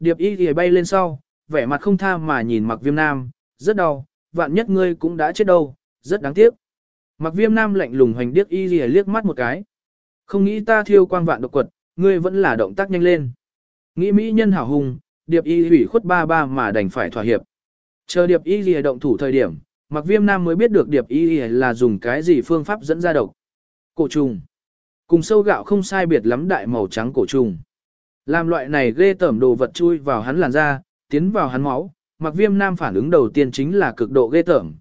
Điệp y thì bay lên sau, vẻ mặt không tha mà nhìn mặc viêm nam, rất đau, vạn nhất ngươi cũng đã chết đâu, rất đáng tiếc. Mặc viêm nam lạnh lùng hoành điếc y thì liếc mắt một cái. Không nghĩ ta thiêu quang vạn độc quật, ngươi vẫn là động tác nhanh lên. Nghĩ mỹ nhân hảo hùng, điệp y hủy khuất ba ba mà đành phải thỏa hiệp. Chờ điệp y lìa động thủ thời điểm, mặc viêm nam mới biết được điệp y lìa là dùng cái gì phương pháp dẫn ra độc. Cổ trùng. Cùng sâu gạo không sai biệt lắm đại màu trắng cổ trùng. Làm loại này ghê tẩm đồ vật chui vào hắn làn da, tiến vào hắn máu, mặc viêm nam phản ứng đầu tiên chính là cực độ ghê tởm.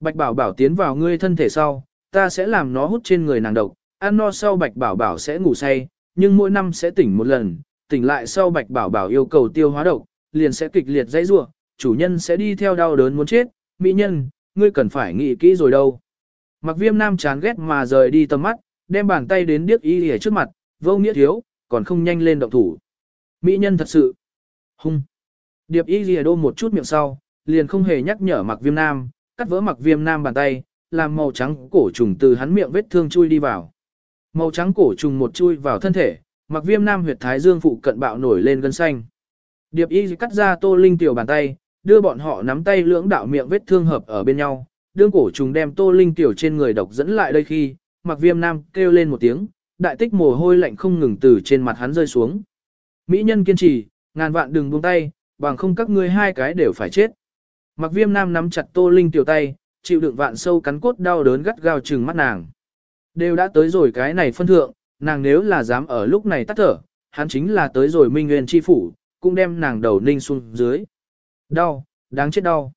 Bạch bảo bảo tiến vào ngươi thân thể sau, ta sẽ làm nó hút trên người nàng độc, ăn no sau bạch bảo bảo sẽ ngủ say, nhưng mỗi năm sẽ tỉnh một lần, tỉnh lại sau bạch bảo bảo yêu cầu tiêu hóa độc, liền sẽ kịch liệt dãy rủa, chủ nhân sẽ đi theo đau đớn muốn chết, mỹ nhân, ngươi cần phải nghĩ kỹ rồi đâu. Mặc viêm nam chán ghét mà rời đi tầm mắt, đem bàn tay đến điếc y ở trước mặt, vô nghĩa thiếu, còn không nhanh lên động thủ. Mỹ nhân thật sự. Hung. Điệp y lìa đô một chút miệng sau, liền không hề nhắc nhở mặc viêm nam, cắt vỡ mặc viêm nam bàn tay, làm màu trắng cổ trùng từ hắn miệng vết thương chui đi vào. Màu trắng cổ trùng một chui vào thân thể, mặc viêm nam huyệt thái dương phụ cận bạo nổi lên gân xanh. Điệp y cắt ra tô linh tiểu bàn tay, đưa bọn họ nắm tay lưỡng đạo miệng vết thương hợp ở bên nhau, đương cổ trùng đem tô linh tiểu trên người độc dẫn lại đây khi, mặc viêm nam kêu lên một tiếng, đại tích mồ hôi lạnh không ngừng từ trên mặt hắn rơi xuống. Mỹ nhân kiên trì, ngàn vạn đừng buông tay, bằng không các ngươi hai cái đều phải chết. Mặc viêm nam nắm chặt tô linh tiểu tay, chịu đựng vạn sâu cắn cốt đau đớn gắt gao trừng mắt nàng. Đều đã tới rồi cái này phân thượng, nàng nếu là dám ở lúc này tắt thở, hắn chính là tới rồi minh nguyên chi phủ, cũng đem nàng đầu ninh xuống dưới. Đau, đáng chết đau.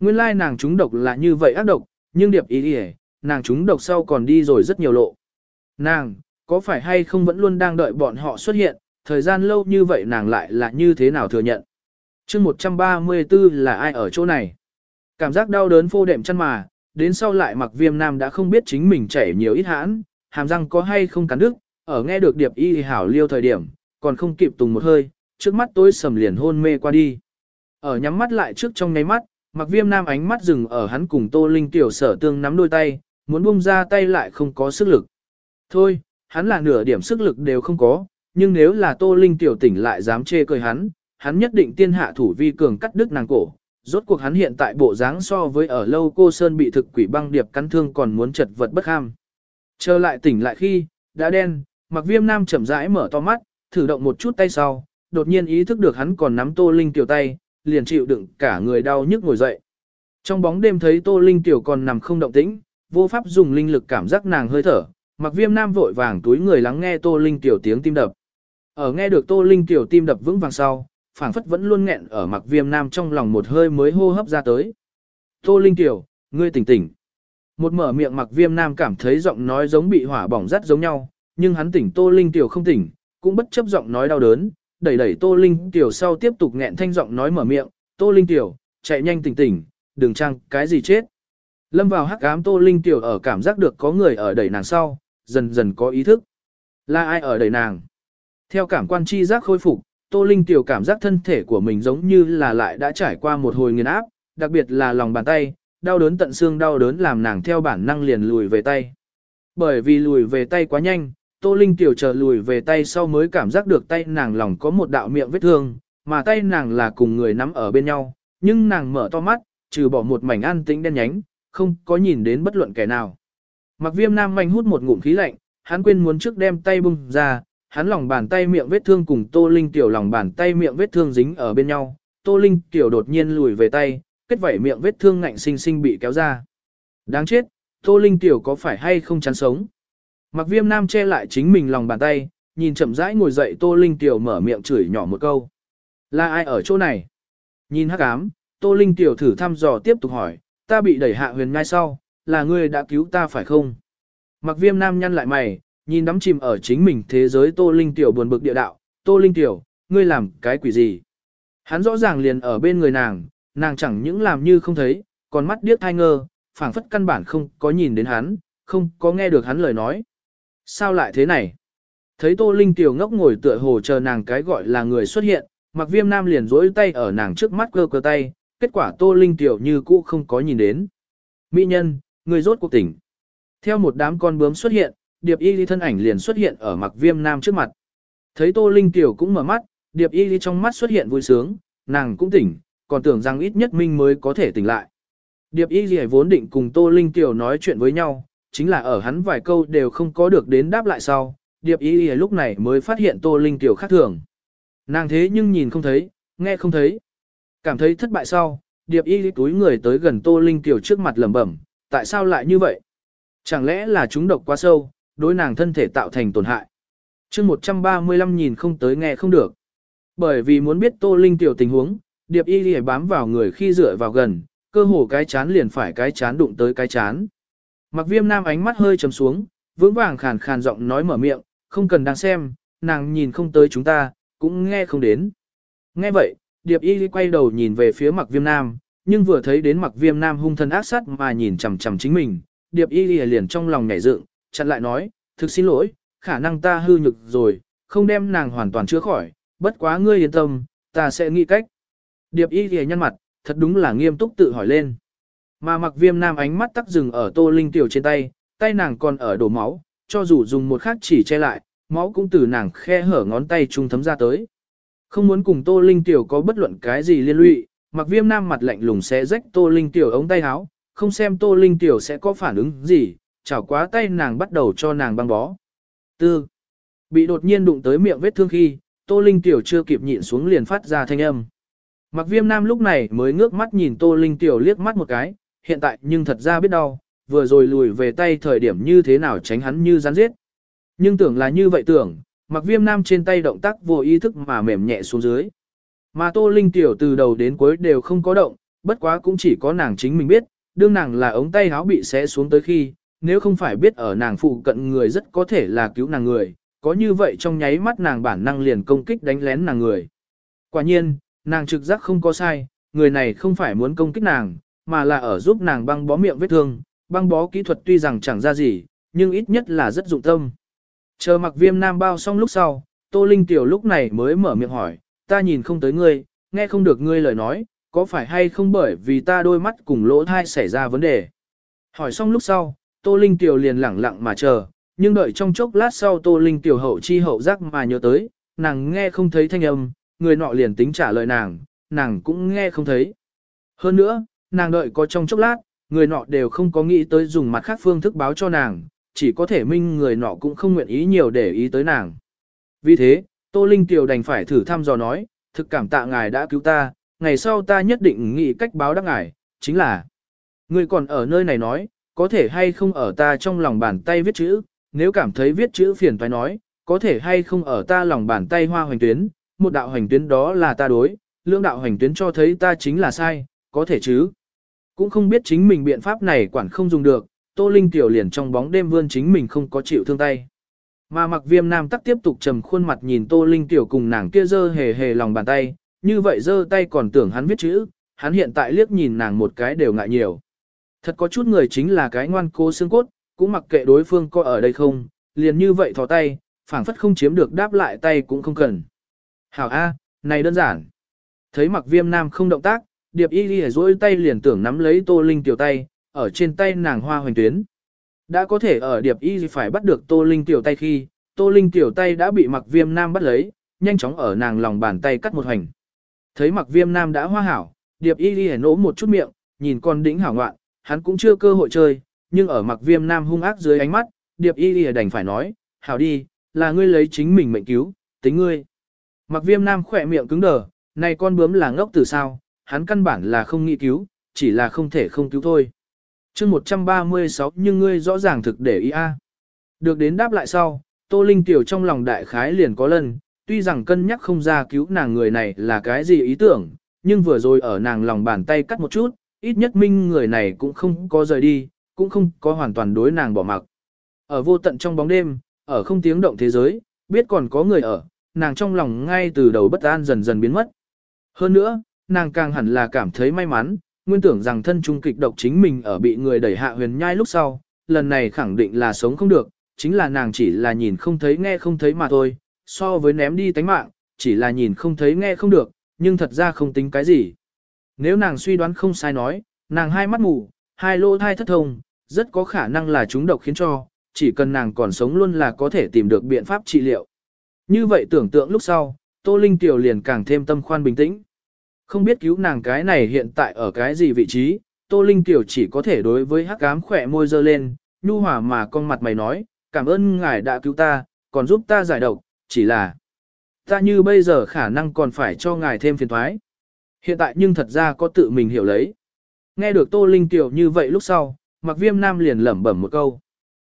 Nguyên lai nàng trúng độc là như vậy ác độc, nhưng điệp ý đi nàng trúng độc sau còn đi rồi rất nhiều lộ. Nàng, có phải hay không vẫn luôn đang đợi bọn họ xuất hiện, thời gian lâu như vậy nàng lại là như thế nào thừa nhận. chương 134 là ai ở chỗ này? Cảm giác đau đớn phô đệm chân mà, đến sau lại mặc viêm nam đã không biết chính mình chảy nhiều ít hãn, hàm răng có hay không cắn đứt, ở nghe được điệp y hảo liêu thời điểm, còn không kịp tùng một hơi, trước mắt tối sầm liền hôn mê qua đi. Ở nhắm mắt lại trước trong ngáy mắt, mặc viêm nam ánh mắt dừng ở hắn cùng tô linh tiểu sở tương nắm đôi tay, muốn buông ra tay lại không có sức lực. Thôi, hắn là nửa điểm sức lực đều không có, nhưng nếu là tô linh tiểu tỉnh lại dám chê cười hắn, hắn nhất định tiên hạ thủ vi cường cắt đứt nàng cổ. Rốt cuộc hắn hiện tại bộ dáng so với ở lâu cô sơn bị thực quỷ băng điệp cắn thương còn muốn chật vật bất ham. Trở lại tỉnh lại khi, đã đen, mặc viêm nam chậm rãi mở to mắt, thử động một chút tay sau, đột nhiên ý thức được hắn còn nắm tô linh tiểu tay, liền chịu đựng cả người đau nhức ngồi dậy. Trong bóng đêm thấy tô linh tiểu còn nằm không động tĩnh, vô pháp dùng linh lực cảm giác nàng hơi thở, mặc viêm nam vội vàng túi người lắng nghe tô linh tiểu tiếng tim đập. Ở nghe được tô linh tiểu tim đập vững vàng sau, phảng phất vẫn luôn nghẹn ở mặc viêm nam trong lòng một hơi mới hô hấp ra tới. Tô linh tiểu, ngươi tỉnh tỉnh. Một mở miệng mặc viêm nam cảm thấy giọng nói giống bị hỏa bỏng rắt giống nhau, nhưng hắn tỉnh Tô Linh Tiểu không tỉnh, cũng bất chấp giọng nói đau đớn, đẩy đẩy Tô Linh Tiểu sau tiếp tục nghẹn thanh giọng nói mở miệng, Tô Linh Tiểu, chạy nhanh tỉnh tỉnh, đừng chăng, cái gì chết. Lâm vào hắc ám Tô Linh Tiểu ở cảm giác được có người ở đẩy nàng sau, dần dần có ý thức. Là ai ở đầy nàng? Theo cảm quan chi giác khôi phục, Tô Linh Tiểu cảm giác thân thể của mình giống như là lại đã trải qua một hồi nghiền áp, đặc biệt là lòng bàn tay, đau đớn tận xương đau đớn làm nàng theo bản năng liền lùi về tay. Bởi vì lùi về tay quá nhanh, Tô Linh tiểu chờ lùi về tay sau mới cảm giác được tay nàng lòng có một đạo miệng vết thương, mà tay nàng là cùng người nắm ở bên nhau, nhưng nàng mở to mắt, trừ bỏ một mảnh an tĩnh đen nhánh, không có nhìn đến bất luận kẻ nào. Mặc viêm nam manh hút một ngụm khí lạnh, hắn quên muốn trước đem tay bung ra, hắn lòng bàn tay miệng vết thương cùng Tô Linh tiểu lòng bàn tay miệng vết thương dính ở bên nhau, Tô Linh tiểu đột nhiên lùi về tay, kết vảy miệng vết thương ngạnh sinh sinh bị kéo ra. Đáng chết, Tô Linh tiểu có phải hay không chán sống? Mặc viêm nam che lại chính mình lòng bàn tay, nhìn chậm rãi ngồi dậy Tô Linh tiểu mở miệng chửi nhỏ một câu. Là ai ở chỗ này? Nhìn hắc ám, Tô Linh tiểu thử thăm dò tiếp tục hỏi, ta bị đẩy hạ huyền ngay sau, là ngươi đã cứu ta phải không? Mặc viêm nam nhăn lại mày, nhìn đắm chìm ở chính mình thế giới Tô Linh tiểu buồn bực địa đạo, Tô Linh tiểu, ngươi làm cái quỷ gì? Hắn rõ ràng liền ở bên người nàng, nàng chẳng những làm như không thấy, còn mắt điếc thai ngơ, phảng phất căn bản không có nhìn đến hắn, không có nghe được hắn lời nói. Sao lại thế này? Thấy Tô Linh tiểu ngốc ngồi tựa hồ chờ nàng cái gọi là người xuất hiện, mặc viêm nam liền rỗi tay ở nàng trước mắt cơ cơ tay, kết quả Tô Linh tiểu như cũ không có nhìn đến. Mỹ nhân, người rốt cuộc tỉnh. Theo một đám con bướm xuất hiện, điệp y Ly thân ảnh liền xuất hiện ở mặc viêm nam trước mặt. Thấy Tô Linh tiểu cũng mở mắt, Điệp y Ly trong mắt xuất hiện vui sướng, nàng cũng tỉnh, còn tưởng rằng ít nhất minh mới có thể tỉnh lại. Điệp y Ly vốn định cùng Tô Linh Tiểu nói chuyện với nhau, chính là ở hắn vài câu đều không có được đến đáp lại sau, Điệp y Ly lúc này mới phát hiện Tô Linh Tiểu khác thường. Nàng thế nhưng nhìn không thấy, nghe không thấy. Cảm thấy thất bại sau, Điệp y Ly túi người tới gần Tô Linh Tiểu trước mặt lẩm bẩm, tại sao lại như vậy? Chẳng lẽ là chúng độc quá sâu, đối nàng thân thể tạo thành tổn hại? chương 135 nhìn không tới nghe không được. Bởi vì muốn biết Tô Linh Tiểu tình huống, Điệp y lìa bám vào người khi dựa vào gần, cơ hồ cái chán liền phải cái chán đụng tới cái chán. Mặc viêm nam ánh mắt hơi trầm xuống, vững vàng khàn khàn giọng nói mở miệng, không cần đang xem, nàng nhìn không tới chúng ta, cũng nghe không đến. Nghe vậy, Điệp y quay đầu nhìn về phía mặc viêm nam, nhưng vừa thấy đến mặc viêm nam hung thân ác sát mà nhìn chằm chằm chính mình, Điệp y liền trong lòng nhảy dựng, chặn lại nói, thực xin lỗi, khả năng ta hư nhực rồi, không đem nàng hoàn toàn chữa khỏi, bất quá ngươi yên tâm, ta sẽ nghĩ cách. Điệp y lìa nhăn mặt, thật đúng là nghiêm túc tự hỏi lên. Mà mặc viêm nam ánh mắt tắc dừng ở tô linh tiểu trên tay, tay nàng còn ở đổ máu, cho dù dùng một khắc chỉ che lại, máu cũng từ nàng khe hở ngón tay trung thấm ra tới. Không muốn cùng tô linh tiểu có bất luận cái gì liên lụy, mặc viêm nam mặt lạnh lùng xé rách tô linh tiểu ống tay áo, không xem tô linh tiểu sẽ có phản ứng gì, chảo quá tay nàng bắt đầu cho nàng băng bó. Tư. Bị đột nhiên đụng tới miệng vết thương khi, tô linh tiểu chưa kịp nhịn xuống liền phát ra thanh âm. Mặc viêm nam lúc này mới ngước mắt nhìn Tô Linh Tiểu liếc mắt một cái, hiện tại nhưng thật ra biết đau, vừa rồi lùi về tay thời điểm như thế nào tránh hắn như rắn giết. Nhưng tưởng là như vậy tưởng, mặc viêm nam trên tay động tác vô ý thức mà mềm nhẹ xuống dưới. Mà Tô Linh Tiểu từ đầu đến cuối đều không có động, bất quá cũng chỉ có nàng chính mình biết, đương nàng là ống tay áo bị xé xuống tới khi, nếu không phải biết ở nàng phụ cận người rất có thể là cứu nàng người, có như vậy trong nháy mắt nàng bản năng liền công kích đánh lén nàng người. Quả nhiên, nàng trực giác không có sai, người này không phải muốn công kích nàng, mà là ở giúp nàng băng bó miệng vết thương, băng bó kỹ thuật tuy rằng chẳng ra gì, nhưng ít nhất là rất dụng tâm. Chờ mặc viêm nam bao xong lúc sau, Tô Linh Tiểu lúc này mới mở miệng hỏi, ta nhìn không tới ngươi, nghe không được ngươi lời nói, có phải hay không bởi vì ta đôi mắt cùng lỗ thai xảy ra vấn đề. Hỏi xong lúc sau, Tô Linh Tiểu liền lẳng lặng mà chờ, nhưng đợi trong chốc lát sau Tô Linh Tiểu hậu chi hậu giác mà nhớ tới, nàng nghe không thấy thanh âm, người nọ liền tính trả lời nàng, nàng cũng nghe không thấy. Hơn nữa, nàng đợi có trong chốc lát, người nọ đều không có nghĩ tới dùng mặt khác phương thức báo cho nàng, chỉ có thể minh người nọ cũng không nguyện ý nhiều để ý tới nàng. Vì thế, Tô Linh Tiểu đành phải thử thăm dò nói, thực cảm tạ ngài đã cứu ta, ngày sau ta nhất định nghĩ cách báo đáp ngài, chính là người còn ở nơi này nói, có thể hay không ở ta trong lòng bàn tay viết chữ, nếu cảm thấy viết chữ phiền toái nói, có thể hay không ở ta lòng bàn tay hoa hoành tuyến, một đạo hoành tuyến đó là ta đối, lưỡng đạo hoành tuyến cho thấy ta chính là sai, có thể chứ. Cũng không biết chính mình biện pháp này quản không dùng được, Tô Linh tiểu liền trong bóng đêm vươn chính mình không có chịu thương tay. Mà mặc viêm nam tắc tiếp tục trầm khuôn mặt nhìn Tô Linh tiểu cùng nàng kia dơ hề hề lòng bàn tay, như vậy dơ tay còn tưởng hắn viết chữ, hắn hiện tại liếc nhìn nàng một cái đều ngại nhiều. Thật có chút người chính là cái ngoan cố xương cốt, cũng mặc kệ đối phương có ở đây không, liền như vậy thò tay, phảng phất không chiếm được đáp lại tay cũng không cần. Hảo A, này đơn giản. Thấy mặc viêm nam không động tác, điệp y ghi dối tay liền tưởng nắm lấy tô linh tiểu tay, ở trên tay nàng hoa hoành tuyến. Đã có thể ở điệp y phải bắt được tô linh tiểu tay khi, tô linh tiểu tay đã bị mặc viêm nam bắt lấy, nhanh chóng ở nàng lòng bàn tay cắt một hoành. Thấy mặc viêm nam đã hoa hảo, điệp y ghi nỗ một chút miệng, nhìn con đỉnh hảo ngoạn, hắn cũng chưa cơ hội chơi, nhưng ở mặc viêm nam hung ác dưới ánh mắt, điệp y ghi đành phải nói, hảo đi, là ngươi lấy chính mình mệnh cứu, tính ngươi. Mặc viêm nam khỏe miệng cứng đờ, này con bướm là ngốc từ sao, hắn căn bản là không nghĩ cứu, chỉ là không thể không cứu thôi chương 136 nhưng ngươi rõ ràng thực để ý a à. Được đến đáp lại sau, Tô Linh Tiểu trong lòng đại khái liền có lần, tuy rằng cân nhắc không ra cứu nàng người này là cái gì ý tưởng, nhưng vừa rồi ở nàng lòng bàn tay cắt một chút, ít nhất minh người này cũng không có rời đi, cũng không có hoàn toàn đối nàng bỏ mặc. Ở vô tận trong bóng đêm, ở không tiếng động thế giới, biết còn có người ở, nàng trong lòng ngay từ đầu bất an dần dần biến mất. Hơn nữa, nàng càng hẳn là cảm thấy may mắn, nguyên tưởng rằng thân trung kịch độc chính mình ở bị người đẩy hạ huyền nhai lúc sau, lần này khẳng định là sống không được, chính là nàng chỉ là nhìn không thấy nghe không thấy mà thôi, so với ném đi tánh mạng, chỉ là nhìn không thấy nghe không được, nhưng thật ra không tính cái gì. Nếu nàng suy đoán không sai nói, nàng hai mắt mù, hai lỗ thai thất thông, rất có khả năng là chúng độc khiến cho, chỉ cần nàng còn sống luôn là có thể tìm được biện pháp trị liệu. Như vậy tưởng tượng lúc sau, Tô Linh Tiểu liền càng thêm tâm khoan bình tĩnh. Không biết cứu nàng cái này hiện tại ở cái gì vị trí, Tô Linh Tiểu chỉ có thể đối với hắc ám khỏe môi dơ lên, nhu hòa mà con mặt mày nói, cảm ơn ngài đã cứu ta, còn giúp ta giải độc, chỉ là ta như bây giờ khả năng còn phải cho ngài thêm phiền thoái. Hiện tại nhưng thật ra có tự mình hiểu lấy. Nghe được Tô Linh Tiểu như vậy lúc sau, Mặc Viêm Nam liền lẩm bẩm một câu.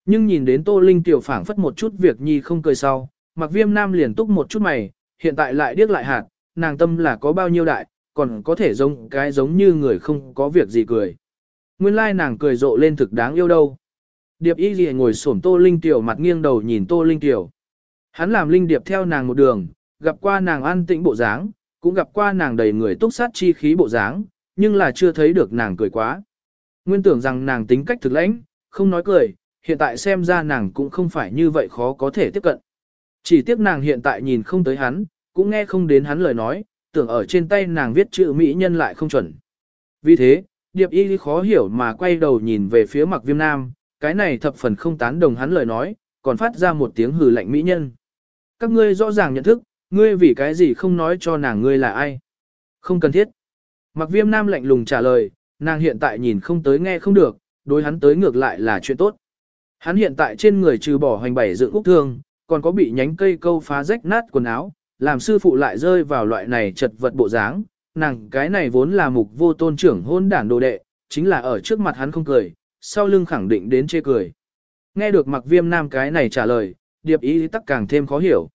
Nhưng nhìn đến Tô Linh Tiểu phảng phất một chút việc nhi không cười sau, Mặc Viêm Nam liền túc một chút mày, hiện tại lại điếc lại hạt, nàng tâm là có bao nhiêu đại, còn có thể giống cái giống như người không có việc gì cười. Nguyên lai like nàng cười rộ lên thực đáng yêu đâu. Điệp y gì ngồi xổm Tô Linh Tiểu mặt nghiêng đầu nhìn Tô Linh Tiểu. Hắn làm Linh Điệp theo nàng một đường, gặp qua nàng an tĩnh bộ dáng, cũng gặp qua nàng đầy người túc sát chi khí bộ dáng, nhưng là chưa thấy được nàng cười quá. Nguyên tưởng rằng nàng tính cách thực lãnh, không nói cười, hiện tại xem ra nàng cũng không phải như vậy khó có thể tiếp cận. Chỉ tiếc nàng hiện tại nhìn không tới hắn, cũng nghe không đến hắn lời nói, tưởng ở trên tay nàng viết chữ mỹ nhân lại không chuẩn. Vì thế, Điệp Y khó hiểu mà quay đầu nhìn về phía mặc viêm nam, cái này thập phần không tán đồng hắn lời nói, còn phát ra một tiếng hừ lạnh mỹ nhân. Các ngươi rõ ràng nhận thức, ngươi vì cái gì không nói cho nàng ngươi là ai. Không cần thiết. Mặc viêm nam lạnh lùng trả lời, nàng hiện tại nhìn không tới nghe không được, đối hắn tới ngược lại là chuyện tốt. Hắn hiện tại trên người trừ bỏ hoành bảy dựng úc thương, còn có bị nhánh cây câu phá rách nát quần áo, làm sư phụ lại rơi vào loại này chật vật bộ dáng, nàng cái này vốn là mục vô tôn trưởng hôn đản đồ đệ, chính là ở trước mặt hắn không cười, sau lưng khẳng định đến chê cười. Nghe được mặc viêm nam cái này trả lời, điệp y tắc càng thêm khó hiểu.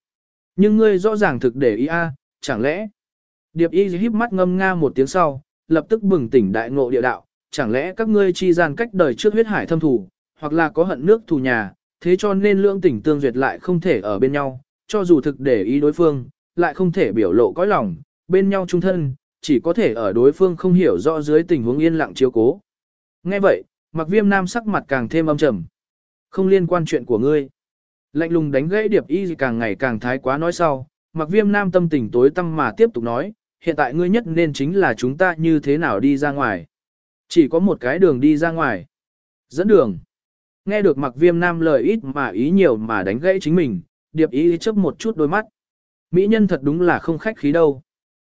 Nhưng ngươi rõ ràng thực để ý a, chẳng lẽ? Điệp y híp mắt ngâm nga một tiếng sau, lập tức bừng tỉnh đại ngộ địa đạo, chẳng lẽ các ngươi chi gian cách đời trước huyết hải thâm thủ, hoặc là có hận nước thù nhà, thế cho nên lưỡng tỉnh tương duyệt lại không thể ở bên nhau, cho dù thực để ý đối phương, lại không thể biểu lộ cõi lòng, bên nhau chung thân, chỉ có thể ở đối phương không hiểu rõ dưới tình huống yên lặng chiếu cố. Nghe vậy, mặc viêm nam sắc mặt càng thêm âm trầm. Không liên quan chuyện của ngươi. Lạnh lùng đánh gãy điệp y càng ngày càng thái quá nói sau, mặc viêm nam tâm tình tối tăm mà tiếp tục nói, hiện tại ngươi nhất nên chính là chúng ta như thế nào đi ra ngoài. Chỉ có một cái đường đi ra ngoài. Dẫn đường. Nghe được mặc viêm nam lời ít mà ý nhiều mà đánh gãy chính mình, điệp ý chấp một chút đôi mắt. Mỹ nhân thật đúng là không khách khí đâu.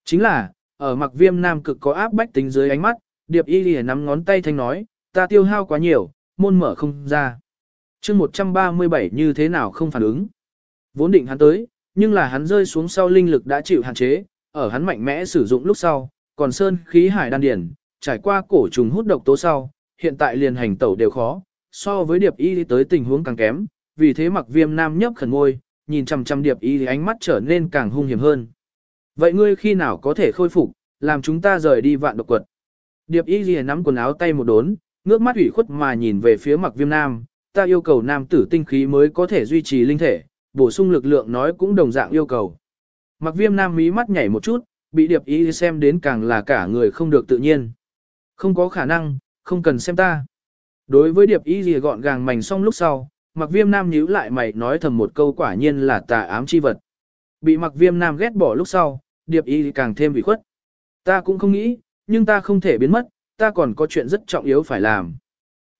Chính là, ở mặc viêm nam cực có áp bách tính dưới ánh mắt, điệp y lìa nắm ngón tay thanh nói, ta tiêu hao quá nhiều, môn mở không ra. chương 137 như thế nào không phản ứng. Vốn định hắn tới, nhưng là hắn rơi xuống sau linh lực đã chịu hạn chế, ở hắn mạnh mẽ sử dụng lúc sau, còn sơn khí hải đan điển, trải qua cổ trùng hút độc tố sau, hiện tại liền hành tẩu đều khó, so với điệp y tới tình huống càng kém, vì thế mặc viêm nam nhấp khẩn ngôi, nhìn chằm chằm điệp y thì ánh mắt trở nên càng hung hiểm hơn. Vậy ngươi khi nào có thể khôi phục, làm chúng ta rời đi vạn độc quật? Điệp y thì nắm quần áo tay một đốn, ngước mắt ủy khuất mà nhìn về phía mặc viêm nam, ta yêu cầu nam tử tinh khí mới có thể duy trì linh thể, bổ sung lực lượng nói cũng đồng dạng yêu cầu. Mặc viêm nam mí mắt nhảy một chút, bị điệp y xem đến càng là cả người không được tự nhiên. Không có khả năng, không cần xem ta. Đối với điệp y gì gọn gàng mảnh xong lúc sau, mặc viêm nam nhíu lại mày nói thầm một câu quả nhiên là tà ám chi vật. Bị mặc viêm nam ghét bỏ lúc sau, điệp y càng thêm bị khuất. Ta cũng không nghĩ, nhưng ta không thể biến mất, ta còn có chuyện rất trọng yếu phải làm.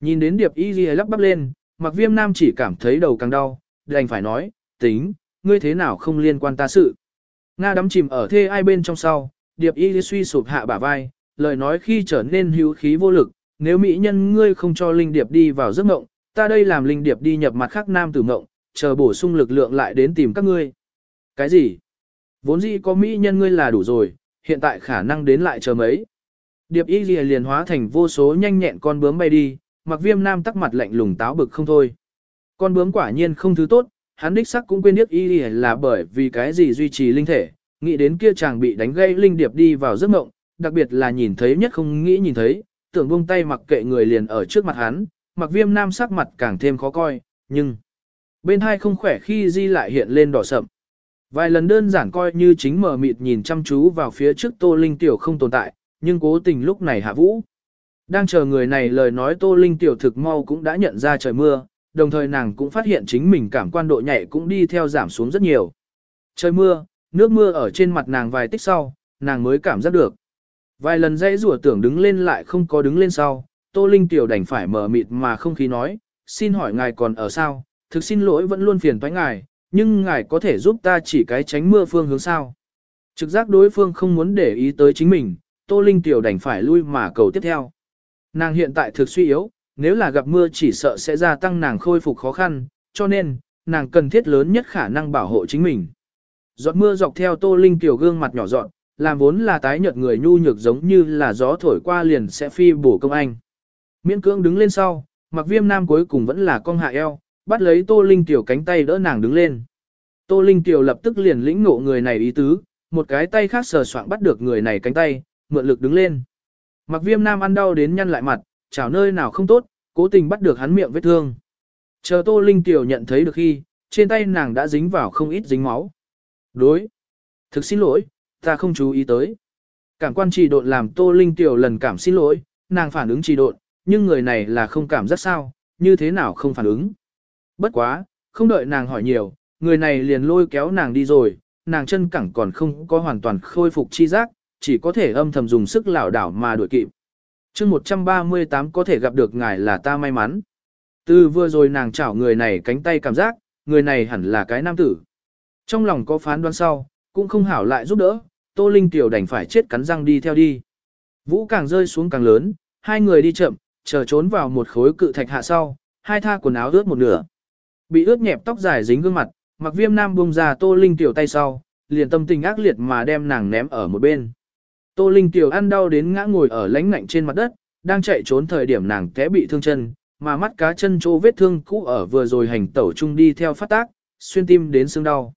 Nhìn đến điệp y ghi lắp bắp lên, mặc viêm nam chỉ cảm thấy đầu càng đau, đành phải nói, tính, ngươi thế nào không liên quan ta sự. Nga đắm chìm ở thê ai bên trong sau, điệp y suy sụp hạ bả vai, lời nói khi trở nên hữu khí vô lực, nếu mỹ nhân ngươi không cho linh điệp đi vào giấc mộng, ta đây làm linh điệp đi nhập mặt khác nam tử mộng, chờ bổ sung lực lượng lại đến tìm các ngươi. Cái gì? Vốn dĩ có mỹ nhân ngươi là đủ rồi, hiện tại khả năng đến lại chờ mấy. Điệp y lìa liền hóa thành vô số nhanh nhẹn con bướm bay đi, mặc viêm nam tắc mặt lạnh lùng táo bực không thôi. Con bướm quả nhiên không thứ tốt, hắn đích sắc cũng quên điệp y lìa là bởi vì cái gì duy trì linh thể, nghĩ đến kia chàng bị đánh gây linh điệp đi vào giấc mộng, đặc biệt là nhìn thấy nhất không nghĩ nhìn thấy, tưởng buông tay mặc kệ người liền ở trước mặt hắn, mặc viêm nam sắc mặt càng thêm khó coi, nhưng bên hai không khỏe khi di lại hiện lên đỏ sậm. Vài lần đơn giản coi như chính mở mịt nhìn chăm chú vào phía trước Tô Linh Tiểu không tồn tại, nhưng cố tình lúc này hạ vũ. Đang chờ người này lời nói Tô Linh Tiểu thực mau cũng đã nhận ra trời mưa, đồng thời nàng cũng phát hiện chính mình cảm quan độ nhạy cũng đi theo giảm xuống rất nhiều. Trời mưa, nước mưa ở trên mặt nàng vài tích sau, nàng mới cảm giác được. Vài lần dãy rủa tưởng đứng lên lại không có đứng lên sau, Tô Linh Tiểu đành phải mở mịt mà không khí nói, xin hỏi ngài còn ở sao, thực xin lỗi vẫn luôn phiền toái ngài, nhưng ngài có thể giúp ta chỉ cái tránh mưa phương hướng sao. Trực giác đối phương không muốn để ý tới chính mình, Tô Linh Tiểu đành phải lui mà cầu tiếp theo. Nàng hiện tại thực suy yếu, nếu là gặp mưa chỉ sợ sẽ gia tăng nàng khôi phục khó khăn, cho nên, nàng cần thiết lớn nhất khả năng bảo hộ chính mình. Giọt mưa dọc theo Tô Linh Tiểu gương mặt nhỏ dọn, làm vốn là tái nhợt người nhu nhược giống như là gió thổi qua liền sẽ phi bổ công anh. Miễn cưỡng đứng lên sau, mặc viêm nam cuối cùng vẫn là con hạ eo, bắt lấy Tô Linh Tiểu cánh tay đỡ nàng đứng lên. Tô Linh Tiểu lập tức liền lĩnh ngộ người này ý tứ, một cái tay khác sờ soạng bắt được người này cánh tay, mượn lực đứng lên. Mặc viêm nam ăn đau đến nhăn lại mặt, chảo nơi nào không tốt, cố tình bắt được hắn miệng vết thương. Chờ Tô Linh Tiểu nhận thấy được khi, trên tay nàng đã dính vào không ít dính máu. Đối. Thực xin lỗi, ta không chú ý tới. Cảm quan trì độn làm Tô Linh Tiểu lần cảm xin lỗi, nàng phản ứng trì độn, nhưng người này là không cảm giác sao, như thế nào không phản ứng. Bất quá, không đợi nàng hỏi nhiều, người này liền lôi kéo nàng đi rồi, nàng chân cẳng còn không có hoàn toàn khôi phục chi giác, chỉ có thể âm thầm dùng sức lảo đảo mà đuổi kịp. chương 138 có thể gặp được ngài là ta may mắn. Từ vừa rồi nàng chảo người này cánh tay cảm giác, người này hẳn là cái nam tử. Trong lòng có phán đoán sau, cũng không hảo lại giúp đỡ, Tô Linh Tiểu đành phải chết cắn răng đi theo đi. Vũ càng rơi xuống càng lớn, hai người đi chậm, chờ trốn vào một khối cự thạch hạ sau, hai tha quần áo ướt một nửa. Bị ướt nhẹp tóc dài dính gương mặt, mặc viêm nam buông ra Tô Linh Tiểu tay sau, liền tâm tình ác liệt mà đem nàng ném ở một bên. Tô Linh Tiểu ăn đau đến ngã ngồi ở lánh ngạnh trên mặt đất, đang chạy trốn thời điểm nàng té bị thương chân, mà mắt cá chân chỗ vết thương cũ ở vừa rồi hành tẩu chung đi theo phát tác, xuyên tim đến xương đau.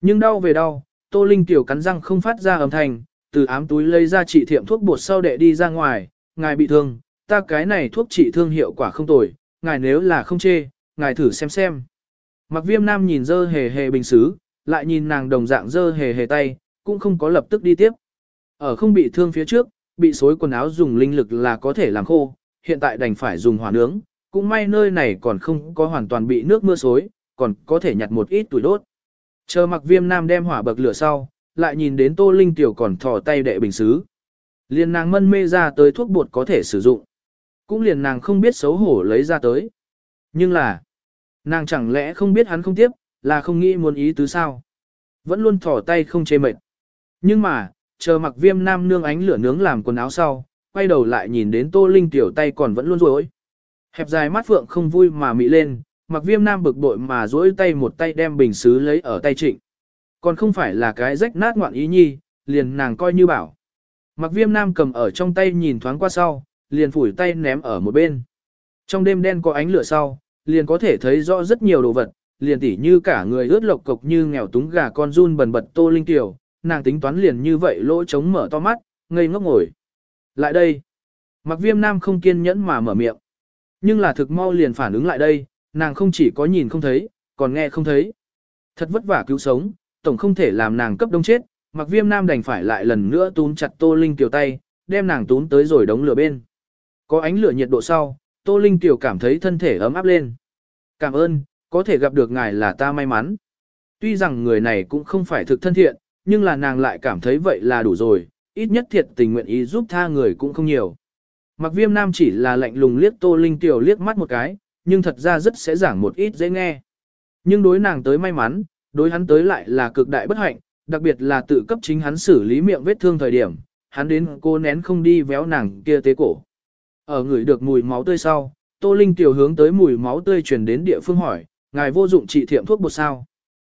Nhưng đau về đau, Tô Linh Tiểu cắn răng không phát ra âm thanh, từ ám túi lấy ra trị thiệm thuốc bột sau đệ đi ra ngoài, ngài bị thương, ta cái này thuốc trị thương hiệu quả không tồi, ngài nếu là không chê, ngài thử xem xem. Mặc viêm nam nhìn dơ hề hề bình xứ, lại nhìn nàng đồng dạng dơ hề hề tay, cũng không có lập tức đi tiếp. Ở không bị thương phía trước, bị xối quần áo dùng linh lực là có thể làm khô, hiện tại đành phải dùng hỏa nướng, cũng may nơi này còn không có hoàn toàn bị nước mưa xối, còn có thể nhặt một ít tuổi đốt. Chờ mặc viêm nam đem hỏa bậc lửa sau, lại nhìn đến tô linh tiểu còn thò tay đệ bình xứ. Liền nàng mân mê ra tới thuốc bột có thể sử dụng. Cũng liền nàng không biết xấu hổ lấy ra tới. Nhưng là, nàng chẳng lẽ không biết hắn không tiếp, là không nghĩ muốn ý tứ sao. Vẫn luôn thỏ tay không chê mệt. Nhưng mà, chờ mặc viêm nam nương ánh lửa nướng làm quần áo sau, quay đầu lại nhìn đến tô linh tiểu tay còn vẫn luôn rối. Hẹp dài mắt phượng không vui mà mị lên, mặc viêm nam bực bội mà rối tay một tay đem bình xứ lấy ở tay trịnh. Còn không phải là cái rách nát ngoạn ý nhi, liền nàng coi như bảo. Mặc viêm nam cầm ở trong tay nhìn thoáng qua sau, liền phủi tay ném ở một bên. Trong đêm đen có ánh lửa sau, liền có thể thấy rõ rất nhiều đồ vật, liền tỉ như cả người ướt lộc cục như nghèo túng gà con run bần bật tô linh tiểu, nàng tính toán liền như vậy lỗ trống mở to mắt, ngây ngốc ngồi. Lại đây. Mặc viêm nam không kiên nhẫn mà mở miệng. Nhưng là thực mau liền phản ứng lại đây, nàng không chỉ có nhìn không thấy, còn nghe không thấy. Thật vất vả cứu sống, tổng không thể làm nàng cấp đông chết, mặc viêm nam đành phải lại lần nữa túm chặt tô linh tiểu tay, đem nàng túm tới rồi đống lửa bên. Có ánh lửa nhiệt độ sau, tô linh tiểu cảm thấy thân thể ấm áp lên. Cảm ơn, có thể gặp được ngài là ta may mắn. Tuy rằng người này cũng không phải thực thân thiện, nhưng là nàng lại cảm thấy vậy là đủ rồi, ít nhất thiệt tình nguyện ý giúp tha người cũng không nhiều. Mặc viêm nam chỉ là lạnh lùng liếc tô linh tiểu liếc mắt một cái, nhưng thật ra rất sẽ giảng một ít dễ nghe. Nhưng đối nàng tới may mắn, đối hắn tới lại là cực đại bất hạnh, đặc biệt là tự cấp chính hắn xử lý miệng vết thương thời điểm, hắn đến cô nén không đi véo nàng kia tế cổ. Ở người được mùi máu tươi sau, Tô Linh tiểu hướng tới mùi máu tươi truyền đến địa phương hỏi, ngài vô dụng trị thiệm thuốc bột sao?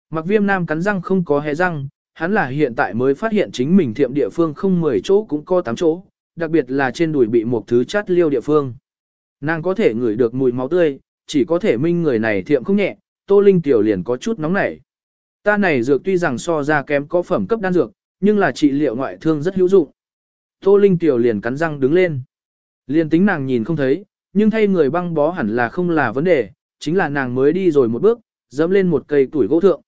Mặc viêm nam cắn răng không có hé răng, hắn là hiện tại mới phát hiện chính mình thiệm địa phương không 10 chỗ cũng có 8 chỗ, đặc biệt là trên đùi bị một thứ chát liêu địa phương. Nàng có thể ngửi được mùi máu tươi, chỉ có thể minh người này thiệm không nhẹ, Tô Linh tiểu liền có chút nóng nảy. Ta này dược tuy rằng so ra kém có phẩm cấp đan dược, nhưng là trị liệu ngoại thương rất hữu dụng. Tô Linh tiểu liền cắn răng đứng lên liên tính nàng nhìn không thấy, nhưng thay người băng bó hẳn là không là vấn đề, chính là nàng mới đi rồi một bước, dẫm lên một cây tuổi gỗ thượng.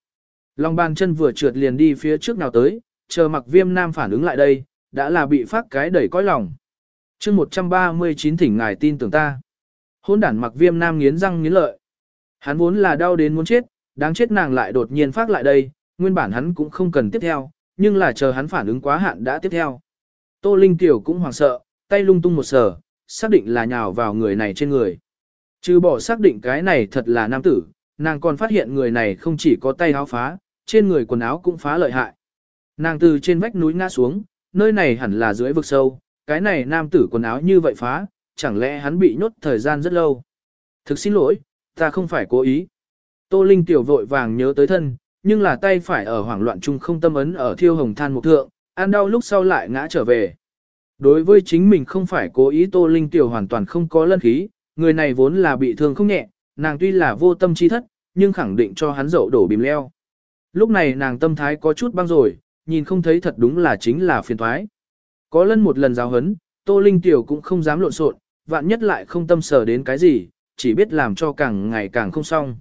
Lòng bàn chân vừa trượt liền đi phía trước nào tới, chờ mặc viêm nam phản ứng lại đây, đã là bị phát cái đẩy cõi lòng. chương 139 thỉnh ngài tin tưởng ta. Hôn đản mặc viêm nam nghiến răng nghiến lợi. Hắn vốn là đau đến muốn chết, đáng chết nàng lại đột nhiên phát lại đây, nguyên bản hắn cũng không cần tiếp theo, nhưng là chờ hắn phản ứng quá hạn đã tiếp theo. Tô Linh Tiểu cũng hoảng sợ, tay lung tung một sở xác định là nhào vào người này trên người. Trừ bỏ xác định cái này thật là nam tử, nàng còn phát hiện người này không chỉ có tay áo phá, trên người quần áo cũng phá lợi hại. Nàng từ trên vách núi ngã xuống, nơi này hẳn là dưới vực sâu, cái này nam tử quần áo như vậy phá, chẳng lẽ hắn bị nhốt thời gian rất lâu. Thực xin lỗi, ta không phải cố ý. Tô Linh tiểu vội vàng nhớ tới thân, nhưng là tay phải ở hoảng loạn chung không tâm ấn ở thiêu hồng than một thượng, ăn đau lúc sau lại ngã trở về. Đối với chính mình không phải cố ý Tô Linh tiểu hoàn toàn không có lân khí, người này vốn là bị thương không nhẹ, nàng tuy là vô tâm chi thất, nhưng khẳng định cho hắn dậu đổ bìm leo. Lúc này nàng tâm thái có chút băng rồi, nhìn không thấy thật đúng là chính là phiền thoái. Có lân một lần giáo hấn, Tô Linh tiểu cũng không dám lộn xộn, vạn nhất lại không tâm sở đến cái gì, chỉ biết làm cho càng ngày càng không xong.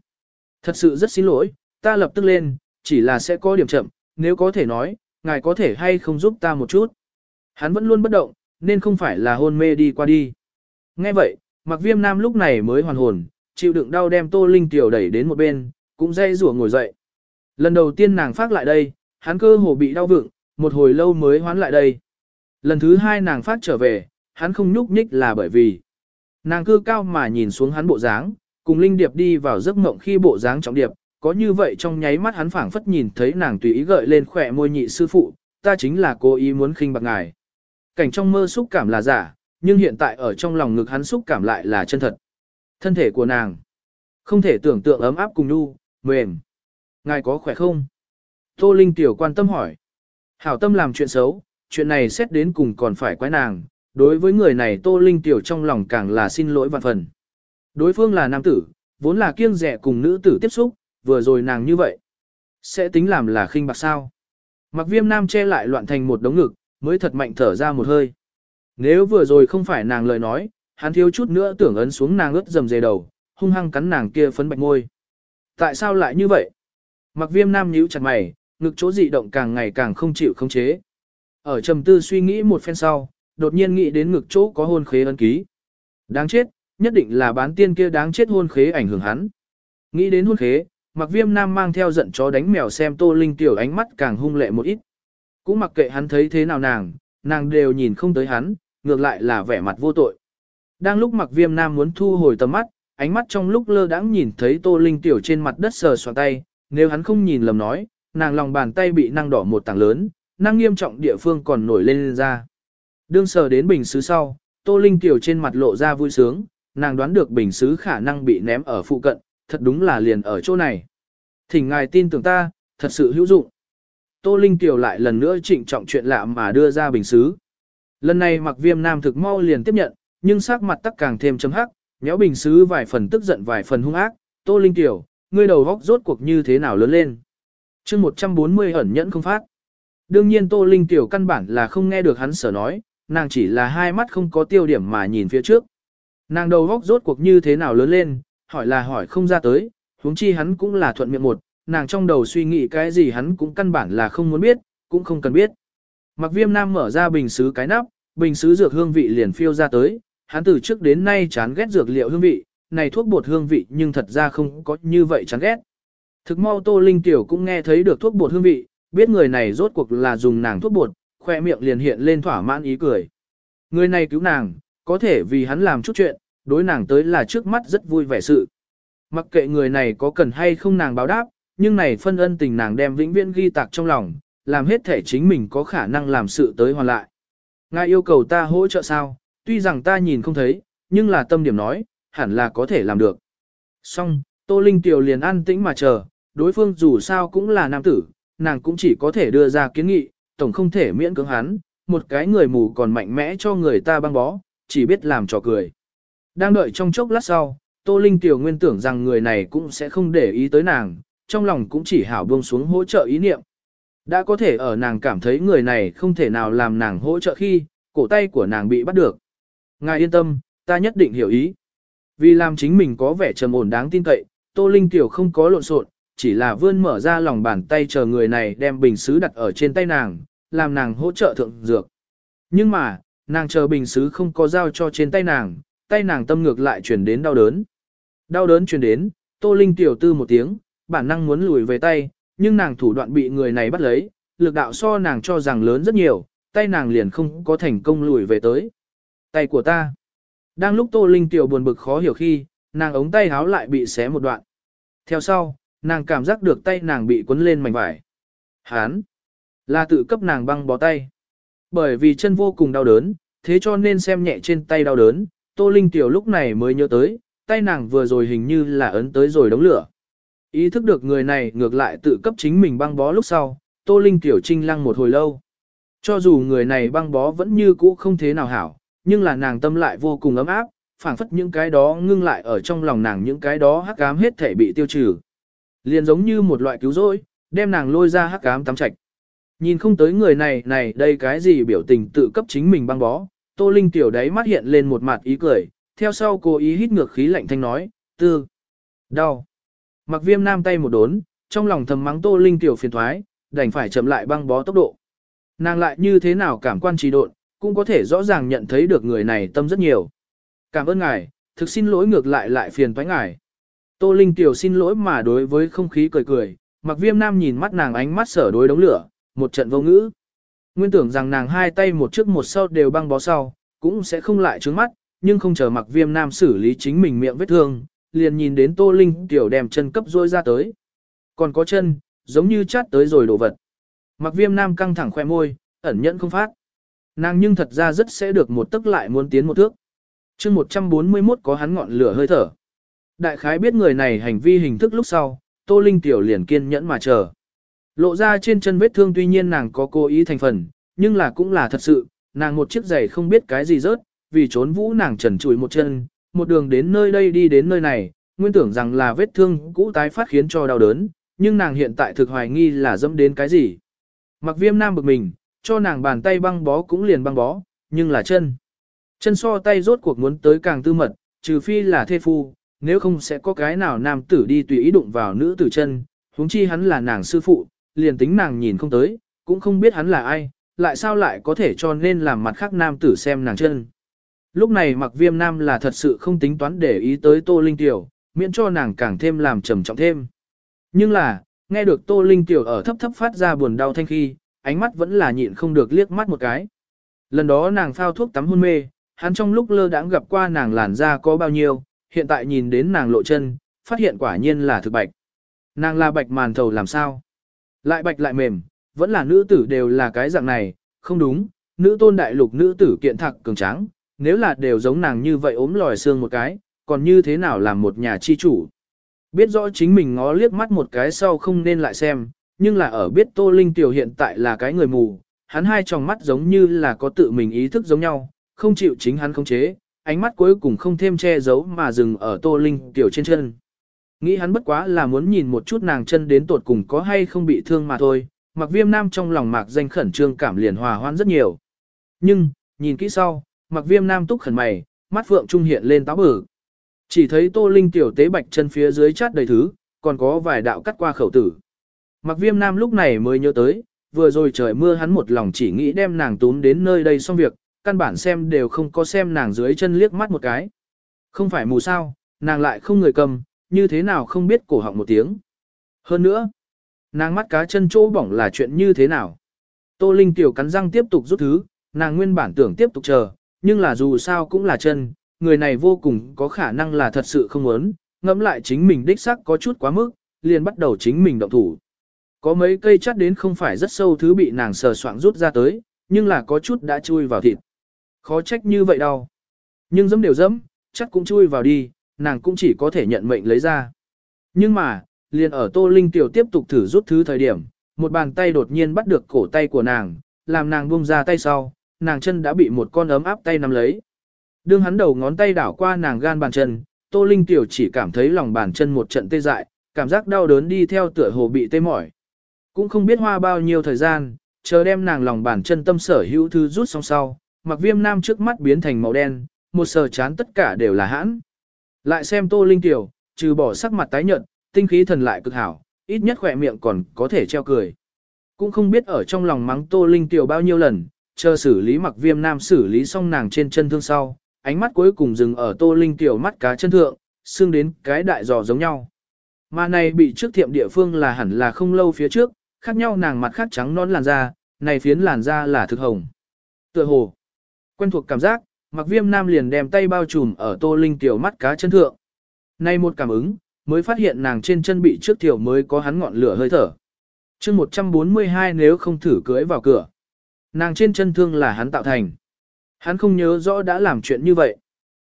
Thật sự rất xin lỗi, ta lập tức lên, chỉ là sẽ có điểm chậm, nếu có thể nói, ngài có thể hay không giúp ta một chút. Hắn vẫn luôn bất động, nên không phải là hôn mê đi qua đi. Nghe vậy, mặc viêm nam lúc này mới hoàn hồn, chịu đựng đau đem tô linh tiểu đẩy đến một bên, cũng dây rủa ngồi dậy. Lần đầu tiên nàng phát lại đây, hắn cơ hồ bị đau vựng, một hồi lâu mới hoán lại đây. Lần thứ hai nàng phát trở về, hắn không nhúc nhích là bởi vì nàng cư cao mà nhìn xuống hắn bộ dáng, cùng Linh Điệp đi vào giấc mộng khi bộ dáng trọng điệp, có như vậy trong nháy mắt hắn phảng phất nhìn thấy nàng tùy ý gợi lên khỏe môi nhị sư phụ, ta chính là cố ý muốn khinh bạc ngài. Cảnh trong mơ xúc cảm là giả, nhưng hiện tại ở trong lòng ngực hắn xúc cảm lại là chân thật. Thân thể của nàng, không thể tưởng tượng ấm áp cùng nu, mềm. Ngài có khỏe không? Tô Linh tiểu quan tâm hỏi. Hảo tâm làm chuyện xấu, chuyện này xét đến cùng còn phải quái nàng, đối với người này Tô Linh tiểu trong lòng càng là xin lỗi vạn phần. Đối phương là nam tử, vốn là kiêng rẻ cùng nữ tử tiếp xúc, vừa rồi nàng như vậy. Sẽ tính làm là khinh bạc sao. Mặc viêm nam che lại loạn thành một đống ngực, mới thật mạnh thở ra một hơi. Nếu vừa rồi không phải nàng lời nói, hắn thiếu chút nữa tưởng ấn xuống nàng ướt dầm dề đầu, hung hăng cắn nàng kia phấn bạch môi. Tại sao lại như vậy? Mặc viêm nam nhíu chặt mày, ngực chỗ dị động càng ngày càng không chịu khống chế. Ở trầm tư suy nghĩ một phen sau, đột nhiên nghĩ đến ngực chỗ có hôn khế ấn ký. Đáng chết, nhất định là bán tiên kia đáng chết hôn khế ảnh hưởng hắn. Nghĩ đến hôn khế, mặc viêm nam mang theo giận chó đánh mèo xem tô linh tiểu ánh mắt càng hung lệ một ít. Cũng mặc kệ hắn thấy thế nào nàng, nàng đều nhìn không tới hắn, ngược lại là vẻ mặt vô tội. Đang lúc mặc viêm nam muốn thu hồi tầm mắt, ánh mắt trong lúc lơ đãng nhìn thấy tô linh tiểu trên mặt đất sờ soạn tay, nếu hắn không nhìn lầm nói, nàng lòng bàn tay bị năng đỏ một tảng lớn, năng nghiêm trọng địa phương còn nổi lên, lên ra. Đương sờ đến bình xứ sau, tô linh tiểu trên mặt lộ ra vui sướng, nàng đoán được bình xứ khả năng bị ném ở phụ cận, thật đúng là liền ở chỗ này. Thỉnh ngài tin tưởng ta, thật sự hữu dụng. Tô Linh Tiểu lại lần nữa trịnh trọng chuyện lạ mà đưa ra bình xứ. Lần này mặc viêm nam thực mau liền tiếp nhận, nhưng sắc mặt tắc càng thêm chấm hắc, méo bình xứ vài phần tức giận vài phần hung ác. Tô Linh Tiểu, ngươi đầu góc rốt cuộc như thế nào lớn lên. chương 140 ẩn nhẫn không phát. Đương nhiên Tô Linh Tiểu căn bản là không nghe được hắn sở nói, nàng chỉ là hai mắt không có tiêu điểm mà nhìn phía trước. Nàng đầu góc rốt cuộc như thế nào lớn lên, hỏi là hỏi không ra tới, huống chi hắn cũng là thuận miệng một, nàng trong đầu suy nghĩ cái gì hắn cũng căn bản là không muốn biết, cũng không cần biết. Mặc viêm nam mở ra bình xứ cái nắp, bình xứ dược hương vị liền phiêu ra tới, hắn từ trước đến nay chán ghét dược liệu hương vị, này thuốc bột hương vị nhưng thật ra không có như vậy chán ghét. Thực mau Tô Linh Tiểu cũng nghe thấy được thuốc bột hương vị, biết người này rốt cuộc là dùng nàng thuốc bột, khoe miệng liền hiện lên thỏa mãn ý cười. Người này cứu nàng, có thể vì hắn làm chút chuyện, đối nàng tới là trước mắt rất vui vẻ sự. Mặc kệ người này có cần hay không nàng báo đáp, nhưng này phân ân tình nàng đem vĩnh viễn ghi tạc trong lòng, làm hết thể chính mình có khả năng làm sự tới hoàn lại. Ngài yêu cầu ta hỗ trợ sao, tuy rằng ta nhìn không thấy, nhưng là tâm điểm nói, hẳn là có thể làm được. Xong, Tô Linh Tiểu liền an tĩnh mà chờ, đối phương dù sao cũng là nam tử, nàng cũng chỉ có thể đưa ra kiến nghị, tổng không thể miễn cưỡng hắn, một cái người mù còn mạnh mẽ cho người ta băng bó, chỉ biết làm trò cười. Đang đợi trong chốc lát sau, Tô Linh Tiểu nguyên tưởng rằng người này cũng sẽ không để ý tới nàng, trong lòng cũng chỉ hảo buông xuống hỗ trợ ý niệm. Đã có thể ở nàng cảm thấy người này không thể nào làm nàng hỗ trợ khi, cổ tay của nàng bị bắt được. Ngài yên tâm, ta nhất định hiểu ý. Vì làm chính mình có vẻ trầm ổn đáng tin cậy, Tô Linh Tiểu không có lộn xộn, chỉ là vươn mở ra lòng bàn tay chờ người này đem bình sứ đặt ở trên tay nàng, làm nàng hỗ trợ thượng dược. Nhưng mà, nàng chờ bình sứ không có giao cho trên tay nàng, tay nàng tâm ngược lại chuyển đến đau đớn. Đau đớn chuyển đến, Tô Linh tiểu tư một tiếng, bản năng muốn lùi về tay, nhưng nàng thủ đoạn bị người này bắt lấy, lực đạo so nàng cho rằng lớn rất nhiều, tay nàng liền không có thành công lùi về tới. Tay của ta. Đang lúc Tô Linh tiểu buồn bực khó hiểu khi, nàng ống tay háo lại bị xé một đoạn. Theo sau, nàng cảm giác được tay nàng bị cuốn lên mảnh vải. Hán! Là tự cấp nàng băng bó tay. Bởi vì chân vô cùng đau đớn, thế cho nên xem nhẹ trên tay đau đớn, Tô Linh Tiểu lúc này mới nhớ tới, tay nàng vừa rồi hình như là ấn tới rồi đống lửa. Ý thức được người này ngược lại tự cấp chính mình băng bó lúc sau, Tô Linh Tiểu trinh lăng một hồi lâu. Cho dù người này băng bó vẫn như cũ không thế nào hảo, nhưng là nàng tâm lại vô cùng ấm áp, phảng phất những cái đó ngưng lại ở trong lòng nàng những cái đó hắc ám hết thể bị tiêu trừ. Liền giống như một loại cứu rỗi, đem nàng lôi ra hắc ám tắm trạch. Nhìn không tới người này này đây cái gì biểu tình tự cấp chính mình băng bó, Tô Linh tiểu đấy mắt hiện lên một mặt ý cười, theo sau cô ý hít ngược khí lạnh thanh nói, tư, đau. Mặc viêm nam tay một đốn, trong lòng thầm mắng Tô Linh tiểu phiền thoái, đành phải chậm lại băng bó tốc độ. Nàng lại như thế nào cảm quan trì độn, cũng có thể rõ ràng nhận thấy được người này tâm rất nhiều. Cảm ơn ngài, thực xin lỗi ngược lại lại phiền thoái ngài. Tô Linh tiểu xin lỗi mà đối với không khí cười cười, mặc viêm nam nhìn mắt nàng ánh mắt sở đối đống lửa, một trận vô ngữ. Nguyên tưởng rằng nàng hai tay một trước một sau đều băng bó sau, cũng sẽ không lại trướng mắt, nhưng không chờ mặc viêm nam xử lý chính mình miệng vết thương, liền nhìn đến Tô Linh tiểu đem chân cấp rôi ra tới. Còn có chân, giống như chát tới rồi đổ vật. Mặc viêm nam căng thẳng khoe môi, ẩn nhẫn không phát. Nàng nhưng thật ra rất sẽ được một tức lại muốn tiến một thước. chương 141 có hắn ngọn lửa hơi thở. Đại khái biết người này hành vi hình thức lúc sau, Tô Linh tiểu liền kiên nhẫn mà chờ. Lộ ra trên chân vết thương tuy nhiên nàng có cố ý thành phần, nhưng là cũng là thật sự, nàng một chiếc giày không biết cái gì rớt, vì trốn vũ nàng trần trụi một chân, một đường đến nơi đây đi đến nơi này, nguyên tưởng rằng là vết thương cũ tái phát khiến cho đau đớn, nhưng nàng hiện tại thực hoài nghi là dẫm đến cái gì. Mặc viêm nam bực mình, cho nàng bàn tay băng bó cũng liền băng bó, nhưng là chân. Chân so tay rốt cuộc muốn tới càng tư mật, trừ phi là thê phu, nếu không sẽ có cái nào nam tử đi tùy ý đụng vào nữ tử chân, huống chi hắn là nàng sư phụ, liền tính nàng nhìn không tới, cũng không biết hắn là ai, lại sao lại có thể cho nên làm mặt khác nam tử xem nàng chân. Lúc này mặc viêm nam là thật sự không tính toán để ý tới Tô Linh Tiểu, miễn cho nàng càng thêm làm trầm trọng thêm. Nhưng là, nghe được Tô Linh Tiểu ở thấp thấp phát ra buồn đau thanh khi, ánh mắt vẫn là nhịn không được liếc mắt một cái. Lần đó nàng phao thuốc tắm hôn mê, hắn trong lúc lơ đãng gặp qua nàng làn da có bao nhiêu, hiện tại nhìn đến nàng lộ chân, phát hiện quả nhiên là thực bạch. Nàng là bạch màn thầu làm sao? Lại bạch lại mềm, vẫn là nữ tử đều là cái dạng này, không đúng, nữ tôn đại lục nữ tử kiện thạc cường tráng, nếu là đều giống nàng như vậy ốm lòi xương một cái, còn như thế nào làm một nhà chi chủ. Biết rõ chính mình ngó liếc mắt một cái sau không nên lại xem, nhưng là ở biết Tô Linh Tiểu hiện tại là cái người mù, hắn hai tròng mắt giống như là có tự mình ý thức giống nhau, không chịu chính hắn khống chế, ánh mắt cuối cùng không thêm che giấu mà dừng ở Tô Linh Tiểu trên chân. Nghĩ hắn bất quá là muốn nhìn một chút nàng chân đến tột cùng có hay không bị thương mà thôi, mặc viêm nam trong lòng mạc danh khẩn trương cảm liền hòa hoan rất nhiều. Nhưng, nhìn kỹ sau, mặc viêm nam túc khẩn mày, mắt phượng trung hiện lên táo bử. Chỉ thấy tô linh tiểu tế bạch chân phía dưới chát đầy thứ, còn có vài đạo cắt qua khẩu tử. Mặc viêm nam lúc này mới nhớ tới, vừa rồi trời mưa hắn một lòng chỉ nghĩ đem nàng tún đến nơi đây xong việc, căn bản xem đều không có xem nàng dưới chân liếc mắt một cái. Không phải mù sao, nàng lại không người cầm, như thế nào không biết cổ họng một tiếng. Hơn nữa, nàng mắt cá chân chỗ bỏng là chuyện như thế nào. Tô Linh tiểu cắn răng tiếp tục rút thứ, nàng nguyên bản tưởng tiếp tục chờ, nhưng là dù sao cũng là chân, người này vô cùng có khả năng là thật sự không muốn, ngẫm lại chính mình đích sắc có chút quá mức, liền bắt đầu chính mình động thủ. Có mấy cây chắt đến không phải rất sâu thứ bị nàng sờ soạng rút ra tới, nhưng là có chút đã chui vào thịt. Khó trách như vậy đâu. Nhưng dẫm đều dẫm, chắc cũng chui vào đi, nàng cũng chỉ có thể nhận mệnh lấy ra. Nhưng mà, liền ở Tô Linh Tiểu tiếp tục thử rút thứ thời điểm, một bàn tay đột nhiên bắt được cổ tay của nàng, làm nàng buông ra tay sau, nàng chân đã bị một con ấm áp tay nắm lấy. Đương hắn đầu ngón tay đảo qua nàng gan bàn chân, Tô Linh Tiểu chỉ cảm thấy lòng bàn chân một trận tê dại, cảm giác đau đớn đi theo tựa hồ bị tê mỏi. Cũng không biết hoa bao nhiêu thời gian, chờ đem nàng lòng bàn chân tâm sở hữu thứ rút xong sau, mặc viêm nam trước mắt biến thành màu đen, một sờ chán tất cả đều là hãn. Lại xem Tô Linh Tiểu, trừ bỏ sắc mặt tái nhợt, tinh khí thần lại cực hảo, ít nhất khỏe miệng còn có thể treo cười. Cũng không biết ở trong lòng mắng Tô Linh Tiểu bao nhiêu lần, chờ xử lý mặc viêm nam xử lý xong nàng trên chân thương sau, ánh mắt cuối cùng dừng ở Tô Linh Tiểu mắt cá chân thượng, xương đến cái đại giò giống nhau. Mà này bị trước thiệm địa phương là hẳn là không lâu phía trước, khác nhau nàng mặt khác trắng non làn da, này phiến làn da là thực hồng. Tựa hồ, quen thuộc cảm giác, mặc viêm nam liền đem tay bao trùm ở tô linh tiểu mắt cá chân thượng. Nay một cảm ứng, mới phát hiện nàng trên chân bị trước tiểu mới có hắn ngọn lửa hơi thở. chương 142 nếu không thử cưới vào cửa. Nàng trên chân thương là hắn tạo thành. Hắn không nhớ rõ đã làm chuyện như vậy.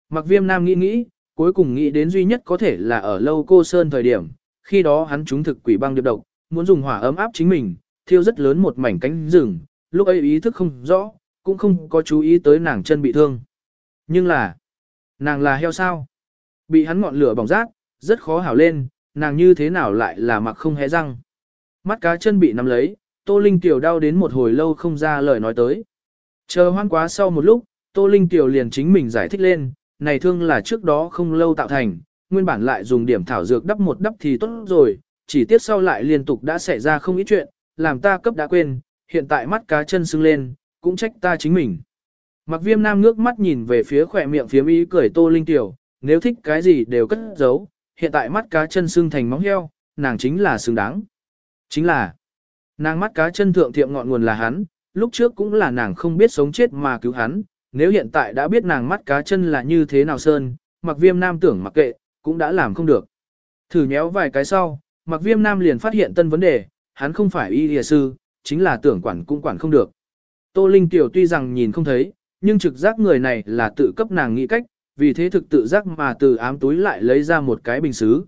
Mặc viêm nam nghĩ nghĩ, cuối cùng nghĩ đến duy nhất có thể là ở lâu cô sơn thời điểm, khi đó hắn trúng thực quỷ băng điệp độc, muốn dùng hỏa ấm áp chính mình, thiêu rất lớn một mảnh cánh rừng, lúc ấy ý thức không rõ, cũng không có chú ý tới nàng chân bị thương. Nhưng là, nàng là heo sao? Bị hắn ngọn lửa bỏng rát, rất khó hảo lên, nàng như thế nào lại là mặc không hé răng. Mắt cá chân bị nắm lấy, Tô Linh Tiểu đau đến một hồi lâu không ra lời nói tới. Chờ hoan quá sau một lúc, Tô Linh Tiểu liền chính mình giải thích lên, này thương là trước đó không lâu tạo thành, nguyên bản lại dùng điểm thảo dược đắp một đắp thì tốt rồi, chỉ tiếp sau lại liên tục đã xảy ra không ít chuyện, làm ta cấp đã quên, hiện tại mắt cá chân sưng lên, cũng trách ta chính mình. Mặc viêm nam ngước mắt nhìn về phía khỏe miệng phía ý cười Tô Linh Tiểu, nếu thích cái gì đều cất giấu, hiện tại mắt cá chân sưng thành móng heo, nàng chính là xứng đáng. Chính là, nàng mắt cá chân thượng thiệm ngọn nguồn là hắn, lúc trước cũng là nàng không biết sống chết mà cứu hắn, nếu hiện tại đã biết nàng mắt cá chân là như thế nào sơn, mặc viêm nam tưởng mặc kệ, cũng đã làm không được. Thử nhéo vài cái sau, mặc viêm nam liền phát hiện tân vấn đề, hắn không phải y địa sư, chính là tưởng quản cũng quản không được. Tô Linh Tiểu tuy rằng nhìn không thấy, nhưng trực giác người này là tự cấp nàng nghĩ cách, vì thế thực tự giác mà từ ám túi lại lấy ra một cái bình xứ.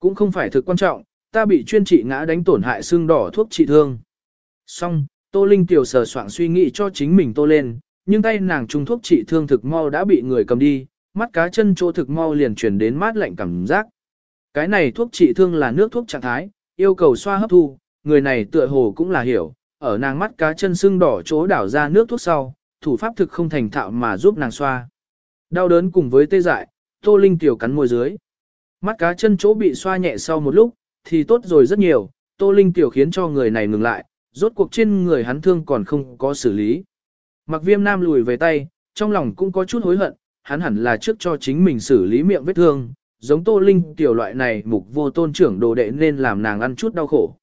Cũng không phải thực quan trọng, ta bị chuyên trị ngã đánh tổn hại xương đỏ thuốc trị thương. Xong, Tô Linh tiểu sờ soạn suy nghĩ cho chính mình tô lên, nhưng tay nàng trung thuốc trị thương thực mau đã bị người cầm đi, mắt cá chân chỗ thực mau liền chuyển đến mát lạnh cảm giác. Cái này thuốc trị thương là nước thuốc trạng thái, yêu cầu xoa hấp thu, người này tựa hồ cũng là hiểu, ở nàng mắt cá chân xương đỏ chỗ đảo ra nước thuốc sau, thủ pháp thực không thành thạo mà giúp nàng xoa. Đau đớn cùng với tê dại, Tô Linh tiểu cắn môi dưới. Mắt cá chân chỗ bị xoa nhẹ sau một lúc, thì tốt rồi rất nhiều, Tô Linh tiểu khiến cho người này ngừng lại, rốt cuộc trên người hắn thương còn không có xử lý. Mặc viêm nam lùi về tay, trong lòng cũng có chút hối hận, hắn hẳn là trước cho chính mình xử lý miệng vết thương, giống Tô Linh tiểu loại này mục vô tôn trưởng đồ đệ nên làm nàng ăn chút đau khổ.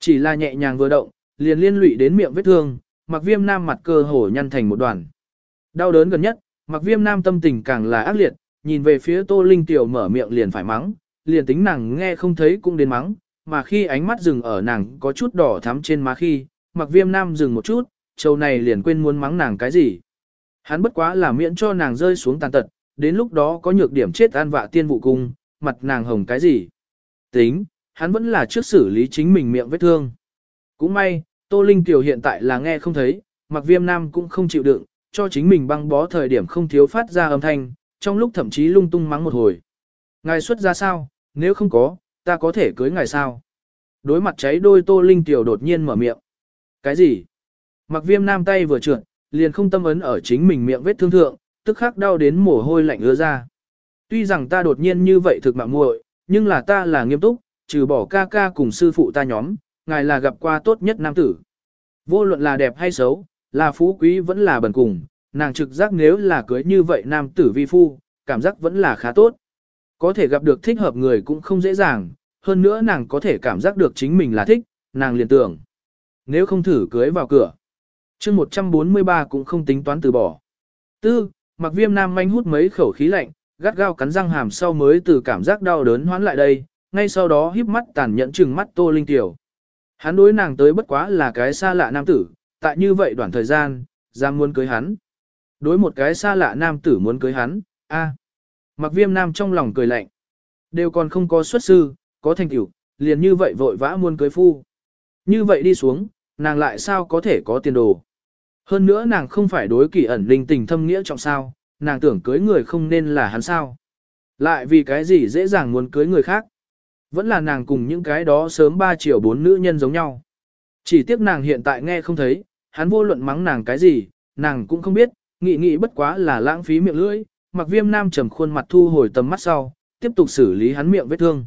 Chỉ là nhẹ nhàng vừa động, liền liên lụy đến miệng vết thương, mặc viêm nam mặt cơ hổ nhăn thành một đoàn. Đau đớn gần nhất, mặc viêm nam tâm tình càng là ác liệt, nhìn về phía Tô Linh tiểu mở miệng liền phải mắng, liền tính nàng nghe không thấy cũng đến mắng, mà khi ánh mắt dừng ở nàng có chút đỏ thắm trên má khi, mặc viêm nam dừng một chút, châu này liền quên muốn mắng nàng cái gì. Hắn bất quá là miễn cho nàng rơi xuống tàn tật, đến lúc đó có nhược điểm chết an vạ tiên vụ cung, mặt nàng hồng cái gì. Tính, hắn vẫn là trước xử lý chính mình miệng vết thương. Cũng may, Tô Linh Tiểu hiện tại là nghe không thấy, mặc viêm nam cũng không chịu đựng, cho chính mình băng bó thời điểm không thiếu phát ra âm thanh, trong lúc thậm chí lung tung mắng một hồi. Ngài xuất ra sao, nếu không có, ta có thể cưới ngài sao? Đối mặt cháy đôi Tô Linh Tiểu đột nhiên mở miệng. Cái gì? Mặc viêm nam tay vừa trượt, liền không tâm ấn ở chính mình miệng vết thương thượng, tức khắc đau đến mồ hôi lạnh ứa ra. Tuy rằng ta đột nhiên như vậy thực mạng muội, nhưng là ta là nghiêm túc, trừ bỏ ca ca cùng sư phụ ta nhóm, ngài là gặp qua tốt nhất nam tử. Vô luận là đẹp hay xấu, là phú quý vẫn là bần cùng, nàng trực giác nếu là cưới như vậy nam tử vi phu, cảm giác vẫn là khá tốt. Có thể gặp được thích hợp người cũng không dễ dàng, hơn nữa nàng có thể cảm giác được chính mình là thích, nàng liền tưởng. Nếu không thử cưới vào cửa, chương 143 cũng không tính toán từ bỏ. Tư, mặc viêm nam manh hút mấy khẩu khí lạnh, gắt gao cắn răng hàm sau mới từ cảm giác đau đớn hoán lại đây, ngay sau đó híp mắt tàn nhẫn chừng mắt tô linh tiểu. Hắn đối nàng tới bất quá là cái xa lạ nam tử, tại như vậy đoạn thời gian, ra muốn cưới hắn. Đối một cái xa lạ nam tử muốn cưới hắn, a Mặc viêm nam trong lòng cười lạnh. Đều còn không có xuất sư, có thành tựu, liền như vậy vội vã muôn cưới phu. Như vậy đi xuống, nàng lại sao có thể có tiền đồ. Hơn nữa nàng không phải đối kỳ ẩn linh tình thâm nghĩa trọng sao, nàng tưởng cưới người không nên là hắn sao. Lại vì cái gì dễ dàng muốn cưới người khác. Vẫn là nàng cùng những cái đó sớm ba triệu bốn nữ nhân giống nhau. Chỉ tiếc nàng hiện tại nghe không thấy, hắn vô luận mắng nàng cái gì, nàng cũng không biết, nghĩ nghĩ bất quá là lãng phí miệng lưỡi, mặc viêm nam trầm khuôn mặt thu hồi tầm mắt sau, tiếp tục xử lý hắn miệng vết thương.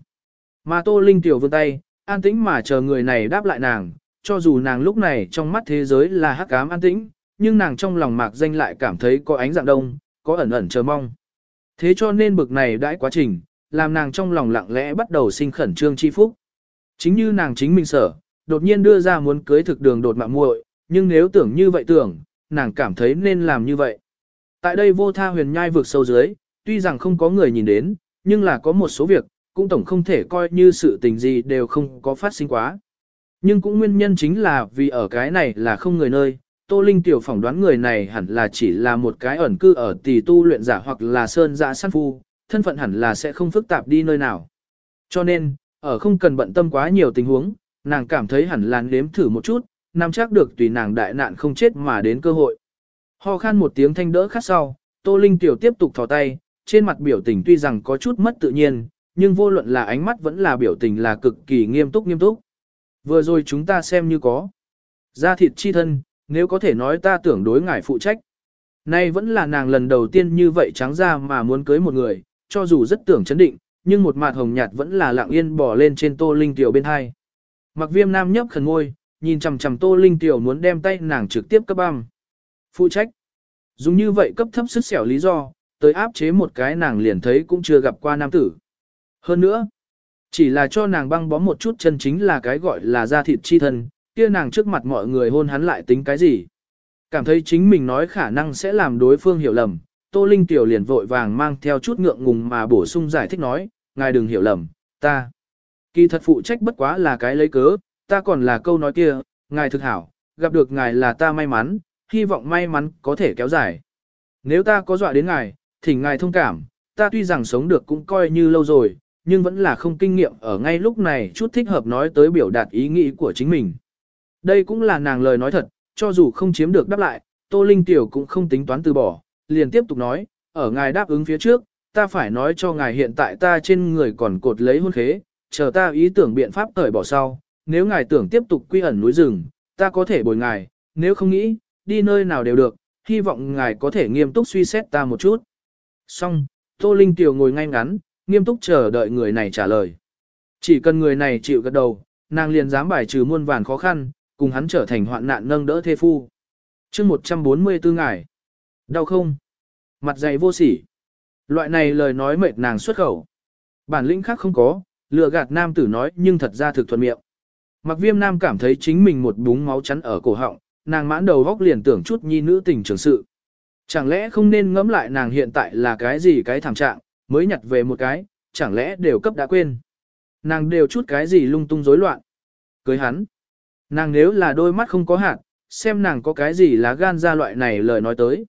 Mà Tô Linh tiểu vươn tay, an tĩnh mà chờ người này đáp lại nàng, cho dù nàng lúc này trong mắt thế giới là hắc ám an tĩnh, nhưng nàng trong lòng mạc danh lại cảm thấy có ánh dạng đông, có ẩn ẩn chờ mong. Thế cho nên bực này đãi quá trình, làm nàng trong lòng lặng lẽ bắt đầu sinh khẩn trương chi phúc. Chính như nàng chính mình sở, đột nhiên đưa ra muốn cưới thực đường đột mạng muội, nhưng nếu tưởng như vậy tưởng, nàng cảm thấy nên làm như vậy. Tại đây vô tha huyền nhai vượt sâu dưới, tuy rằng không có người nhìn đến, nhưng là có một số việc, cũng tổng không thể coi như sự tình gì đều không có phát sinh quá. Nhưng cũng nguyên nhân chính là vì ở cái này là không người nơi, Tô Linh tiểu phỏng đoán người này hẳn là chỉ là một cái ẩn cư ở tỷ tu luyện giả hoặc là sơn giả sát phu, thân phận hẳn là sẽ không phức tạp đi nơi nào. Cho nên, ở không cần bận tâm quá nhiều tình huống, nàng cảm thấy hẳn là nếm thử một chút, nắm chắc được tùy nàng đại nạn không chết mà đến cơ hội. Ho khan một tiếng thanh đỡ khát sau, Tô Linh tiểu tiếp tục thò tay, trên mặt biểu tình tuy rằng có chút mất tự nhiên, nhưng vô luận là ánh mắt vẫn là biểu tình là cực kỳ nghiêm túc nghiêm túc. Vừa rồi chúng ta xem như có. gia thịt chi thân, nếu có thể nói ta tưởng đối ngài phụ trách. Nay vẫn là nàng lần đầu tiên như vậy trắng ra mà muốn cưới một người, cho dù rất tưởng chấn định, nhưng một mặt hồng nhạt vẫn là lặng yên bỏ lên trên tô linh tiểu bên hai. Mặc viêm nam nhấp khẩn ngôi, nhìn chằm chằm tô linh tiểu muốn đem tay nàng trực tiếp cấp băm. Phụ trách. Dùng như vậy cấp thấp sức xẻo lý do, tới áp chế một cái nàng liền thấy cũng chưa gặp qua nam tử. Hơn nữa, chỉ là cho nàng băng bó một chút chân chính là cái gọi là da thịt chi thân, kia nàng trước mặt mọi người hôn hắn lại tính cái gì. Cảm thấy chính mình nói khả năng sẽ làm đối phương hiểu lầm, Tô Linh Tiểu liền vội vàng mang theo chút ngượng ngùng mà bổ sung giải thích nói, ngài đừng hiểu lầm, ta. Kỳ thật phụ trách bất quá là cái lấy cớ, ta còn là câu nói kia, ngài thực hảo, gặp được ngài là ta may mắn, hy vọng may mắn có thể kéo dài. Nếu ta có dọa đến ngài, thỉnh ngài thông cảm, ta tuy rằng sống được cũng coi như lâu rồi, nhưng vẫn là không kinh nghiệm ở ngay lúc này chút thích hợp nói tới biểu đạt ý nghĩ của chính mình. Đây cũng là nàng lời nói thật, cho dù không chiếm được đáp lại, Tô Linh Tiểu cũng không tính toán từ bỏ, liền tiếp tục nói, ở ngài đáp ứng phía trước, ta phải nói cho ngài hiện tại ta trên người còn cột lấy hôn khế, chờ ta ý tưởng biện pháp cởi bỏ sau, nếu ngài tưởng tiếp tục quy ẩn núi rừng, ta có thể bồi ngài, nếu không nghĩ, đi nơi nào đều được, hy vọng ngài có thể nghiêm túc suy xét ta một chút. Xong, Tô Linh Tiểu ngồi ngay ngắn, nghiêm túc chờ đợi người này trả lời. Chỉ cần người này chịu gật đầu, nàng liền dám bài trừ muôn vàn khó khăn, cùng hắn trở thành hoạn nạn nâng đỡ thê phu. chương 144 ngài, Đau không? Mặt dày vô sỉ. Loại này lời nói mệt nàng xuất khẩu. Bản lĩnh khác không có, lừa gạt nam tử nói nhưng thật ra thực thuận miệng. Mặc viêm nam cảm thấy chính mình một búng máu chắn ở cổ họng, nàng mãn đầu góc liền tưởng chút nhi nữ tình trường sự. Chẳng lẽ không nên ngẫm lại nàng hiện tại là cái gì cái thảm trạng, mới nhặt về một cái, chẳng lẽ đều cấp đã quên. Nàng đều chút cái gì lung tung rối loạn. Cưới hắn. Nàng nếu là đôi mắt không có hạt, xem nàng có cái gì lá gan ra loại này lời nói tới.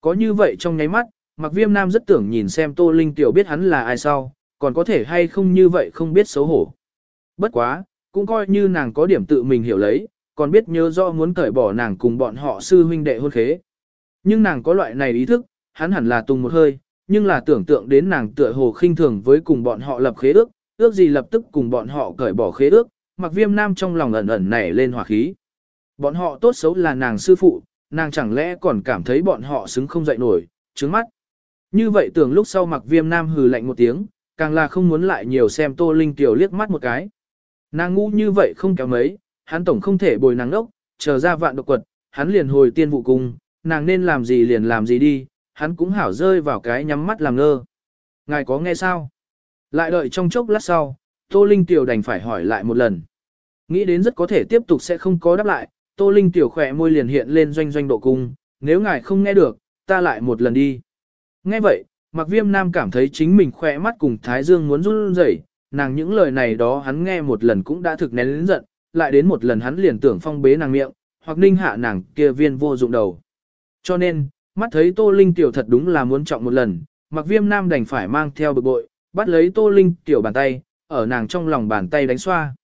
Có như vậy trong nháy mắt, mặc viêm nam rất tưởng nhìn xem Tô Linh Tiểu biết hắn là ai sau, còn có thể hay không như vậy không biết xấu hổ. Bất quá, cũng coi như nàng có điểm tự mình hiểu lấy, còn biết nhớ rõ muốn cởi bỏ nàng cùng bọn họ sư huynh đệ hôn khế. Nhưng nàng có loại này ý thức, hắn hẳn là tung một hơi, nhưng là tưởng tượng đến nàng tựa hồ khinh thường với cùng bọn họ lập khế ước, ước gì lập tức cùng bọn họ cởi bỏ khế ước, mặc viêm nam trong lòng ẩn ẩn nảy lên hỏa khí. Bọn họ tốt xấu là nàng sư phụ, nàng chẳng lẽ còn cảm thấy bọn họ xứng không dậy nổi, trứng mắt. Như vậy tưởng lúc sau mặc viêm nam hừ lạnh một tiếng, càng là không muốn lại nhiều xem tô linh tiểu liếc mắt một cái. Nàng ngu như vậy không kéo mấy, hắn tổng không thể bồi nàng đốc, chờ ra vạn độc quật, hắn liền hồi tiên vụ cung, nàng nên làm gì liền làm gì đi, hắn cũng hảo rơi vào cái nhắm mắt làm ngơ. Ngài có nghe sao? Lại đợi trong chốc lát sau, Tô Linh Tiểu đành phải hỏi lại một lần. Nghĩ đến rất có thể tiếp tục sẽ không có đáp lại, Tô Linh Tiểu khỏe môi liền hiện lên doanh doanh độ cung, nếu ngài không nghe được, ta lại một lần đi. Nghe vậy, Mạc Viêm Nam cảm thấy chính mình khỏe mắt cùng Thái Dương muốn run rẩy, nàng những lời này đó hắn nghe một lần cũng đã thực nén lĩnh giận, lại đến một lần hắn liền tưởng phong bế nàng miệng, hoặc ninh hạ nàng kia viên vô dụng đầu. Cho nên, mắt thấy Tô Linh Tiểu thật đúng là muốn trọng một lần, mặc Viêm Nam đành phải mang theo bực bội, bắt lấy Tô Linh Tiểu bàn tay, ở nàng trong lòng bàn tay đánh xoa.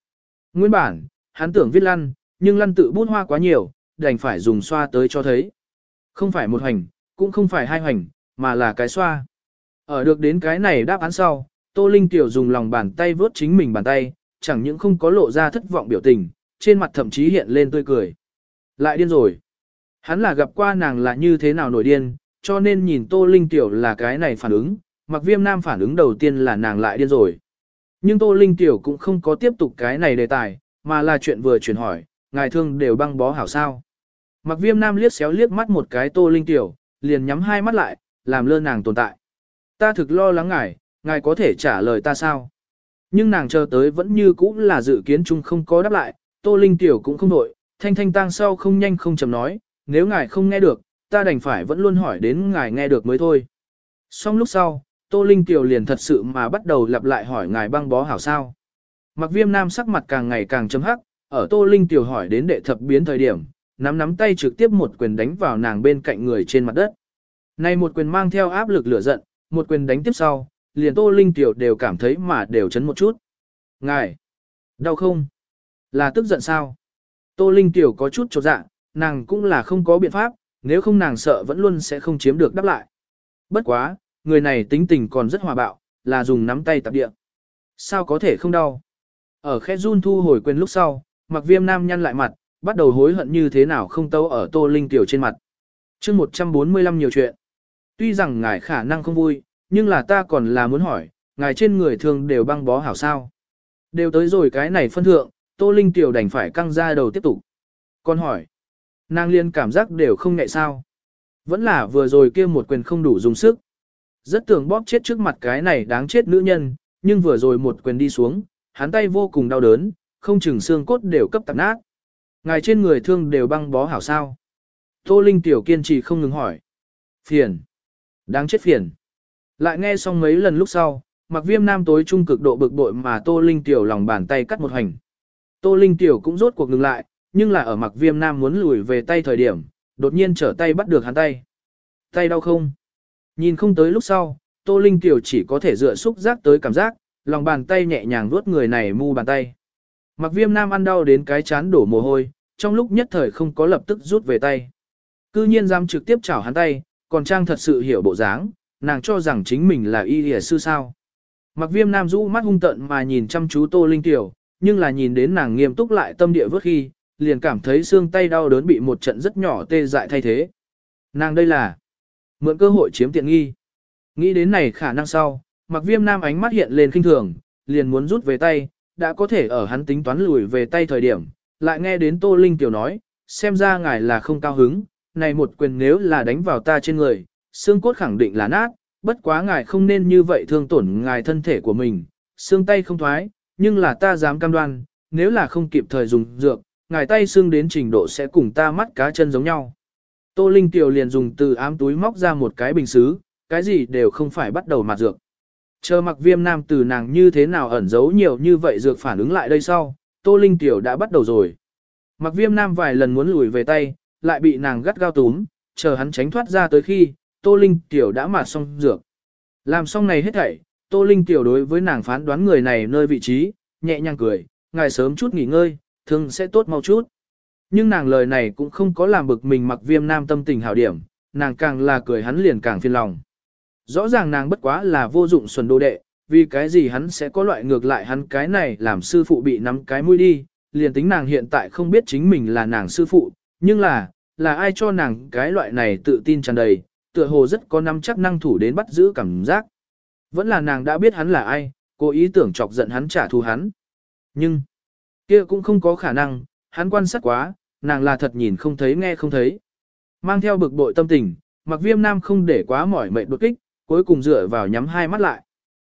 Nguyên bản, hắn tưởng viết lăn, nhưng lăn tự bút hoa quá nhiều, đành phải dùng xoa tới cho thấy. Không phải một hành, cũng không phải hai hành, mà là cái xoa. Ở được đến cái này đáp án sau, Tô Linh Tiểu dùng lòng bàn tay vớt chính mình bàn tay, chẳng những không có lộ ra thất vọng biểu tình, trên mặt thậm chí hiện lên tươi cười. Lại điên rồi. Hắn là gặp qua nàng là như thế nào nổi điên, cho nên nhìn Tô Linh Tiểu là cái này phản ứng, mặc viêm nam phản ứng đầu tiên là nàng lại điên rồi. Nhưng Tô Linh Tiểu cũng không có tiếp tục cái này đề tài, mà là chuyện vừa chuyển hỏi, ngài thương đều băng bó hảo sao. Mặc viêm nam liếc xéo liếc mắt một cái Tô Linh Tiểu, liền nhắm hai mắt lại, làm lơ nàng tồn tại. Ta thực lo lắng ngài, ngài có thể trả lời ta sao? Nhưng nàng chờ tới vẫn như cũ là dự kiến chung không có đáp lại, Tô Linh Tiểu cũng không đổi, thanh thanh tang sau không nhanh không chậm nói, nếu ngài không nghe được, ta đành phải vẫn luôn hỏi đến ngài nghe được mới thôi. Xong lúc sau, Tô Linh Tiểu liền thật sự mà bắt đầu lặp lại hỏi ngài băng bó hảo sao. Mặc viêm nam sắc mặt càng ngày càng chấm hắc, ở Tô Linh tiểu hỏi đến đệ thập biến thời điểm, nắm nắm tay trực tiếp một quyền đánh vào nàng bên cạnh người trên mặt đất. Này một quyền mang theo áp lực lửa giận, một quyền đánh tiếp sau, liền Tô Linh tiểu đều cảm thấy mà đều chấn một chút. Ngài! Đau không? Là tức giận sao? Tô Linh tiểu có chút chột dạ, nàng cũng là không có biện pháp, nếu không nàng sợ vẫn luôn sẽ không chiếm được đáp lại. Bất quá, người này tính tình còn rất hòa bạo, là dùng nắm tay tập địa. Sao có thể không đau? Ở khe run thu hồi quên lúc sau, mặc viêm nam nhăn lại mặt, bắt đầu hối hận như thế nào không tấu ở tô linh tiểu trên mặt. chương 145 nhiều chuyện. Tuy rằng ngài khả năng không vui, nhưng là ta còn là muốn hỏi, ngài trên người thường đều băng bó hảo sao. Đều tới rồi cái này phân thượng, tô linh tiểu đành phải căng ra đầu tiếp tục. Còn hỏi, nàng liên cảm giác đều không nhẹ sao. Vẫn là vừa rồi kia một quyền không đủ dùng sức. Rất tưởng bóp chết trước mặt cái này đáng chết nữ nhân, nhưng vừa rồi một quyền đi xuống, hắn tay vô cùng đau đớn, không chừng xương cốt đều cấp tạp nát. Ngài trên người thương đều băng bó hảo sao. Tô Linh tiểu kiên trì không ngừng hỏi. Phiền. Đáng chết phiền. Lại nghe xong mấy lần lúc sau, mặc viêm nam tối trung cực độ bực bội mà Tô Linh tiểu lòng bàn tay cắt một hành. Tô Linh tiểu cũng rốt cuộc ngừng lại, nhưng là ở mặc viêm nam muốn lùi về tay thời điểm, đột nhiên trở tay bắt được hắn tay. Tay đau không? Nhìn không tới lúc sau, Tô Linh tiểu chỉ có thể dựa xúc giác tới cảm giác, lòng bàn tay nhẹ nhàng vuốt người này mu bàn tay. Mặc viêm nam ăn đau đến cái chán đổ mồ hôi, trong lúc nhất thời không có lập tức rút về tay. Cư nhiên dám trực tiếp chảo hắn tay, còn Trang thật sự hiểu bộ dáng, nàng cho rằng chính mình là y lìa sư sao. Mặc viêm nam rũ mắt hung tận mà nhìn chăm chú tô linh tiểu, nhưng là nhìn đến nàng nghiêm túc lại tâm địa vớt khi, liền cảm thấy xương tay đau đớn bị một trận rất nhỏ tê dại thay thế. Nàng đây là mượn cơ hội chiếm tiện nghi. Nghĩ đến này khả năng sau, mặc viêm nam ánh mắt hiện lên khinh thường, liền muốn rút về tay, đã có thể ở hắn tính toán lùi về tay thời điểm, lại nghe đến Tô Linh tiểu nói, xem ra ngài là không cao hứng, này một quyền nếu là đánh vào ta trên người, xương cốt khẳng định là nát, bất quá ngài không nên như vậy thương tổn ngài thân thể của mình, xương tay không thoái, nhưng là ta dám cam đoan, nếu là không kịp thời dùng dược, ngài tay xương đến trình độ sẽ cùng ta mắt cá chân giống nhau. Tô Linh tiểu liền dùng từ ám túi móc ra một cái bình xứ, cái gì đều không phải bắt đầu mặt dược. Chờ mặc viêm nam từ nàng như thế nào ẩn giấu nhiều như vậy dược phản ứng lại đây sau, Tô Linh Tiểu đã bắt đầu rồi. Mặc viêm nam vài lần muốn lùi về tay, lại bị nàng gắt gao túm, chờ hắn tránh thoát ra tới khi, Tô Linh Tiểu đã mà xong dược. Làm xong này hết thảy, Tô Linh Tiểu đối với nàng phán đoán người này nơi vị trí, nhẹ nhàng cười, ngài sớm chút nghỉ ngơi, thường sẽ tốt mau chút. Nhưng nàng lời này cũng không có làm bực mình mặc viêm nam tâm tình hảo điểm, nàng càng là cười hắn liền càng phiền lòng. Rõ ràng nàng bất quá là vô dụng xuân đô đệ, vì cái gì hắn sẽ có loại ngược lại hắn cái này làm sư phụ bị nắm cái mũi đi, liền tính nàng hiện tại không biết chính mình là nàng sư phụ, nhưng là, là ai cho nàng cái loại này tự tin tràn đầy, tựa hồ rất có năm chắc năng thủ đến bắt giữ cảm giác. Vẫn là nàng đã biết hắn là ai, cố ý tưởng chọc giận hắn trả thù hắn. Nhưng, kia cũng không có khả năng, hắn quan sát quá, nàng là thật nhìn không thấy nghe không thấy. Mang theo bực bội tâm tình, mặc viêm nam không để quá mỏi mệt đột kích, cuối cùng dựa vào nhắm hai mắt lại.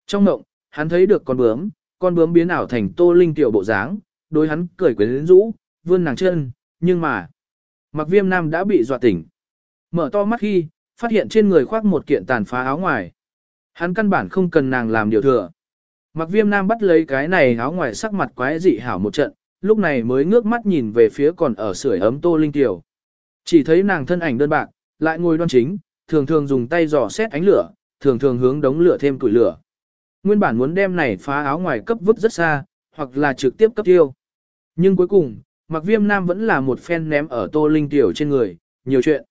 Trong mộng, hắn thấy được con bướm, con bướm biến ảo thành tô linh tiểu bộ dáng, đối hắn cười quyến rũ, vươn nàng chân, nhưng mà, mặc viêm nam đã bị dọa tỉnh. Mở to mắt khi, phát hiện trên người khoác một kiện tàn phá áo ngoài. Hắn căn bản không cần nàng làm điều thừa. Mặc viêm nam bắt lấy cái này áo ngoài sắc mặt quái dị hảo một trận, lúc này mới ngước mắt nhìn về phía còn ở sưởi ấm tô linh tiểu. Chỉ thấy nàng thân ảnh đơn bạc, lại ngồi đoan chính, thường thường dùng tay dò xét ánh lửa, thường thường hướng đống lửa thêm củi lửa. Nguyên bản muốn đem này phá áo ngoài cấp vứt rất xa, hoặc là trực tiếp cấp tiêu. Nhưng cuối cùng, mặc viêm nam vẫn là một phen ném ở tô linh tiểu trên người, nhiều chuyện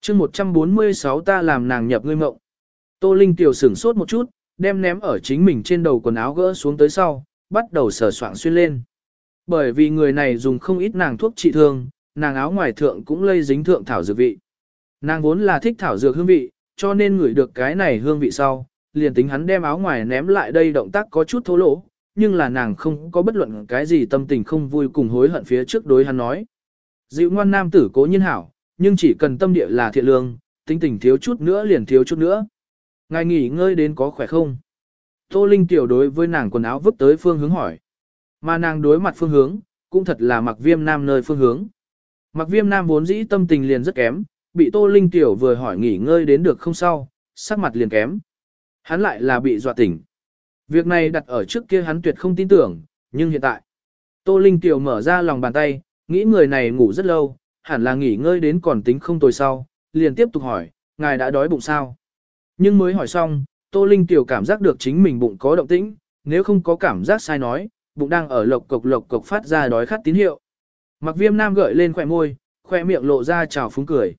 chương 146 ta làm nàng nhập ngươi mộng. Tô linh tiểu sửng sốt một chút, đem ném ở chính mình trên đầu quần áo gỡ xuống tới sau, bắt đầu sờ soạng xuyên lên. Bởi vì người này dùng không ít nàng thuốc trị thương, nàng áo ngoài thượng cũng lây dính thượng thảo dược vị. Nàng vốn là thích thảo dược hương vị, cho nên ngửi được cái này hương vị sau, liền tính hắn đem áo ngoài ném lại đây động tác có chút thô lỗ, nhưng là nàng không có bất luận cái gì tâm tình không vui cùng hối hận phía trước đối hắn nói. Dịu ngoan nam tử cố nhiên hảo, nhưng chỉ cần tâm địa là thiện lương, tính tình thiếu chút nữa liền thiếu chút nữa. Ngài nghỉ ngơi đến có khỏe không? Tô Linh tiểu đối với nàng quần áo vứt tới phương hướng hỏi. Mà nàng đối mặt phương hướng, cũng thật là mặc viêm nam nơi phương hướng. Mặc viêm nam vốn dĩ tâm tình liền rất kém, bị Tô Linh tiểu vừa hỏi nghỉ ngơi đến được không sau, sắc mặt liền kém. Hắn lại là bị dọa tỉnh. Việc này đặt ở trước kia hắn tuyệt không tin tưởng, nhưng hiện tại, Tô Linh Tiểu mở ra lòng bàn tay, nghĩ người này ngủ rất lâu, hẳn là nghỉ ngơi đến còn tính không tồi sau, liền tiếp tục hỏi, ngài đã đói bụng sao? Nhưng mới hỏi xong, Tô Linh Tiểu cảm giác được chính mình bụng có động tĩnh, nếu không có cảm giác sai nói, bụng đang ở lộc cộc lộc cộc phát ra đói khát tín hiệu. Mặc viêm nam gợi lên khỏe môi, khỏe miệng lộ ra trào phúng cười.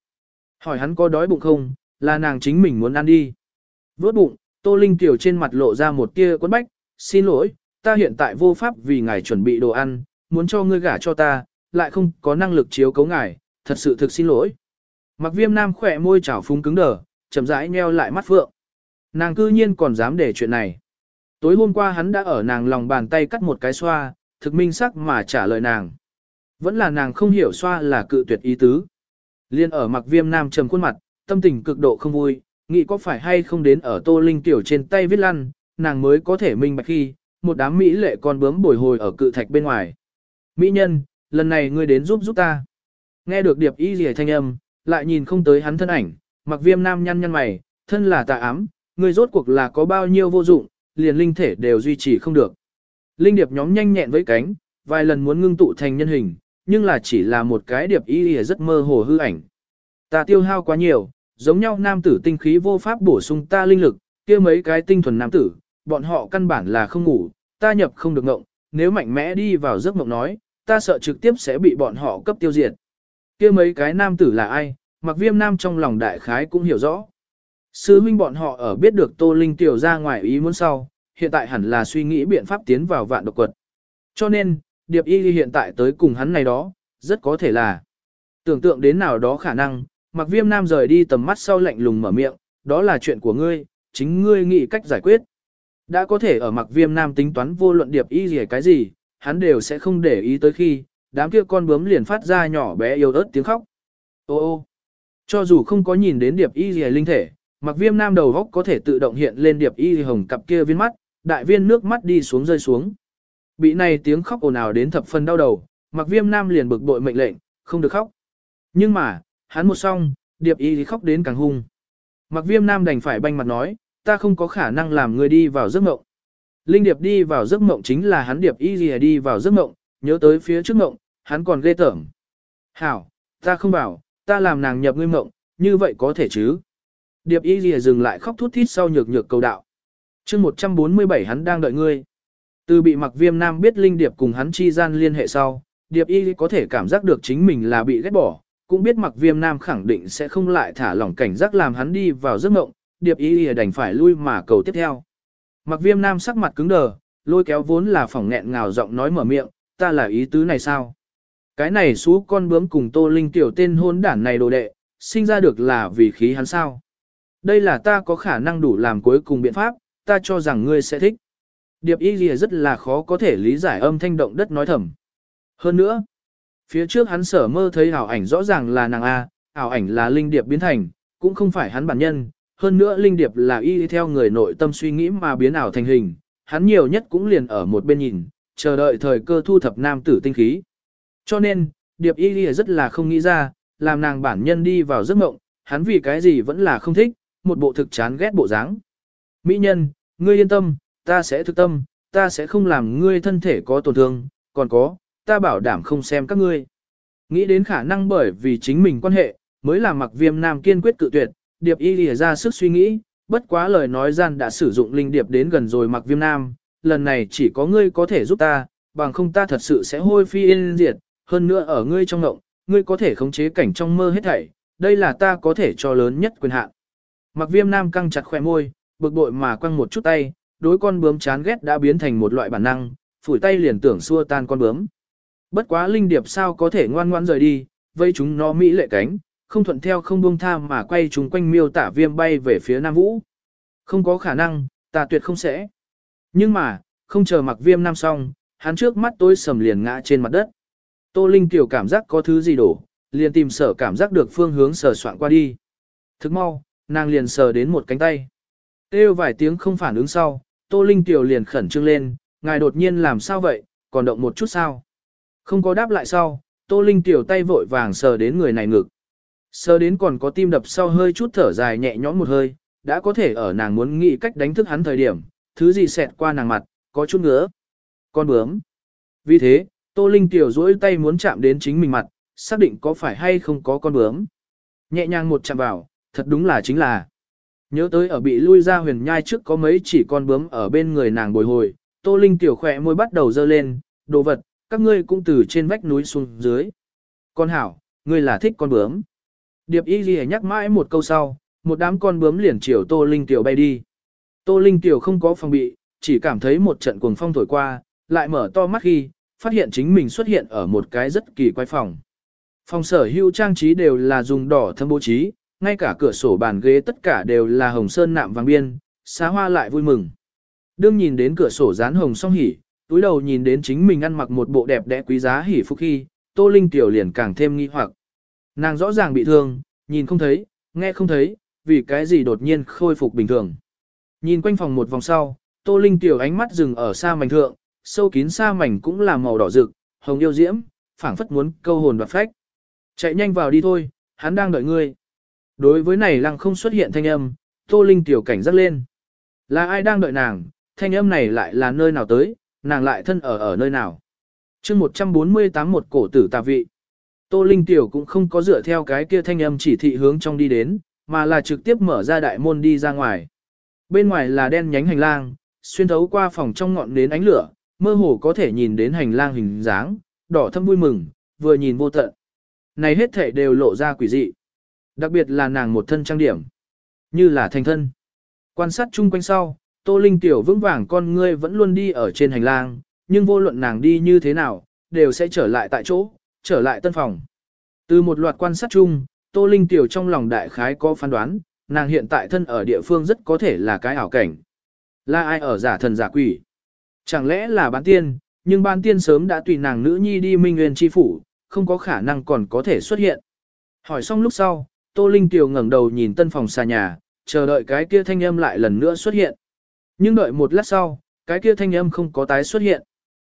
Hỏi hắn có đói bụng không, là nàng chính mình muốn ăn đi. Vốt bụng, Tô Linh Tiểu trên mặt lộ ra một tia quấn bách, xin lỗi, ta hiện tại vô pháp vì ngài chuẩn bị đồ ăn, muốn cho ngươi gả cho ta, lại không có năng lực chiếu cấu ngài, thật sự thực xin lỗi. Mặc viêm nam khỏe môi trào phúng cứng đờ, chậm rãi nheo lại mắt phượng. Nàng cư nhiên còn dám để chuyện này. Tối hôm qua hắn đã ở nàng lòng bàn tay cắt một cái xoa, thực minh sắc mà trả lời nàng. Vẫn là nàng không hiểu xoa là cự tuyệt ý tứ. Liên ở mặc viêm nam trầm khuôn mặt, tâm tình cực độ không vui, nghĩ có phải hay không đến ở tô linh tiểu trên tay viết lăn, nàng mới có thể minh bạch khi, một đám mỹ lệ con bướm bồi hồi ở cự thạch bên ngoài. Mỹ nhân, lần này ngươi đến giúp giúp ta. Nghe được điệp y gì thanh âm, lại nhìn không tới hắn thân ảnh, mặc viêm nam nhăn nhăn mày, thân là tà ám, ngươi rốt cuộc là có bao nhiêu vô dụng, liền linh thể đều duy trì không được. Linh điệp nhóm nhanh nhẹn với cánh, vài lần muốn ngưng tụ thành nhân hình, nhưng là chỉ là một cái điệp y lìa rất mơ hồ hư ảnh. Ta tiêu hao quá nhiều, giống nhau nam tử tinh khí vô pháp bổ sung ta linh lực, kia mấy cái tinh thuần nam tử, bọn họ căn bản là không ngủ, ta nhập không được ngộng, nếu mạnh mẽ đi vào giấc mộng nói, ta sợ trực tiếp sẽ bị bọn họ cấp tiêu diệt. kia mấy cái nam tử là ai, mặc viêm nam trong lòng đại khái cũng hiểu rõ. Sư huynh bọn họ ở biết được Tô Linh tiểu ra ngoài ý muốn sau, hiện tại hẳn là suy nghĩ biện pháp tiến vào vạn độc quật. Cho nên, Điệp Y hiện tại tới cùng hắn này đó, rất có thể là tưởng tượng đến nào đó khả năng, mặc viêm nam rời đi tầm mắt sau lạnh lùng mở miệng, đó là chuyện của ngươi, chính ngươi nghĩ cách giải quyết. Đã có thể ở mặc viêm nam tính toán vô luận điệp y gì cái gì, hắn đều sẽ không để ý tới khi, đám kia con bướm liền phát ra nhỏ bé yếu ớt tiếng khóc. Ô ô, cho dù không có nhìn đến điệp y gì linh thể, mặc viêm nam đầu góc có thể tự động hiện lên điệp y hồng cặp kia viên mắt, đại viên nước mắt đi xuống rơi xuống. Bị này tiếng khóc ồn ào đến thập phần đau đầu, mặc viêm nam liền bực bội mệnh lệnh, không được khóc. Nhưng mà, hắn một xong, điệp y khóc đến càng hung. Mặc viêm nam đành phải banh mặt nói, ta không có khả năng làm người đi vào giấc mộng. Linh điệp đi vào giấc mộng chính là hắn điệp y gì đi vào giấc mộng, nhớ tới phía trước mộng, hắn còn ghê tởm. Hảo, ta không bảo, ta làm nàng nhập ngươi mộng, như vậy có thể chứ. Điệp y gì dừng lại khóc thút thít sau nhược nhược cầu đạo. chương 147 hắn đang đợi ngươi. Từ bị mặc viêm nam biết Linh điệp cùng hắn chi gian liên hệ sau, điệp y có thể cảm giác được chính mình là bị ghét bỏ, cũng biết mặc viêm nam khẳng định sẽ không lại thả lỏng cảnh giác làm hắn đi vào giấc mộng, điệp y đành phải lui mà cầu tiếp theo. Mặc viêm nam sắc mặt cứng đờ, lôi kéo vốn là phỏng nghẹn ngào giọng nói mở miệng, ta là ý tứ này sao? Cái này xú con bướm cùng tô linh tiểu tên hôn đản này đồ đệ, sinh ra được là vì khí hắn sao? Đây là ta có khả năng đủ làm cuối cùng biện pháp, ta cho rằng ngươi sẽ thích. Điệp y lìa rất là khó có thể lý giải âm thanh động đất nói thầm. Hơn nữa, phía trước hắn sở mơ thấy ảo ảnh rõ ràng là nàng A, ảo ảnh là linh điệp biến thành, cũng không phải hắn bản nhân, hơn nữa Linh Điệp là y theo người nội tâm suy nghĩ mà biến ảo thành hình, hắn nhiều nhất cũng liền ở một bên nhìn, chờ đợi thời cơ thu thập nam tử tinh khí. Cho nên, Điệp y rất là không nghĩ ra, làm nàng bản nhân đi vào giấc mộng, hắn vì cái gì vẫn là không thích, một bộ thực chán ghét bộ dáng. Mỹ nhân, ngươi yên tâm, ta sẽ thực tâm, ta sẽ không làm ngươi thân thể có tổn thương, còn có, ta bảo đảm không xem các ngươi. Nghĩ đến khả năng bởi vì chính mình quan hệ, mới làm mặc viêm nam kiên quyết cự tuyệt, điệp y lìa ra sức suy nghĩ, bất quá lời nói gian đã sử dụng linh điệp đến gần rồi mặc viêm nam, lần này chỉ có ngươi có thể giúp ta, bằng không ta thật sự sẽ hôi phi yên diệt, hơn nữa ở ngươi trong ngộng, ngươi có thể khống chế cảnh trong mơ hết thảy, đây là ta có thể cho lớn nhất quyền hạn. Mặc viêm nam căng chặt khoe môi, bực bội mà quăng một chút tay, đối con bướm chán ghét đã biến thành một loại bản năng, phủi tay liền tưởng xua tan con bướm. Bất quá linh điệp sao có thể ngoan ngoãn rời đi, vây chúng nó mỹ lệ cánh, không thuận theo không buông tha mà quay chúng quanh miêu tả viêm bay về phía Nam Vũ. Không có khả năng, ta tuyệt không sẽ. Nhưng mà, không chờ mặc viêm nam xong, hắn trước mắt tôi sầm liền ngã trên mặt đất. Tô Linh tiểu cảm giác có thứ gì đổ, liền tìm sở cảm giác được phương hướng sờ soạn qua đi. Thức mau, nàng liền sờ đến một cánh tay. Têu vài tiếng không phản ứng sau, Tô Linh tiểu liền khẩn trương lên, ngài đột nhiên làm sao vậy, còn động một chút sao. Không có đáp lại sau, Tô Linh tiểu tay vội vàng sờ đến người này ngực. Sơ đến còn có tim đập sau hơi chút thở dài nhẹ nhõm một hơi, đã có thể ở nàng muốn nghĩ cách đánh thức hắn thời điểm, thứ gì xẹt qua nàng mặt, có chút ngứa. Con bướm. Vì thế, Tô Linh tiểu duỗi tay muốn chạm đến chính mình mặt, xác định có phải hay không có con bướm. Nhẹ nhàng một chạm vào, thật đúng là chính là. Nhớ tới ở bị lui ra huyền nhai trước có mấy chỉ con bướm ở bên người nàng bồi hồi, Tô Linh tiểu khỏe môi bắt đầu dơ lên, đồ vật, các ngươi cũng từ trên vách núi xuống dưới. Con hảo, ngươi là thích con bướm. Điệp y ghi nhắc mãi một câu sau, một đám con bướm liền chiều Tô Linh tiểu bay đi. Tô Linh tiểu không có phòng bị, chỉ cảm thấy một trận cuồng phong thổi qua, lại mở to mắt khi, phát hiện chính mình xuất hiện ở một cái rất kỳ quái phòng. Phòng sở hữu trang trí đều là dùng đỏ thâm bố trí, ngay cả cửa sổ bàn ghế tất cả đều là hồng sơn nạm vàng biên, xá hoa lại vui mừng. Đương nhìn đến cửa sổ dán hồng song hỉ, túi đầu nhìn đến chính mình ăn mặc một bộ đẹp đẽ quý giá hỉ phúc khi, Tô Linh tiểu liền càng thêm nghi hoặc. Nàng rõ ràng bị thương, nhìn không thấy, nghe không thấy, vì cái gì đột nhiên khôi phục bình thường. Nhìn quanh phòng một vòng sau, Tô Linh tiểu ánh mắt dừng ở xa mảnh thượng, sâu kín xa mảnh cũng là màu đỏ rực, hồng yêu diễm, phảng phất muốn câu hồn đoạt phách. Chạy nhanh vào đi thôi, hắn đang đợi ngươi. Đối với này lăng không xuất hiện thanh âm, Tô Linh tiểu cảnh giác lên. Là ai đang đợi nàng, thanh âm này lại là nơi nào tới, nàng lại thân ở ở nơi nào. chương 148 một cổ tử tà vị. Tô Linh tiểu cũng không có dựa theo cái kia thanh âm chỉ thị hướng trong đi đến, mà là trực tiếp mở ra đại môn đi ra ngoài. Bên ngoài là đen nhánh hành lang, xuyên thấu qua phòng trong ngọn đến ánh lửa, mơ hồ có thể nhìn đến hành lang hình dáng, đỏ thâm vui mừng, vừa nhìn vô tận. Này hết thể đều lộ ra quỷ dị. Đặc biệt là nàng một thân trang điểm, như là thành thân. Quan sát chung quanh sau, Tô Linh tiểu vững vàng con ngươi vẫn luôn đi ở trên hành lang, nhưng vô luận nàng đi như thế nào, đều sẽ trở lại tại chỗ, trở lại tân phòng. Từ một loạt quan sát chung, Tô Linh tiểu trong lòng đại khái có phán đoán, nàng hiện tại thân ở địa phương rất có thể là cái ảo cảnh. Là ai ở giả thần giả quỷ? Chẳng lẽ là bán tiên, nhưng bán tiên sớm đã tùy nàng nữ nhi đi minh nguyên chi phủ, không có khả năng còn có thể xuất hiện. Hỏi xong lúc sau, Tô Linh Tiểu ngẩng đầu nhìn tân phòng xa nhà, chờ đợi cái kia thanh âm lại lần nữa xuất hiện. Nhưng đợi một lát sau, cái kia thanh âm không có tái xuất hiện.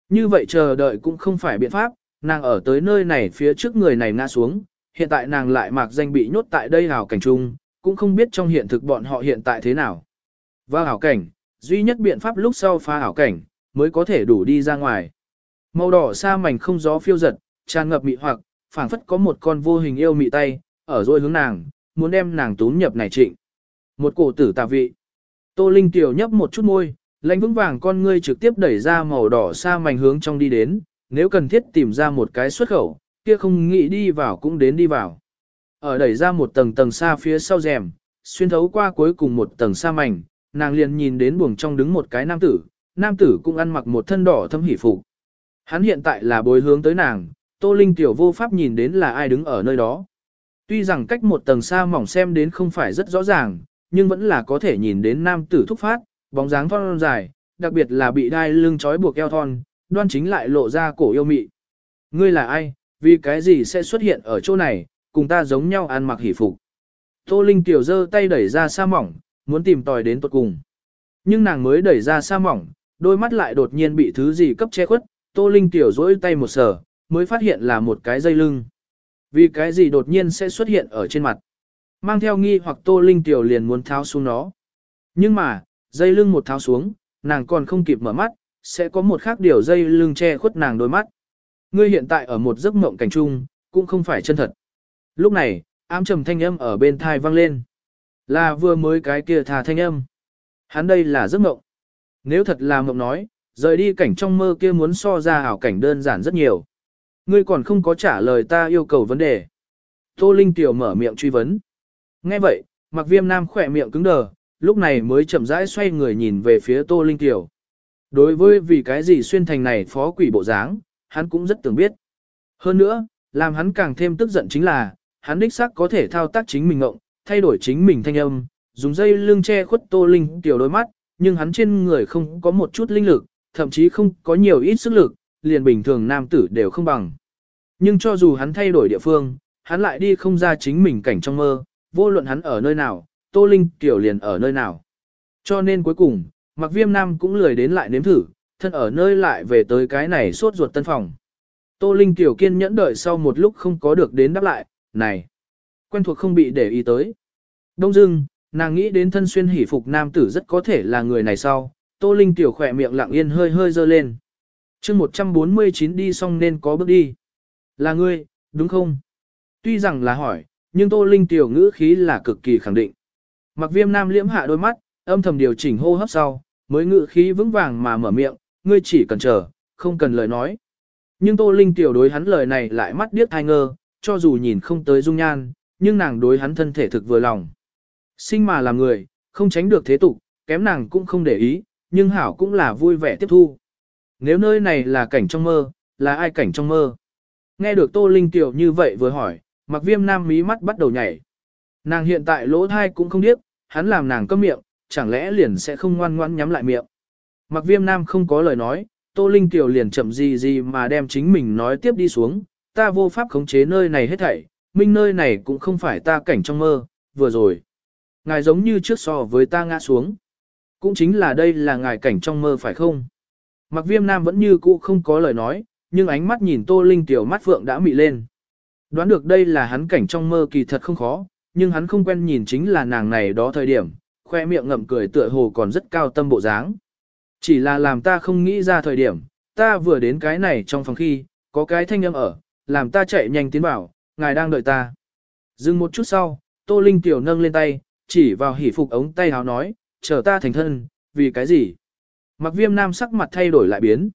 Như vậy chờ đợi cũng không phải biện pháp, nàng ở tới nơi này phía trước người này ngã xuống, hiện tại nàng lại mạc danh bị nhốt tại đây hào cảnh trung, cũng không biết trong hiện thực bọn họ hiện tại thế nào. Vào hảo cảnh, duy nhất biện pháp lúc sau phá hảo cảnh, mới có thể đủ đi ra ngoài. Màu đỏ sa mảnh không gió phiêu giật, tràn ngập mị hoặc, phảng phất có một con vô hình yêu mị tay, ở rồi hướng nàng, muốn đem nàng tốn nhập này trịnh. Một cổ tử tà vị. Tô Linh tiểu nhấp một chút môi, lãnh vững vàng con ngươi trực tiếp đẩy ra màu đỏ sa mảnh hướng trong đi đến, nếu cần thiết tìm ra một cái xuất khẩu, kia không nghĩ đi vào cũng đến đi vào. Ở đẩy ra một tầng tầng xa phía sau rèm, xuyên thấu qua cuối cùng một tầng xa mảnh, nàng liền nhìn đến buồng trong đứng một cái nam tử, nam tử cũng ăn mặc một thân đỏ thâm hỉ phục. Hắn hiện tại là bối hướng tới nàng, Tô Linh tiểu vô pháp nhìn đến là ai đứng ở nơi đó. Tuy rằng cách một tầng xa mỏng xem đến không phải rất rõ ràng, nhưng vẫn là có thể nhìn đến nam tử thúc phát, bóng dáng thon dài, đặc biệt là bị đai lưng trói buộc eo thon, đoan chính lại lộ ra cổ yêu mị. Ngươi là ai, vì cái gì sẽ xuất hiện ở chỗ này, cùng ta giống nhau ăn mặc hỉ phục. Tô Linh tiểu giơ tay đẩy ra xa mỏng, muốn tìm tòi đến tuột cùng. Nhưng nàng mới đẩy ra xa mỏng, đôi mắt lại đột nhiên bị thứ gì cấp che khuất, Tô Linh tiểu dỗi tay một sở, mới phát hiện là một cái dây lưng. Vì cái gì đột nhiên sẽ xuất hiện ở trên mặt. Mang theo nghi hoặc Tô Linh tiểu liền muốn tháo xuống nó. Nhưng mà, dây lưng một tháo xuống, nàng còn không kịp mở mắt, sẽ có một khác điều dây lưng che khuất nàng đôi mắt. Ngươi hiện tại ở một giấc mộng cảnh trung, cũng không phải chân thật. Lúc này, ám trầm thanh âm ở bên thai vang lên. Là vừa mới cái kia thà thanh âm. Hắn đây là giấc mộng. Nếu thật là mộng nói, rời đi cảnh trong mơ kia muốn so ra ảo cảnh đơn giản rất nhiều. Ngươi còn không có trả lời ta yêu cầu vấn đề. Tô Linh Tiểu mở miệng truy vấn. Nghe vậy, mặc viêm nam khỏe miệng cứng đờ, lúc này mới chậm rãi xoay người nhìn về phía Tô Linh Tiểu. Đối với vì cái gì xuyên thành này phó quỷ bộ dáng, hắn cũng rất tưởng biết. Hơn nữa, làm hắn càng thêm tức giận chính là, hắn đích xác có thể thao tác chính mình ngộng, thay đổi chính mình thanh âm, dùng dây lưng che khuất Tô Linh Tiểu đôi mắt, nhưng hắn trên người không có một chút linh lực, thậm chí không có nhiều ít sức lực, liền bình thường nam tử đều không bằng. Nhưng cho dù hắn thay đổi địa phương, hắn lại đi không ra chính mình cảnh trong mơ, vô luận hắn ở nơi nào, Tô Linh Tiểu liền ở nơi nào. Cho nên cuối cùng, Mặc Viêm Nam cũng lười đến lại nếm thử, thân ở nơi lại về tới cái này suốt ruột tân phòng. Tô Linh Tiểu kiên nhẫn đợi sau một lúc không có được đến đáp lại, này, quen thuộc không bị để ý tới. Đông dưng, nàng nghĩ đến thân xuyên hỉ phục nam tử rất có thể là người này sau, Tô Linh tiểu khỏe miệng lặng yên hơi hơi dơ lên. chương 149 đi xong nên có bước đi. Là ngươi, đúng không? Tuy rằng là hỏi, nhưng Tô Linh tiểu ngữ khí là cực kỳ khẳng định. Mặc viêm nam liễm hạ đôi mắt, âm thầm điều chỉnh hô hấp sau, mới ngự khí vững vàng mà mở miệng, ngươi chỉ cần chờ, không cần lời nói. Nhưng Tô Linh tiểu đối hắn lời này lại mắt điếc hai ngơ, cho dù nhìn không tới dung nhan, nhưng nàng đối hắn thân thể thực vừa lòng. Sinh mà làm người, không tránh được thế tục, kém nàng cũng không để ý, nhưng hảo cũng là vui vẻ tiếp thu. Nếu nơi này là cảnh trong mơ, là ai cảnh trong mơ? Nghe được Tô Linh tiểu như vậy vừa hỏi, mặc viêm nam mí mắt bắt đầu nhảy. Nàng hiện tại lỗ thai cũng không điếc, hắn làm nàng câm miệng, chẳng lẽ liền sẽ không ngoan ngoãn nhắm lại miệng. Mặc viêm nam không có lời nói, Tô Linh Tiểu liền chậm gì gì mà đem chính mình nói tiếp đi xuống, ta vô pháp khống chế nơi này hết thảy, minh nơi này cũng không phải ta cảnh trong mơ, vừa rồi. Ngài giống như trước so với ta ngã xuống. Cũng chính là đây là ngài cảnh trong mơ phải không? Mặc viêm nam vẫn như cũ không có lời nói, nhưng ánh mắt nhìn Tô Linh Tiểu mắt phượng đã mị lên. Đoán được đây là hắn cảnh trong mơ kỳ thật không khó, nhưng hắn không quen nhìn chính là nàng này đó thời điểm, khoe miệng ngậm cười tựa hồ còn rất cao tâm bộ dáng. Chỉ là làm ta không nghĩ ra thời điểm, ta vừa đến cái này trong phòng khi, có cái thanh âm ở, làm ta chạy nhanh tiến vào, ngài đang đợi ta. Dừng một chút sau, Tô Linh tiểu nâng lên tay, chỉ vào hỉ phục ống tay áo nói, chờ ta thành thân, vì cái gì? Mặc viêm nam sắc mặt thay đổi lại biến.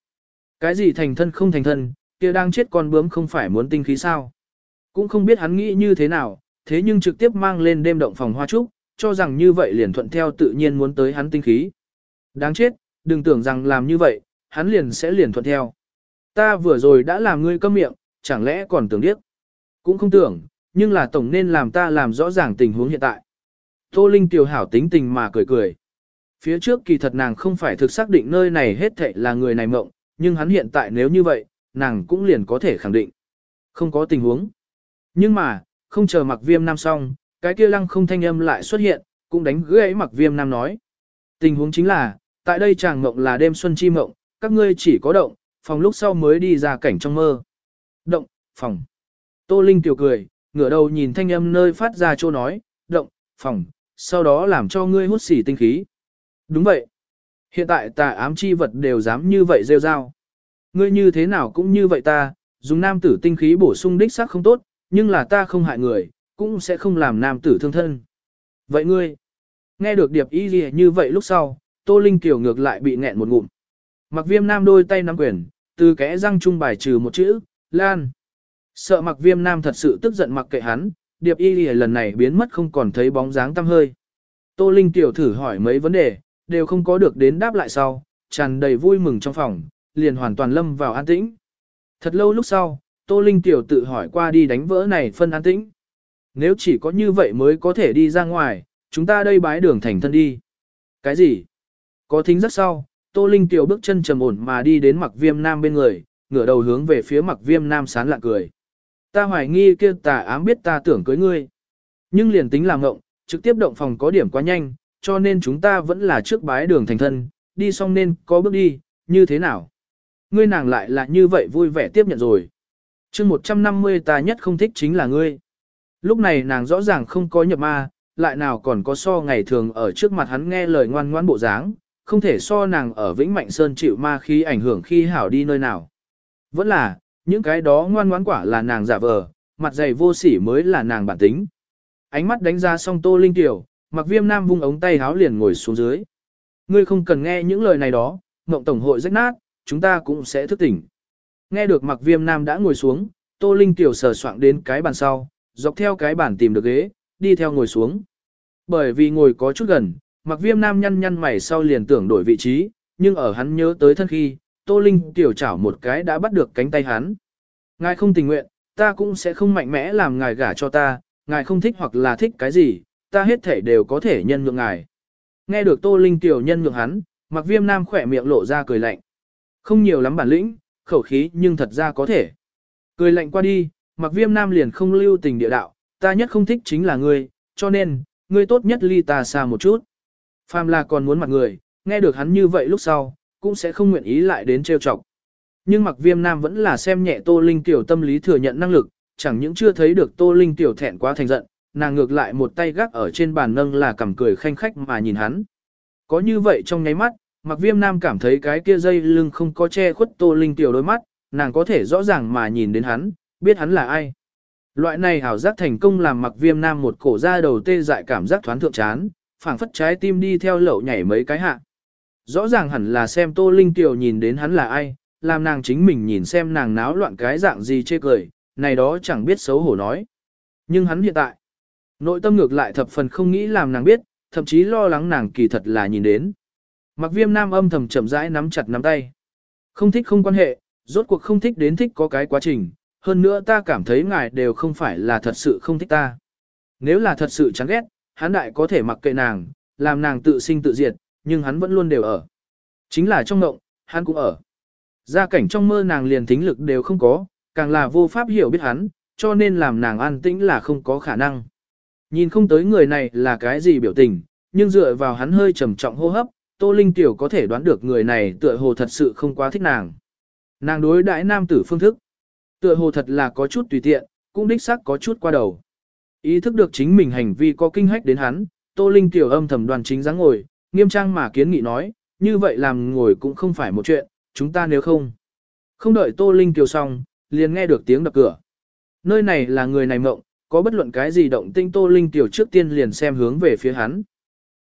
Cái gì thành thân không thành thân, kia đang chết con bướm không phải muốn tinh khí sao? Cũng không biết hắn nghĩ như thế nào, thế nhưng trực tiếp mang lên đêm động phòng hoa trúc, cho rằng như vậy liền thuận theo tự nhiên muốn tới hắn tinh khí. Đáng chết, đừng tưởng rằng làm như vậy, hắn liền sẽ liền thuận theo. Ta vừa rồi đã làm ngươi câm miệng, chẳng lẽ còn tưởng điếc. Cũng không tưởng, nhưng là tổng nên làm ta làm rõ ràng tình huống hiện tại. Tô Linh tiểu hảo tính tình mà cười cười. Phía trước kỳ thật nàng không phải thực xác định nơi này hết thảy là người này mộng, nhưng hắn hiện tại nếu như vậy, nàng cũng liền có thể khẳng định. Không có tình huống. Nhưng mà, không chờ mặc viêm nam xong, cái kia lăng không thanh âm lại xuất hiện, cũng đánh gãy mặc viêm nam nói. Tình huống chính là, tại đây chàng mộng là đêm xuân chi mộng, các ngươi chỉ có động, phòng lúc sau mới đi ra cảnh trong mơ. Động, phòng. Tô Linh tiểu cười, ngửa đầu nhìn thanh âm nơi phát ra chỗ nói, động, phòng, sau đó làm cho ngươi hút xỉ tinh khí. Đúng vậy. Hiện tại tà ám chi vật đều dám như vậy rêu rao. Ngươi như thế nào cũng như vậy ta, dùng nam tử tinh khí bổ sung đích xác không tốt, nhưng là ta không hại người, cũng sẽ không làm nam tử thương thân. Vậy ngươi, nghe được điệp y gì như vậy lúc sau, Tô Linh Kiều ngược lại bị nghẹn một ngụm. Mặc viêm nam đôi tay nắm quyền, từ kẽ răng trung bài trừ một chữ, Lan. Sợ mặc viêm nam thật sự tức giận mặc kệ hắn, điệp y gì lần này biến mất không còn thấy bóng dáng tăm hơi. Tô Linh Kiều thử hỏi mấy vấn đề, đều không có được đến đáp lại sau, tràn đầy vui mừng trong phòng, liền hoàn toàn lâm vào an tĩnh. Thật lâu lúc sau, Tô Linh Tiểu tự hỏi qua đi đánh vỡ này phân an tĩnh. Nếu chỉ có như vậy mới có thể đi ra ngoài, chúng ta đây bái đường thành thân đi. Cái gì? Có thính rất sau, Tô Linh Tiểu bước chân trầm ổn mà đi đến mặc viêm nam bên người, ngửa đầu hướng về phía mặc viêm nam sán lạ cười. Ta hoài nghi kia tà ám biết ta tưởng cưới ngươi. Nhưng liền tính làm ngộng, trực tiếp động phòng có điểm quá nhanh, cho nên chúng ta vẫn là trước bái đường thành thân, đi xong nên có bước đi, như thế nào? Ngươi nàng lại là như vậy vui vẻ tiếp nhận rồi chương 150 ta nhất không thích chính là ngươi. Lúc này nàng rõ ràng không có nhập ma, lại nào còn có so ngày thường ở trước mặt hắn nghe lời ngoan ngoãn bộ dáng, không thể so nàng ở Vĩnh Mạnh Sơn chịu ma khi ảnh hưởng khi hảo đi nơi nào. Vẫn là, những cái đó ngoan ngoãn quả là nàng giả vờ, mặt dày vô sỉ mới là nàng bản tính. Ánh mắt đánh ra song tô linh tiểu, mặc viêm nam vung ống tay háo liền ngồi xuống dưới. Ngươi không cần nghe những lời này đó, mộng tổng hội rách nát, chúng ta cũng sẽ thức tỉnh. Nghe được mặc viêm nam đã ngồi xuống, Tô Linh tiểu sờ soạng đến cái bàn sau, dọc theo cái bàn tìm được ghế, đi theo ngồi xuống. Bởi vì ngồi có chút gần, mặc viêm nam nhăn nhăn mày sau liền tưởng đổi vị trí, nhưng ở hắn nhớ tới thân khi, Tô Linh tiểu chảo một cái đã bắt được cánh tay hắn. Ngài không tình nguyện, ta cũng sẽ không mạnh mẽ làm ngài gả cho ta, ngài không thích hoặc là thích cái gì, ta hết thể đều có thể nhân nhượng ngài. Nghe được Tô Linh tiểu nhân nhượng hắn, mặc viêm nam khỏe miệng lộ ra cười lạnh. Không nhiều lắm bản lĩnh, khẩu khí nhưng thật ra có thể. Cười lạnh qua đi, mặc viêm nam liền không lưu tình địa đạo, ta nhất không thích chính là ngươi, cho nên, ngươi tốt nhất ly ta xa một chút. Phàm là còn muốn mặt người, nghe được hắn như vậy lúc sau, cũng sẽ không nguyện ý lại đến trêu chọc. Nhưng mặc viêm nam vẫn là xem nhẹ Tô Linh Tiểu tâm lý thừa nhận năng lực, chẳng những chưa thấy được Tô Linh Tiểu thẹn quá thành giận, nàng ngược lại một tay gác ở trên bàn nâng là cầm cười khanh khách mà nhìn hắn. Có như vậy trong nháy mắt, Mặc viêm nam cảm thấy cái kia dây lưng không có che khuất Tô Linh Tiểu đôi mắt, nàng có thể rõ ràng mà nhìn đến hắn, biết hắn là ai. Loại này hảo giác thành công làm mặc viêm nam một cổ da đầu tê dại cảm giác thoáng thượng chán, phảng phất trái tim đi theo lậu nhảy mấy cái hạ. Rõ ràng hẳn là xem Tô Linh Tiểu nhìn đến hắn là ai, làm nàng chính mình nhìn xem nàng náo loạn cái dạng gì chê cười, này đó chẳng biết xấu hổ nói. Nhưng hắn hiện tại, nội tâm ngược lại thập phần không nghĩ làm nàng biết, thậm chí lo lắng nàng kỳ thật là nhìn đến. Mặc viêm nam âm thầm chậm rãi nắm chặt nắm tay. Không thích không quan hệ, rốt cuộc không thích đến thích có cái quá trình, hơn nữa ta cảm thấy ngài đều không phải là thật sự không thích ta. Nếu là thật sự chán ghét, hắn đại có thể mặc kệ nàng, làm nàng tự sinh tự diệt, nhưng hắn vẫn luôn đều ở. Chính là trong ngộng, hắn cũng ở. Gia cảnh trong mơ nàng liền tính lực đều không có, càng là vô pháp hiểu biết hắn, cho nên làm nàng an tĩnh là không có khả năng. Nhìn không tới người này là cái gì biểu tình, nhưng dựa vào hắn hơi trầm trọng hô hấp, Tô Linh Tiểu có thể đoán được người này tựa hồ thật sự không quá thích nàng. Nàng đối đãi nam tử phương thức. Tựa hồ thật là có chút tùy tiện, cũng đích xác có chút qua đầu. Ý thức được chính mình hành vi có kinh hách đến hắn, Tô Linh Tiểu âm thầm đoàn chính dáng ngồi, nghiêm trang mà kiến nghị nói, như vậy làm ngồi cũng không phải một chuyện, chúng ta nếu không. Không đợi Tô Linh Tiểu xong, liền nghe được tiếng đập cửa. Nơi này là người này mộng, có bất luận cái gì động tinh Tô Linh Tiểu trước tiên liền xem hướng về phía hắn.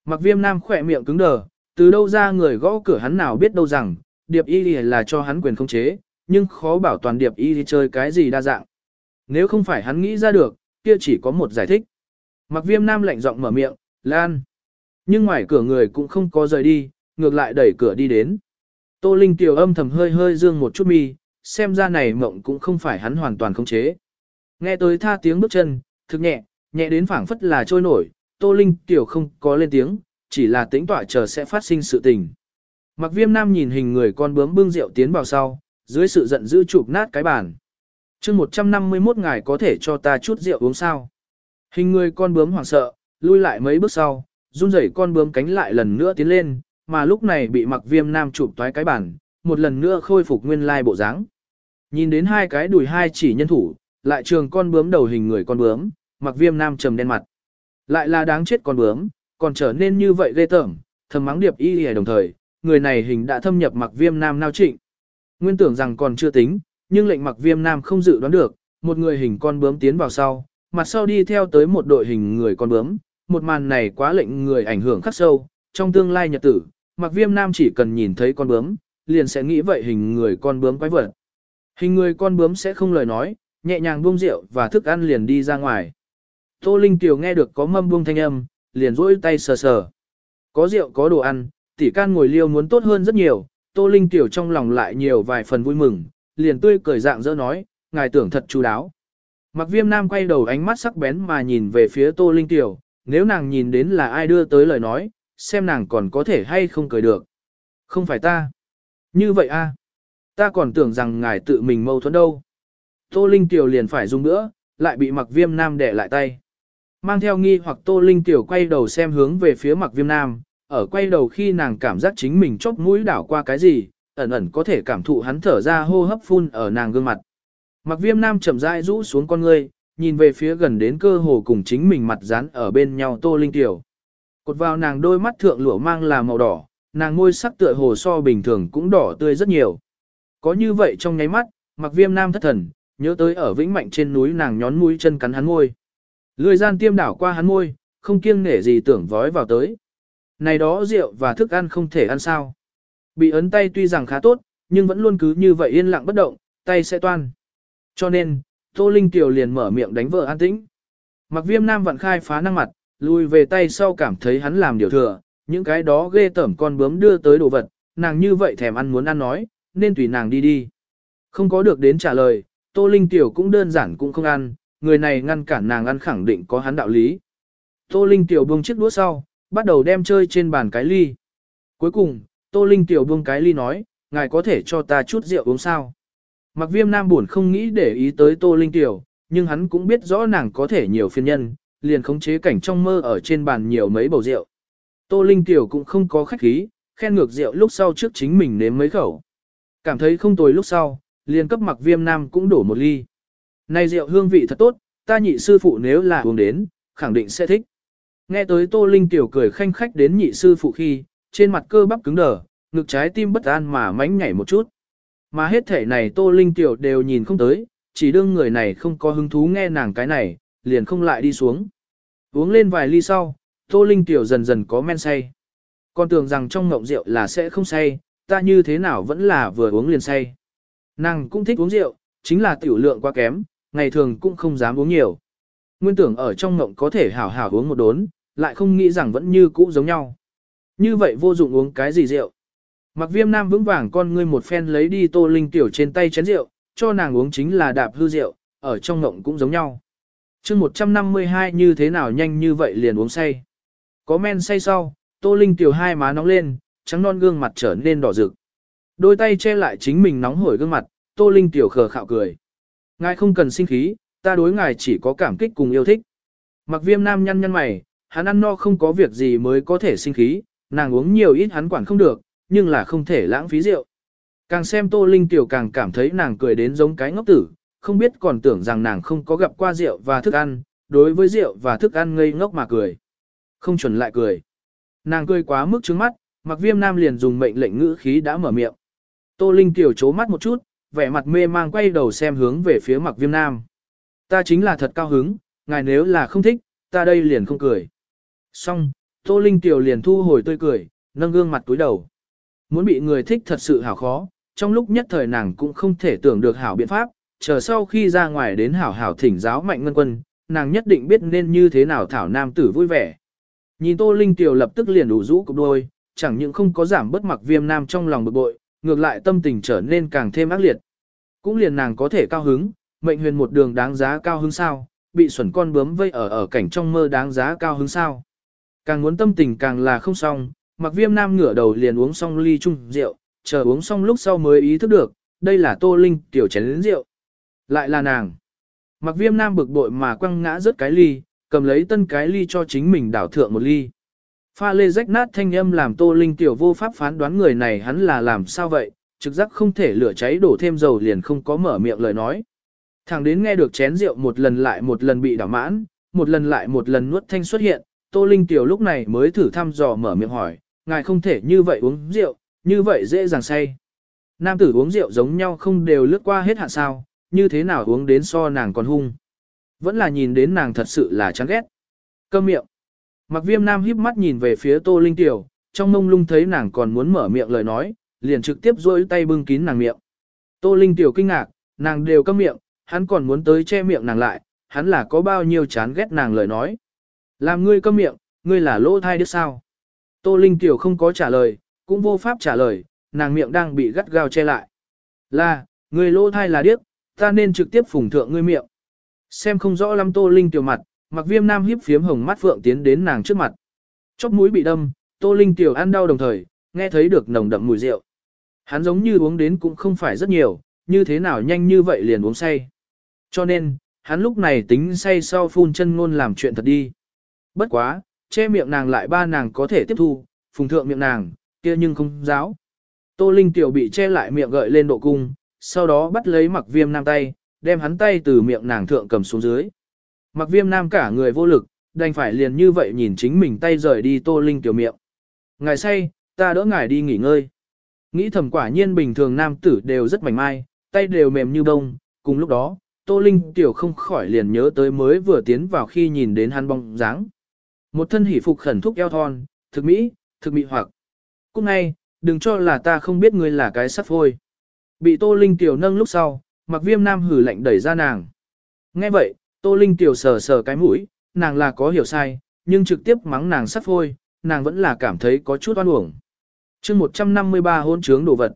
Mặc viêm nam khỏe miệng cứng đờ, từ đâu ra người gõ cửa hắn nào biết đâu rằng, điệp y là cho hắn quyền không chế, nhưng khó bảo toàn điệp y chơi cái gì đa dạng. Nếu không phải hắn nghĩ ra được, kia chỉ có một giải thích. Mặc viêm nam lạnh giọng mở miệng, Lan. Nhưng ngoài cửa người cũng không có rời đi, ngược lại đẩy cửa đi đến. Tô Linh tiểu âm thầm hơi hơi dương một chút mi, xem ra này mộng cũng không phải hắn hoàn toàn không chế. Nghe tới tha tiếng bước chân, thực nhẹ, nhẹ đến phảng phất là trôi nổi, Tô Linh tiểu không có lên tiếng, chỉ là tính tỏa chờ sẽ phát sinh sự tình. Mặc viêm nam nhìn hình người con bướm bưng rượu tiến vào sau, dưới sự giận dữ chụp nát cái bàn. chương 151 ngài có thể cho ta chút rượu uống sao. Hình người con bướm hoảng sợ, lui lại mấy bước sau, run rẩy con bướm cánh lại lần nữa tiến lên, mà lúc này bị mặc viêm nam chụp toái cái bàn, một lần nữa khôi phục nguyên lai bộ dáng. Nhìn đến hai cái đùi hai chỉ nhân thủ, lại trường con bướm đầu hình người con bướm, mặc viêm nam trầm đen mặt. Lại là đáng chết con bướm, còn trở nên như vậy ghê tởm, thầm mắng điệp y hề đồng thời, người này hình đã thâm nhập mặc viêm nam nao trịnh. Nguyên tưởng rằng còn chưa tính, nhưng lệnh mặc viêm nam không dự đoán được, một người hình con bướm tiến vào sau, mặt sau đi theo tới một đội hình người con bướm, một màn này quá lệnh người ảnh hưởng khắc sâu, trong tương lai nhật tử, mặc viêm nam chỉ cần nhìn thấy con bướm, liền sẽ nghĩ vậy hình người con bướm quái vật. Hình người con bướm sẽ không lời nói, nhẹ nhàng buông rượu và thức ăn liền đi ra ngoài. Tô Linh Tiểu nghe được có mâm buông thanh âm, liền rỗi tay sờ sờ. Có rượu có đồ ăn, tỷ can ngồi liêu muốn tốt hơn rất nhiều, Tô Linh Tiểu trong lòng lại nhiều vài phần vui mừng, liền tươi cười dạng dỡ nói, ngài tưởng thật chú đáo. Mặc viêm nam quay đầu ánh mắt sắc bén mà nhìn về phía Tô Linh Tiểu, nếu nàng nhìn đến là ai đưa tới lời nói, xem nàng còn có thể hay không cười được. Không phải ta. Như vậy a, Ta còn tưởng rằng ngài tự mình mâu thuẫn đâu. Tô Linh Tiểu liền phải dùng nữa, lại bị mặc viêm nam đẻ lại tay. Mang theo nghi hoặc Tô Linh Tiểu quay đầu xem hướng về phía mặc viêm nam, ở quay đầu khi nàng cảm giác chính mình chóp mũi đảo qua cái gì, ẩn ẩn có thể cảm thụ hắn thở ra hô hấp phun ở nàng gương mặt. Mặc viêm nam chậm rãi rũ xuống con ngươi, nhìn về phía gần đến cơ hồ cùng chính mình mặt dán ở bên nhau Tô Linh Tiểu. Cột vào nàng đôi mắt thượng lửa mang là màu đỏ, nàng môi sắc tựa hồ so bình thường cũng đỏ tươi rất nhiều. Có như vậy trong nháy mắt, mặc viêm nam thất thần, nhớ tới ở vĩnh mạnh trên núi nàng nhón mũi chân cắn hắn môi. Lười gian tiêm đảo qua hắn môi, không kiêng nể gì tưởng vói vào tới. Này đó rượu và thức ăn không thể ăn sao. Bị ấn tay tuy rằng khá tốt, nhưng vẫn luôn cứ như vậy yên lặng bất động, tay sẽ toan. Cho nên, Tô Linh Tiểu liền mở miệng đánh vợ an tĩnh. Mặc viêm nam vặn khai phá năng mặt, lùi về tay sau cảm thấy hắn làm điều thừa, những cái đó ghê tởm con bướm đưa tới đồ vật, nàng như vậy thèm ăn muốn ăn nói, nên tùy nàng đi đi. Không có được đến trả lời, Tô Linh Tiểu cũng đơn giản cũng không ăn, người này ngăn cản nàng ăn khẳng định có hắn đạo lý. Tô Linh Tiểu buông chiếc đũa sau, bắt đầu đem chơi trên bàn cái ly. Cuối cùng, Tô Linh Tiểu buông cái ly nói, ngài có thể cho ta chút rượu uống sao. Mặc viêm nam buồn không nghĩ để ý tới Tô Linh Tiểu, nhưng hắn cũng biết rõ nàng có thể nhiều phiên nhân, liền khống chế cảnh trong mơ ở trên bàn nhiều mấy bầu rượu. Tô Linh Tiểu cũng không có khách khí, khen ngược rượu lúc sau trước chính mình nếm mấy khẩu. Cảm thấy không tồi lúc sau, liền cấp mặc viêm nam cũng đổ một ly. Này rượu hương vị thật tốt, ta nhị sư phụ nếu là uống đến, khẳng định sẽ thích. Nghe tới Tô Linh tiểu cười khanh khách đến nhị sư phụ khi, trên mặt cơ bắp cứng đờ, ngực trái tim bất an mà mánh nhảy một chút. Mà hết thể này Tô Linh Tiểu đều nhìn không tới, chỉ đương người này không có hứng thú nghe nàng cái này, liền không lại đi xuống. Uống lên vài ly sau, Tô Linh Tiểu dần dần có men say. Con tưởng rằng trong ngộng rượu là sẽ không say, ta như thế nào vẫn là vừa uống liền say. Nàng cũng thích uống rượu, chính là tiểu lượng quá kém, ngày thường cũng không dám uống nhiều. Nguyên tưởng ở trong ngộng có thể hảo hảo uống một đốn, lại không nghĩ rằng vẫn như cũ giống nhau. Như vậy vô dụng uống cái gì rượu. Mặc viêm nam vững vàng con ngươi một phen lấy đi tô linh tiểu trên tay chén rượu, cho nàng uống chính là đạp hư rượu, ở trong ngộng cũng giống nhau. chương 152 như thế nào nhanh như vậy liền uống say. Có men say sau, tô linh tiểu hai má nóng lên, trắng non gương mặt trở nên đỏ rực. Đôi tay che lại chính mình nóng hổi gương mặt, tô linh tiểu khờ khạo cười. Ngài không cần sinh khí, ta đối ngài chỉ có cảm kích cùng yêu thích. Mặc viêm nam nhăn nhăn mày, hắn ăn no không có việc gì mới có thể sinh khí, nàng uống nhiều ít hắn quản không được, nhưng là không thể lãng phí rượu. Càng xem Tô Linh Tiểu càng cảm thấy nàng cười đến giống cái ngốc tử, không biết còn tưởng rằng nàng không có gặp qua rượu và thức ăn, đối với rượu và thức ăn ngây ngốc mà cười. Không chuẩn lại cười. Nàng cười quá mức trướng mắt, mặc viêm nam liền dùng mệnh lệnh ngữ khí đã mở miệng. Tô Linh Tiểu chố mắt một chút, vẻ mặt mê mang quay đầu xem hướng về phía mặc viêm nam. Ta chính là thật cao hứng, ngài nếu là không thích, ta đây liền không cười. Xong, Tô Linh Tiểu liền thu hồi tươi cười, nâng gương mặt túi đầu. Muốn bị người thích thật sự hảo khó, trong lúc nhất thời nàng cũng không thể tưởng được hảo biện pháp, chờ sau khi ra ngoài đến hảo hảo thỉnh giáo mạnh ngân quân, nàng nhất định biết nên như thế nào thảo nam tử vui vẻ. Nhìn Tô Linh Tiểu lập tức liền đủ rũ cục đôi, chẳng những không có giảm bất mặc viêm nam trong lòng bực bội, ngược lại tâm tình trở nên càng thêm ác liệt. Cũng liền nàng có thể cao hứng, mệnh huyền một đường đáng giá cao hứng sao, bị xuẩn con bướm vây ở ở cảnh trong mơ đáng giá cao hứng sao. Càng muốn tâm tình càng là không xong, mặc viêm nam ngửa đầu liền uống xong ly chung rượu, chờ uống xong lúc sau mới ý thức được, đây là tô linh tiểu chén lĩnh rượu. Lại là nàng. Mặc viêm nam bực bội mà quăng ngã rớt cái ly, cầm lấy tân cái ly cho chính mình đảo thượng một ly. Pha lê rách nát thanh âm làm tô linh tiểu vô pháp phán đoán người này hắn là làm sao vậy, trực giác không thể lửa cháy đổ thêm dầu liền không có mở miệng lời nói. Thẳng đến nghe được chén rượu một lần lại một lần bị đảo mãn, một lần lại một lần nuốt thanh xuất hiện, Tô Linh Tiểu lúc này mới thử thăm dò mở miệng hỏi, ngài không thể như vậy uống rượu, như vậy dễ dàng say. Nam tử uống rượu giống nhau không đều lướt qua hết hạn sao, như thế nào uống đến so nàng còn hung. Vẫn là nhìn đến nàng thật sự là chán ghét. Câm miệng. Mặc viêm nam híp mắt nhìn về phía Tô Linh Tiểu, trong mông lung thấy nàng còn muốn mở miệng lời nói, liền trực tiếp rôi tay bưng kín nàng miệng. Tô Linh Tiểu kinh ngạc, nàng đều câm miệng, hắn còn muốn tới che miệng nàng lại, hắn là có bao nhiêu chán ghét nàng lời nói. Làm ngươi câm miệng, ngươi là lỗ thai đứa sao? Tô Linh Tiểu không có trả lời, cũng vô pháp trả lời, nàng miệng đang bị gắt gao che lại. Là, ngươi lỗ thai là điếc, ta nên trực tiếp phủng thượng ngươi miệng. Xem không rõ lắm Tô Linh Tiểu mặt, mặc viêm nam hiếp phiếm hồng mắt phượng tiến đến nàng trước mặt. Chóc mũi bị đâm, Tô Linh Tiểu ăn đau đồng thời, nghe thấy được nồng đậm mùi rượu. Hắn giống như uống đến cũng không phải rất nhiều, như thế nào nhanh như vậy liền uống say. Cho nên, hắn lúc này tính say sau phun chân ngôn làm chuyện thật đi. Bất quá, che miệng nàng lại ba nàng có thể tiếp thu, phùng thượng miệng nàng, kia nhưng không giáo. Tô Linh tiểu bị che lại miệng gợi lên độ cung, sau đó bắt lấy mặc viêm nam tay, đem hắn tay từ miệng nàng thượng cầm xuống dưới. Mặc viêm nam cả người vô lực, đành phải liền như vậy nhìn chính mình tay rời đi Tô Linh tiểu miệng. Ngài say, ta đỡ ngài đi nghỉ ngơi. Nghĩ thầm quả nhiên bình thường nam tử đều rất mảnh mai, tay đều mềm như bông, cùng lúc đó, Tô Linh tiểu không khỏi liền nhớ tới mới vừa tiến vào khi nhìn đến hắn bóng dáng. Một thân hỉ phục khẩn thúc eo thon, thực mỹ, thực mỹ hoặc. Cúc ngay, đừng cho là ta không biết ngươi là cái sắt phôi. Bị Tô Linh tiểu nâng lúc sau, mặc viêm nam hử lạnh đẩy ra nàng. Nghe vậy, Tô Linh tiểu sờ sờ cái mũi, nàng là có hiểu sai, nhưng trực tiếp mắng nàng sắt phôi, nàng vẫn là cảm thấy có chút oan uổng. chương 153 hôn trướng đồ vật.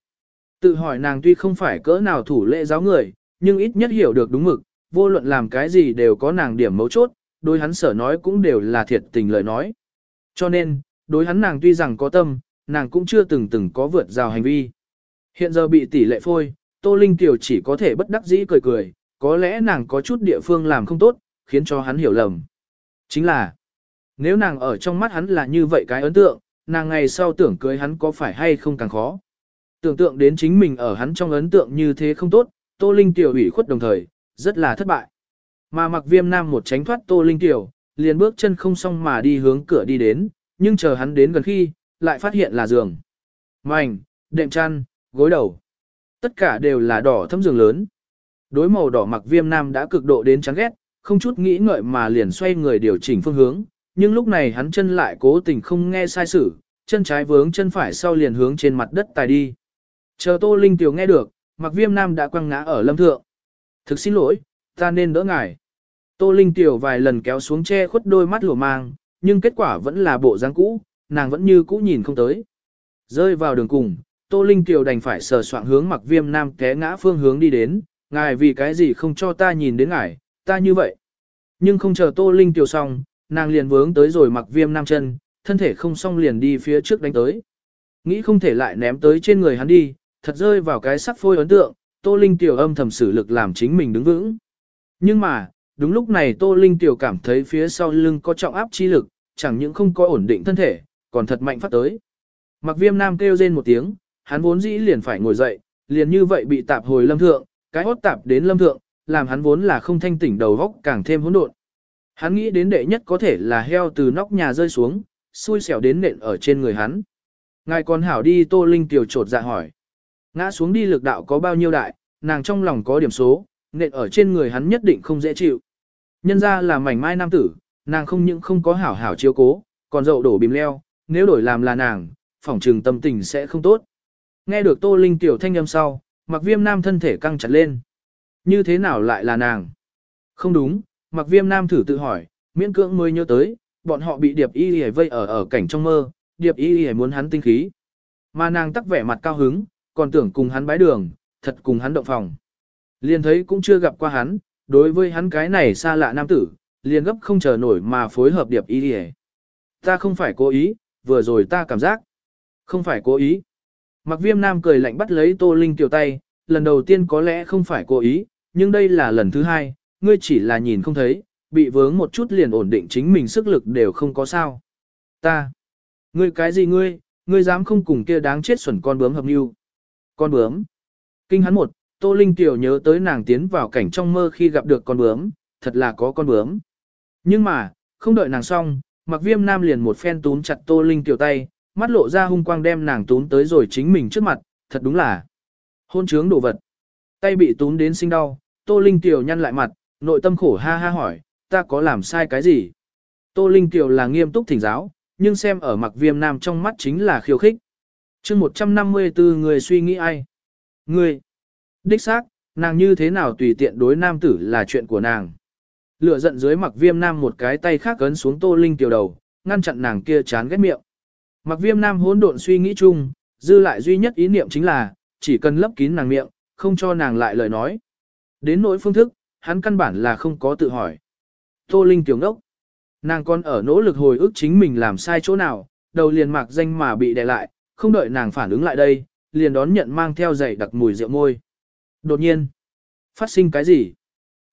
Tự hỏi nàng tuy không phải cỡ nào thủ lễ giáo người, nhưng ít nhất hiểu được đúng mực, vô luận làm cái gì đều có nàng điểm mấu chốt, đối hắn sở nói cũng đều là thiệt tình lời nói. Cho nên, đối hắn nàng tuy rằng có tâm, nàng cũng chưa từng từng có vượt rào hành vi. Hiện giờ bị tỷ lệ phôi, Tô Linh Tiểu chỉ có thể bất đắc dĩ cười cười, có lẽ nàng có chút địa phương làm không tốt, khiến cho hắn hiểu lầm. Chính là, nếu nàng ở trong mắt hắn là như vậy cái ấn tượng, nàng ngày sau tưởng cưới hắn có phải hay không càng khó. Tưởng tượng đến chính mình ở hắn trong ấn tượng như thế không tốt, Tô Linh Tiểu ủy khuất đồng thời, rất là thất bại. Mà mặc viêm nam một tránh thoát Tô Linh Tiểu, liền bước chân không xong mà đi hướng cửa đi đến, nhưng chờ hắn đến gần khi, lại phát hiện là giường. Mảnh, đệm chăn, gối đầu. Tất cả đều là đỏ thâm giường lớn. Đối màu đỏ mặc viêm nam đã cực độ đến chán ghét, không chút nghĩ ngợi mà liền xoay người điều chỉnh phương hướng, nhưng lúc này hắn chân lại cố tình không nghe sai sử chân trái vướng chân phải sau liền hướng trên mặt đất tài đi. Chờ Tô Linh Tiểu nghe được, mặc viêm nam đã quăng ngã ở lâm thượng. Thực xin lỗi, ta nên đỡ ngài. Tô Linh Tiểu vài lần kéo xuống che khuất đôi mắt lùa mang, nhưng kết quả vẫn là bộ dáng cũ, nàng vẫn như cũ nhìn không tới. Rơi vào đường cùng, Tô Linh Tiểu đành phải sờ soạn hướng mặc viêm nam té ngã phương hướng đi đến, ngài vì cái gì không cho ta nhìn đến ngài, ta như vậy. Nhưng không chờ Tô Linh Tiểu xong, nàng liền vướng tới rồi mặc viêm nam chân, thân thể không xong liền đi phía trước đánh tới. Nghĩ không thể lại ném tới trên người hắn đi, thật rơi vào cái sắc phôi ấn tượng, Tô Linh Tiểu âm thầm sử lực làm chính mình đứng vững. Nhưng mà, đúng lúc này Tô Linh Tiểu cảm thấy phía sau lưng có trọng áp chi lực, chẳng những không có ổn định thân thể, còn thật mạnh phát tới. Mặc viêm nam kêu rên một tiếng, hắn vốn dĩ liền phải ngồi dậy, liền như vậy bị tạp hồi lâm thượng, cái hốt tạp đến lâm thượng, làm hắn vốn là không thanh tỉnh đầu góc càng thêm hỗn độn. Hắn nghĩ đến đệ nhất có thể là heo từ nóc nhà rơi xuống, xui xẻo đến nện ở trên người hắn. Ngài còn hảo đi Tô Linh Tiểu trột dạ hỏi. Ngã xuống đi lực đạo có bao nhiêu đại, nàng trong lòng có điểm số, nện ở trên người hắn nhất định không dễ chịu. Nhân ra là mảnh mai nam tử, nàng không những không có hảo hảo chiếu cố, còn dậu đổ bìm leo, nếu đổi làm là nàng, phỏng trừng tâm tình sẽ không tốt. Nghe được Tô Linh tiểu thanh âm sau, mặc viêm nam thân thể căng chặt lên. Như thế nào lại là nàng? Không đúng, mặc viêm nam thử tự hỏi, miễn cưỡng mới nhớ tới, bọn họ bị điệp y hề vây ở ở cảnh trong mơ, điệp y hề muốn hắn tinh khí. Mà nàng tắc vẻ mặt cao hứng, còn tưởng cùng hắn bái đường, thật cùng hắn động phòng. Liền thấy cũng chưa gặp qua hắn, đối với hắn cái này xa lạ nam tử, liền gấp không chờ nổi mà phối hợp điệp y đi Ta không phải cố ý, vừa rồi ta cảm giác. Không phải cố ý. Mặc viêm nam cười lạnh bắt lấy tô linh tiểu tay, lần đầu tiên có lẽ không phải cố ý, nhưng đây là lần thứ hai, ngươi chỉ là nhìn không thấy, bị vướng một chút liền ổn định chính mình sức lực đều không có sao. Ta. Ngươi cái gì ngươi, ngươi dám không cùng kia đáng chết xuẩn con bướm hợp lưu Con bướm. Kinh hắn một, Tô Linh Tiểu nhớ tới nàng tiến vào cảnh trong mơ khi gặp được con bướm, thật là có con bướm. Nhưng mà, không đợi nàng xong, mặc viêm nam liền một phen túm chặt Tô Linh Tiểu tay, mắt lộ ra hung quang đem nàng túm tới rồi chính mình trước mặt, thật đúng là hôn trướng đồ vật. Tay bị túm đến sinh đau, Tô Linh Tiểu nhăn lại mặt, nội tâm khổ ha ha hỏi, ta có làm sai cái gì? Tô Linh Tiểu là nghiêm túc thỉnh giáo, nhưng xem ở mặc viêm nam trong mắt chính là khiêu khích. chương 154 người suy nghĩ ai? Người. Đích xác, nàng như thế nào tùy tiện đối nam tử là chuyện của nàng. Lửa giận dưới mặc viêm nam một cái tay khác ấn xuống Tô Linh Tiểu đầu, ngăn chặn nàng kia chán ghét miệng. Mặc viêm nam hỗn độn suy nghĩ chung, dư lại duy nhất ý niệm chính là, chỉ cần lấp kín nàng miệng, không cho nàng lại lời nói. Đến nỗi phương thức, hắn căn bản là không có tự hỏi. Tô Linh tiểu ngốc. Nàng còn ở nỗ lực hồi ức chính mình làm sai chỗ nào, đầu liền mạc danh mà bị đè lại, không đợi nàng phản ứng lại đây, liền đón nhận mang theo giày đặc mùi rượu môi. Đột nhiên, phát sinh cái gì?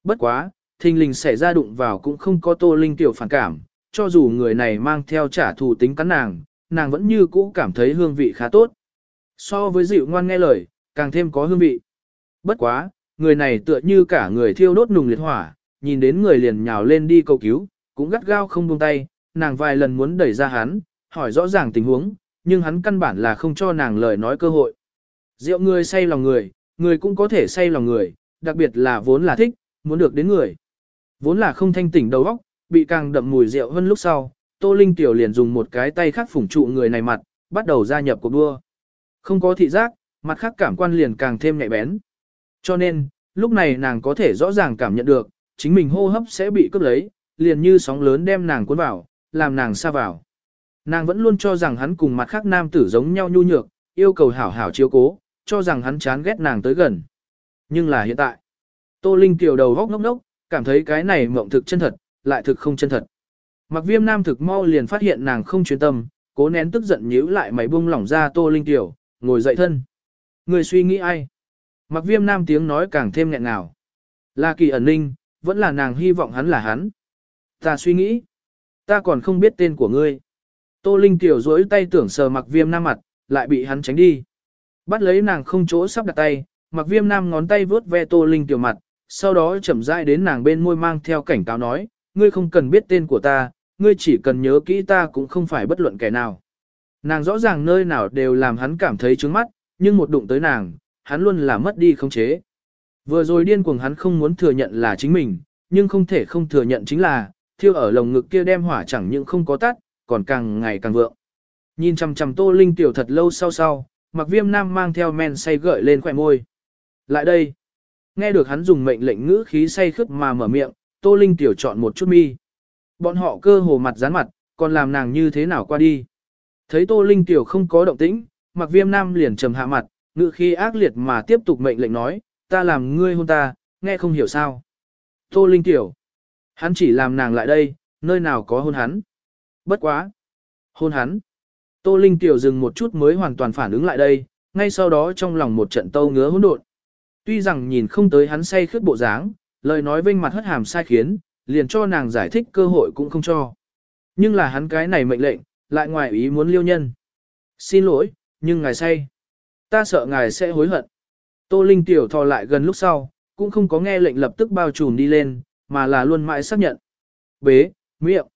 Bất quá, thình lình xảy ra đụng vào cũng không có Tô Linh tiểu phản cảm, cho dù người này mang theo trả thù tính cắn nàng, nàng vẫn như cũ cảm thấy hương vị khá tốt. So với dịu ngoan nghe lời, càng thêm có hương vị. Bất quá, người này tựa như cả người thiêu đốt nùng liệt hỏa, nhìn đến người liền nhào lên đi cầu cứu, cũng gắt gao không buông tay, nàng vài lần muốn đẩy ra hắn, hỏi rõ ràng tình huống, nhưng hắn căn bản là không cho nàng lời nói cơ hội. Rượu người say lòng người, người cũng có thể say lòng người, đặc biệt là vốn là thích, muốn được đến người. Vốn là không thanh tỉnh đầu óc, bị càng đậm mùi rượu hơn lúc sau, Tô Linh Tiểu liền dùng một cái tay khác phủng trụ người này mặt, bắt đầu gia nhập cuộc đua. Không có thị giác, mặt khác cảm quan liền càng thêm nhạy bén. Cho nên, lúc này nàng có thể rõ ràng cảm nhận được, chính mình hô hấp sẽ bị cướp lấy, liền như sóng lớn đem nàng cuốn vào, làm nàng xa vào. Nàng vẫn luôn cho rằng hắn cùng mặt khác nam tử giống nhau nhu nhược, yêu cầu hảo hảo chiếu cố, cho rằng hắn chán ghét nàng tới gần. Nhưng là hiện tại, Tô Linh tiểu đầu góc ngốc ngốc, cảm thấy cái này mộng thực chân thật, lại thực không chân thật. Mặc viêm nam thực mau liền phát hiện nàng không chuyên tâm, cố nén tức giận nhíu lại mày buông lỏng ra Tô Linh tiểu, ngồi dậy thân. Người suy nghĩ ai? Mặc viêm nam tiếng nói càng thêm nghẹn ngào. Là kỳ ẩn ninh, vẫn là nàng hy vọng hắn là hắn. Ta suy nghĩ, ta còn không biết tên của ngươi. Tô Linh tiểu duỗi tay tưởng sờ mặc viêm nam mặt, lại bị hắn tránh đi. Bắt lấy nàng không chỗ sắp đặt tay, mặc viêm nam ngón tay vướt ve Tô Linh tiểu mặt, sau đó chậm rãi đến nàng bên môi mang theo cảnh cáo nói, ngươi không cần biết tên của ta, ngươi chỉ cần nhớ kỹ ta cũng không phải bất luận kẻ nào. Nàng rõ ràng nơi nào đều làm hắn cảm thấy trướng mắt, nhưng một đụng tới nàng, hắn luôn là mất đi khống chế. Vừa rồi điên cuồng hắn không muốn thừa nhận là chính mình, nhưng không thể không thừa nhận chính là, thiêu ở lồng ngực kia đem hỏa chẳng những không có tắt, còn càng ngày càng vượng. Nhìn chằm chằm Tô Linh tiểu thật lâu sau sau, Mặc Viêm Nam mang theo men say gợi lên khỏe môi. Lại đây. Nghe được hắn dùng mệnh lệnh ngữ khí say khướt mà mở miệng, Tô Linh tiểu chọn một chút mi. Bọn họ cơ hồ mặt dán mặt, còn làm nàng như thế nào qua đi. Thấy Tô Linh tiểu không có động tĩnh, Mặc Viêm Nam liền trầm hạ mặt, ngữ khí ác liệt mà tiếp tục mệnh lệnh nói, ta làm ngươi hôn ta, nghe không hiểu sao. Tô Linh tiểu. Hắn chỉ làm nàng lại đây, nơi nào có hôn hắn. Bất quá. Hôn hắn. Tô Linh tiểu dừng một chút mới hoàn toàn phản ứng lại đây, ngay sau đó trong lòng một trận tâu ngứa hỗn độn. Tuy rằng nhìn không tới hắn say khướt bộ dáng, lời nói vinh mặt hất hàm sai khiến, liền cho nàng giải thích cơ hội cũng không cho. Nhưng là hắn cái này mệnh lệnh, lại ngoài ý muốn liêu nhân. Xin lỗi, nhưng ngài say. Ta sợ ngài sẽ hối hận. Tô Linh tiểu thò lại gần lúc sau, cũng không có nghe lệnh lập tức bao trùm đi lên, mà là luôn mãi xác nhận. Bế, miệng.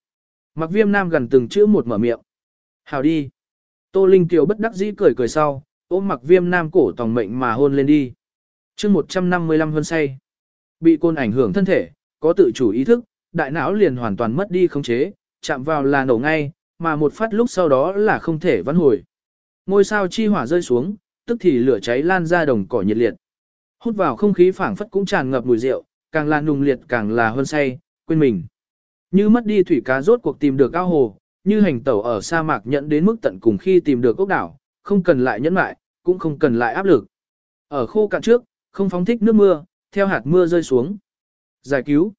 Mặc viêm nam gần từng chữ một mở miệng. Hào đi. Tô Linh Kiều bất đắc dĩ cười cười sau, ôm mặc viêm nam cổ tòng mệnh mà hôn lên đi. chương 155 hơn say. Bị côn ảnh hưởng thân thể, có tự chủ ý thức, đại não liền hoàn toàn mất đi khống chế, chạm vào là nổ ngay, mà một phát lúc sau đó là không thể vãn hồi. Ngôi sao chi hỏa rơi xuống, tức thì lửa cháy lan ra đồng cỏ nhiệt liệt. Hút vào không khí phảng phất cũng tràn ngập mùi rượu, càng là nùng liệt càng là hơn say, quên mình. Như mất đi thủy cá rốt cuộc tìm được ao hồ, như hành tẩu ở sa mạc nhận đến mức tận cùng khi tìm được ốc đảo, không cần lại nhẫn lại, cũng không cần lại áp lực. Ở khô cạn trước, không phóng thích nước mưa, theo hạt mưa rơi xuống. Giải cứu.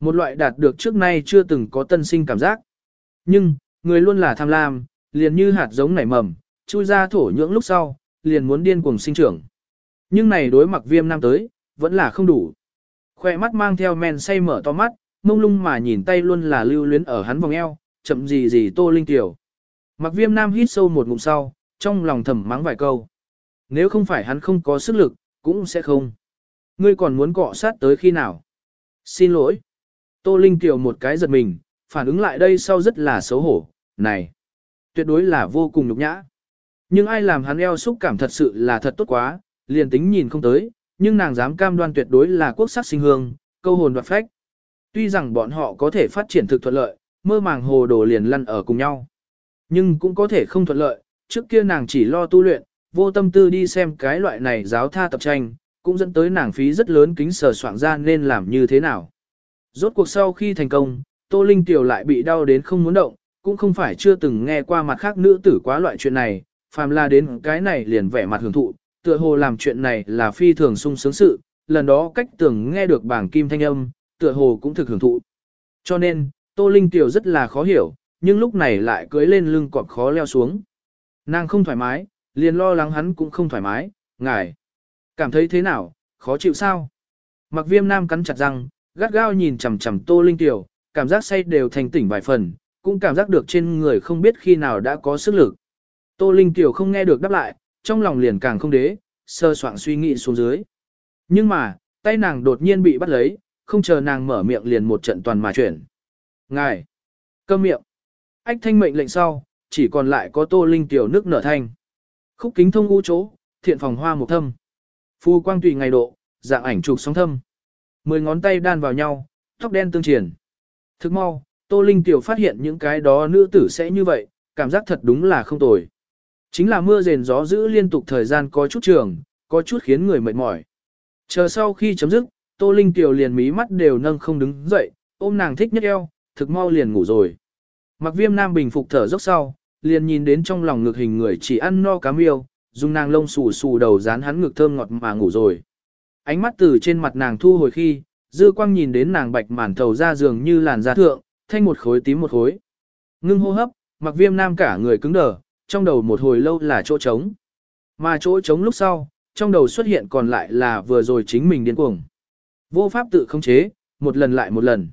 Một loại đạt được trước nay chưa từng có tân sinh cảm giác. Nhưng, người luôn là tham lam, liền như hạt giống nảy mầm, chui ra thổ nhưỡng lúc sau, liền muốn điên cuồng sinh trưởng. Nhưng này đối mặt viêm nam tới, vẫn là không đủ. Khoe mắt mang theo men say mở to mắt, mông lung mà nhìn tay luôn là lưu luyến ở hắn vòng eo, chậm gì gì tô linh tiểu. Mặc viêm nam hít sâu một ngụm sau, trong lòng thầm mắng vài câu. Nếu không phải hắn không có sức lực, cũng sẽ không. Ngươi còn muốn cọ sát tới khi nào? Xin lỗi. Tô Linh Tiểu một cái giật mình, phản ứng lại đây sau rất là xấu hổ. Này, tuyệt đối là vô cùng nhục nhã. Nhưng ai làm hắn eo xúc cảm thật sự là thật tốt quá, liền tính nhìn không tới, nhưng nàng dám cam đoan tuyệt đối là quốc sắc sinh hương, câu hồn đoạt phách. Tuy rằng bọn họ có thể phát triển thực thuận lợi, mơ màng hồ đồ liền lăn ở cùng nhau. Nhưng cũng có thể không thuận lợi, trước kia nàng chỉ lo tu luyện, vô tâm tư đi xem cái loại này giáo tha tập tranh, cũng dẫn tới nàng phí rất lớn kính sở soạn ra nên làm như thế nào. Rốt cuộc sau khi thành công, Tô Linh Tiểu lại bị đau đến không muốn động, cũng không phải chưa từng nghe qua mặt khác nữ tử quá loại chuyện này, phàm là đến cái này liền vẻ mặt hưởng thụ, tựa hồ làm chuyện này là phi thường sung sướng sự, lần đó cách tưởng nghe được bảng kim thanh âm, tựa hồ cũng thực hưởng thụ. Cho nên, Tô Linh Tiểu rất là khó hiểu, nhưng lúc này lại cưới lên lưng cọp khó leo xuống. Nàng không thoải mái, liền lo lắng hắn cũng không thoải mái, ngài. Cảm thấy thế nào, khó chịu sao? Mặc viêm nam cắn chặt răng, gắt gao nhìn chằm chằm Tô Linh Tiểu, cảm giác say đều thành tỉnh vài phần, cũng cảm giác được trên người không biết khi nào đã có sức lực. Tô Linh Tiểu không nghe được đáp lại, trong lòng liền càng không đế, sơ soạn suy nghĩ xuống dưới. Nhưng mà, tay nàng đột nhiên bị bắt lấy, không chờ nàng mở miệng liền một trận toàn mà chuyển. Ngài! Câm miệng! Ách thanh mệnh lệnh sau, chỉ còn lại có Tô Linh Tiểu nước nở thanh. Khúc kính thông u chỗ, thiện phòng hoa một thâm. Phu quang tùy ngày độ, dạng ảnh chụp sóng thâm. Mười ngón tay đan vào nhau, tóc đen tương triển. Thức mau, Tô Linh Tiểu phát hiện những cái đó nữ tử sẽ như vậy, cảm giác thật đúng là không tồi. Chính là mưa rền gió giữ liên tục thời gian có chút trường, có chút khiến người mệt mỏi. Chờ sau khi chấm dứt, Tô Linh Tiểu liền mí mắt đều nâng không đứng dậy, ôm nàng thích nhất eo, thực mau liền ngủ rồi. Mặc viêm nam bình phục thở dốc sau, liền nhìn đến trong lòng ngực hình người chỉ ăn no cá miêu, dùng nàng lông xù xù đầu dán hắn ngực thơm ngọt mà ngủ rồi. Ánh mắt từ trên mặt nàng thu hồi khi, dư quang nhìn đến nàng bạch màn thầu ra giường như làn da thượng, thanh một khối tím một khối. Ngưng hô hấp, mặc viêm nam cả người cứng đờ, trong đầu một hồi lâu là chỗ trống. Mà chỗ trống lúc sau, trong đầu xuất hiện còn lại là vừa rồi chính mình điên cuồng. Vô pháp tự khống chế, một lần lại một lần.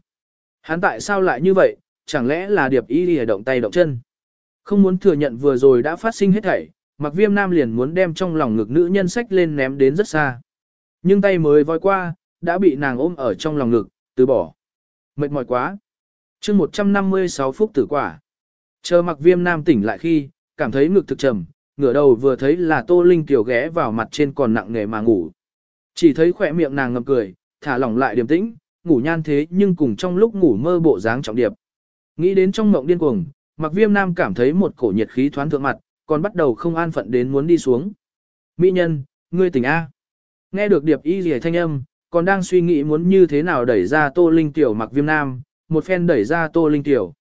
Hắn tại sao lại như vậy, chẳng lẽ là điệp y lìa động tay động chân. Không muốn thừa nhận vừa rồi đã phát sinh hết thảy, mặc viêm nam liền muốn đem trong lòng ngực nữ nhân sách lên ném đến rất xa. Nhưng tay mới voi qua, đã bị nàng ôm ở trong lòng ngực, từ bỏ. Mệt mỏi quá. chương 156 phút tử quả. Chờ mặc viêm nam tỉnh lại khi, cảm thấy ngực thực trầm, ngửa đầu vừa thấy là Tô Linh tiểu ghé vào mặt trên còn nặng nghề mà ngủ. Chỉ thấy khỏe miệng nàng ngập cười, thả lỏng lại điềm tĩnh, ngủ nhan thế nhưng cùng trong lúc ngủ mơ bộ dáng trọng điệp. Nghĩ đến trong mộng điên cuồng, Mặc Viêm Nam cảm thấy một cổ nhiệt khí thoáng thượng mặt, còn bắt đầu không an phận đến muốn đi xuống. Mỹ nhân, ngươi tỉnh A. Nghe được điệp y rỉa thanh âm, còn đang suy nghĩ muốn như thế nào đẩy ra Tô Linh Tiểu Mặc Viêm Nam, một phen đẩy ra Tô Linh Tiểu.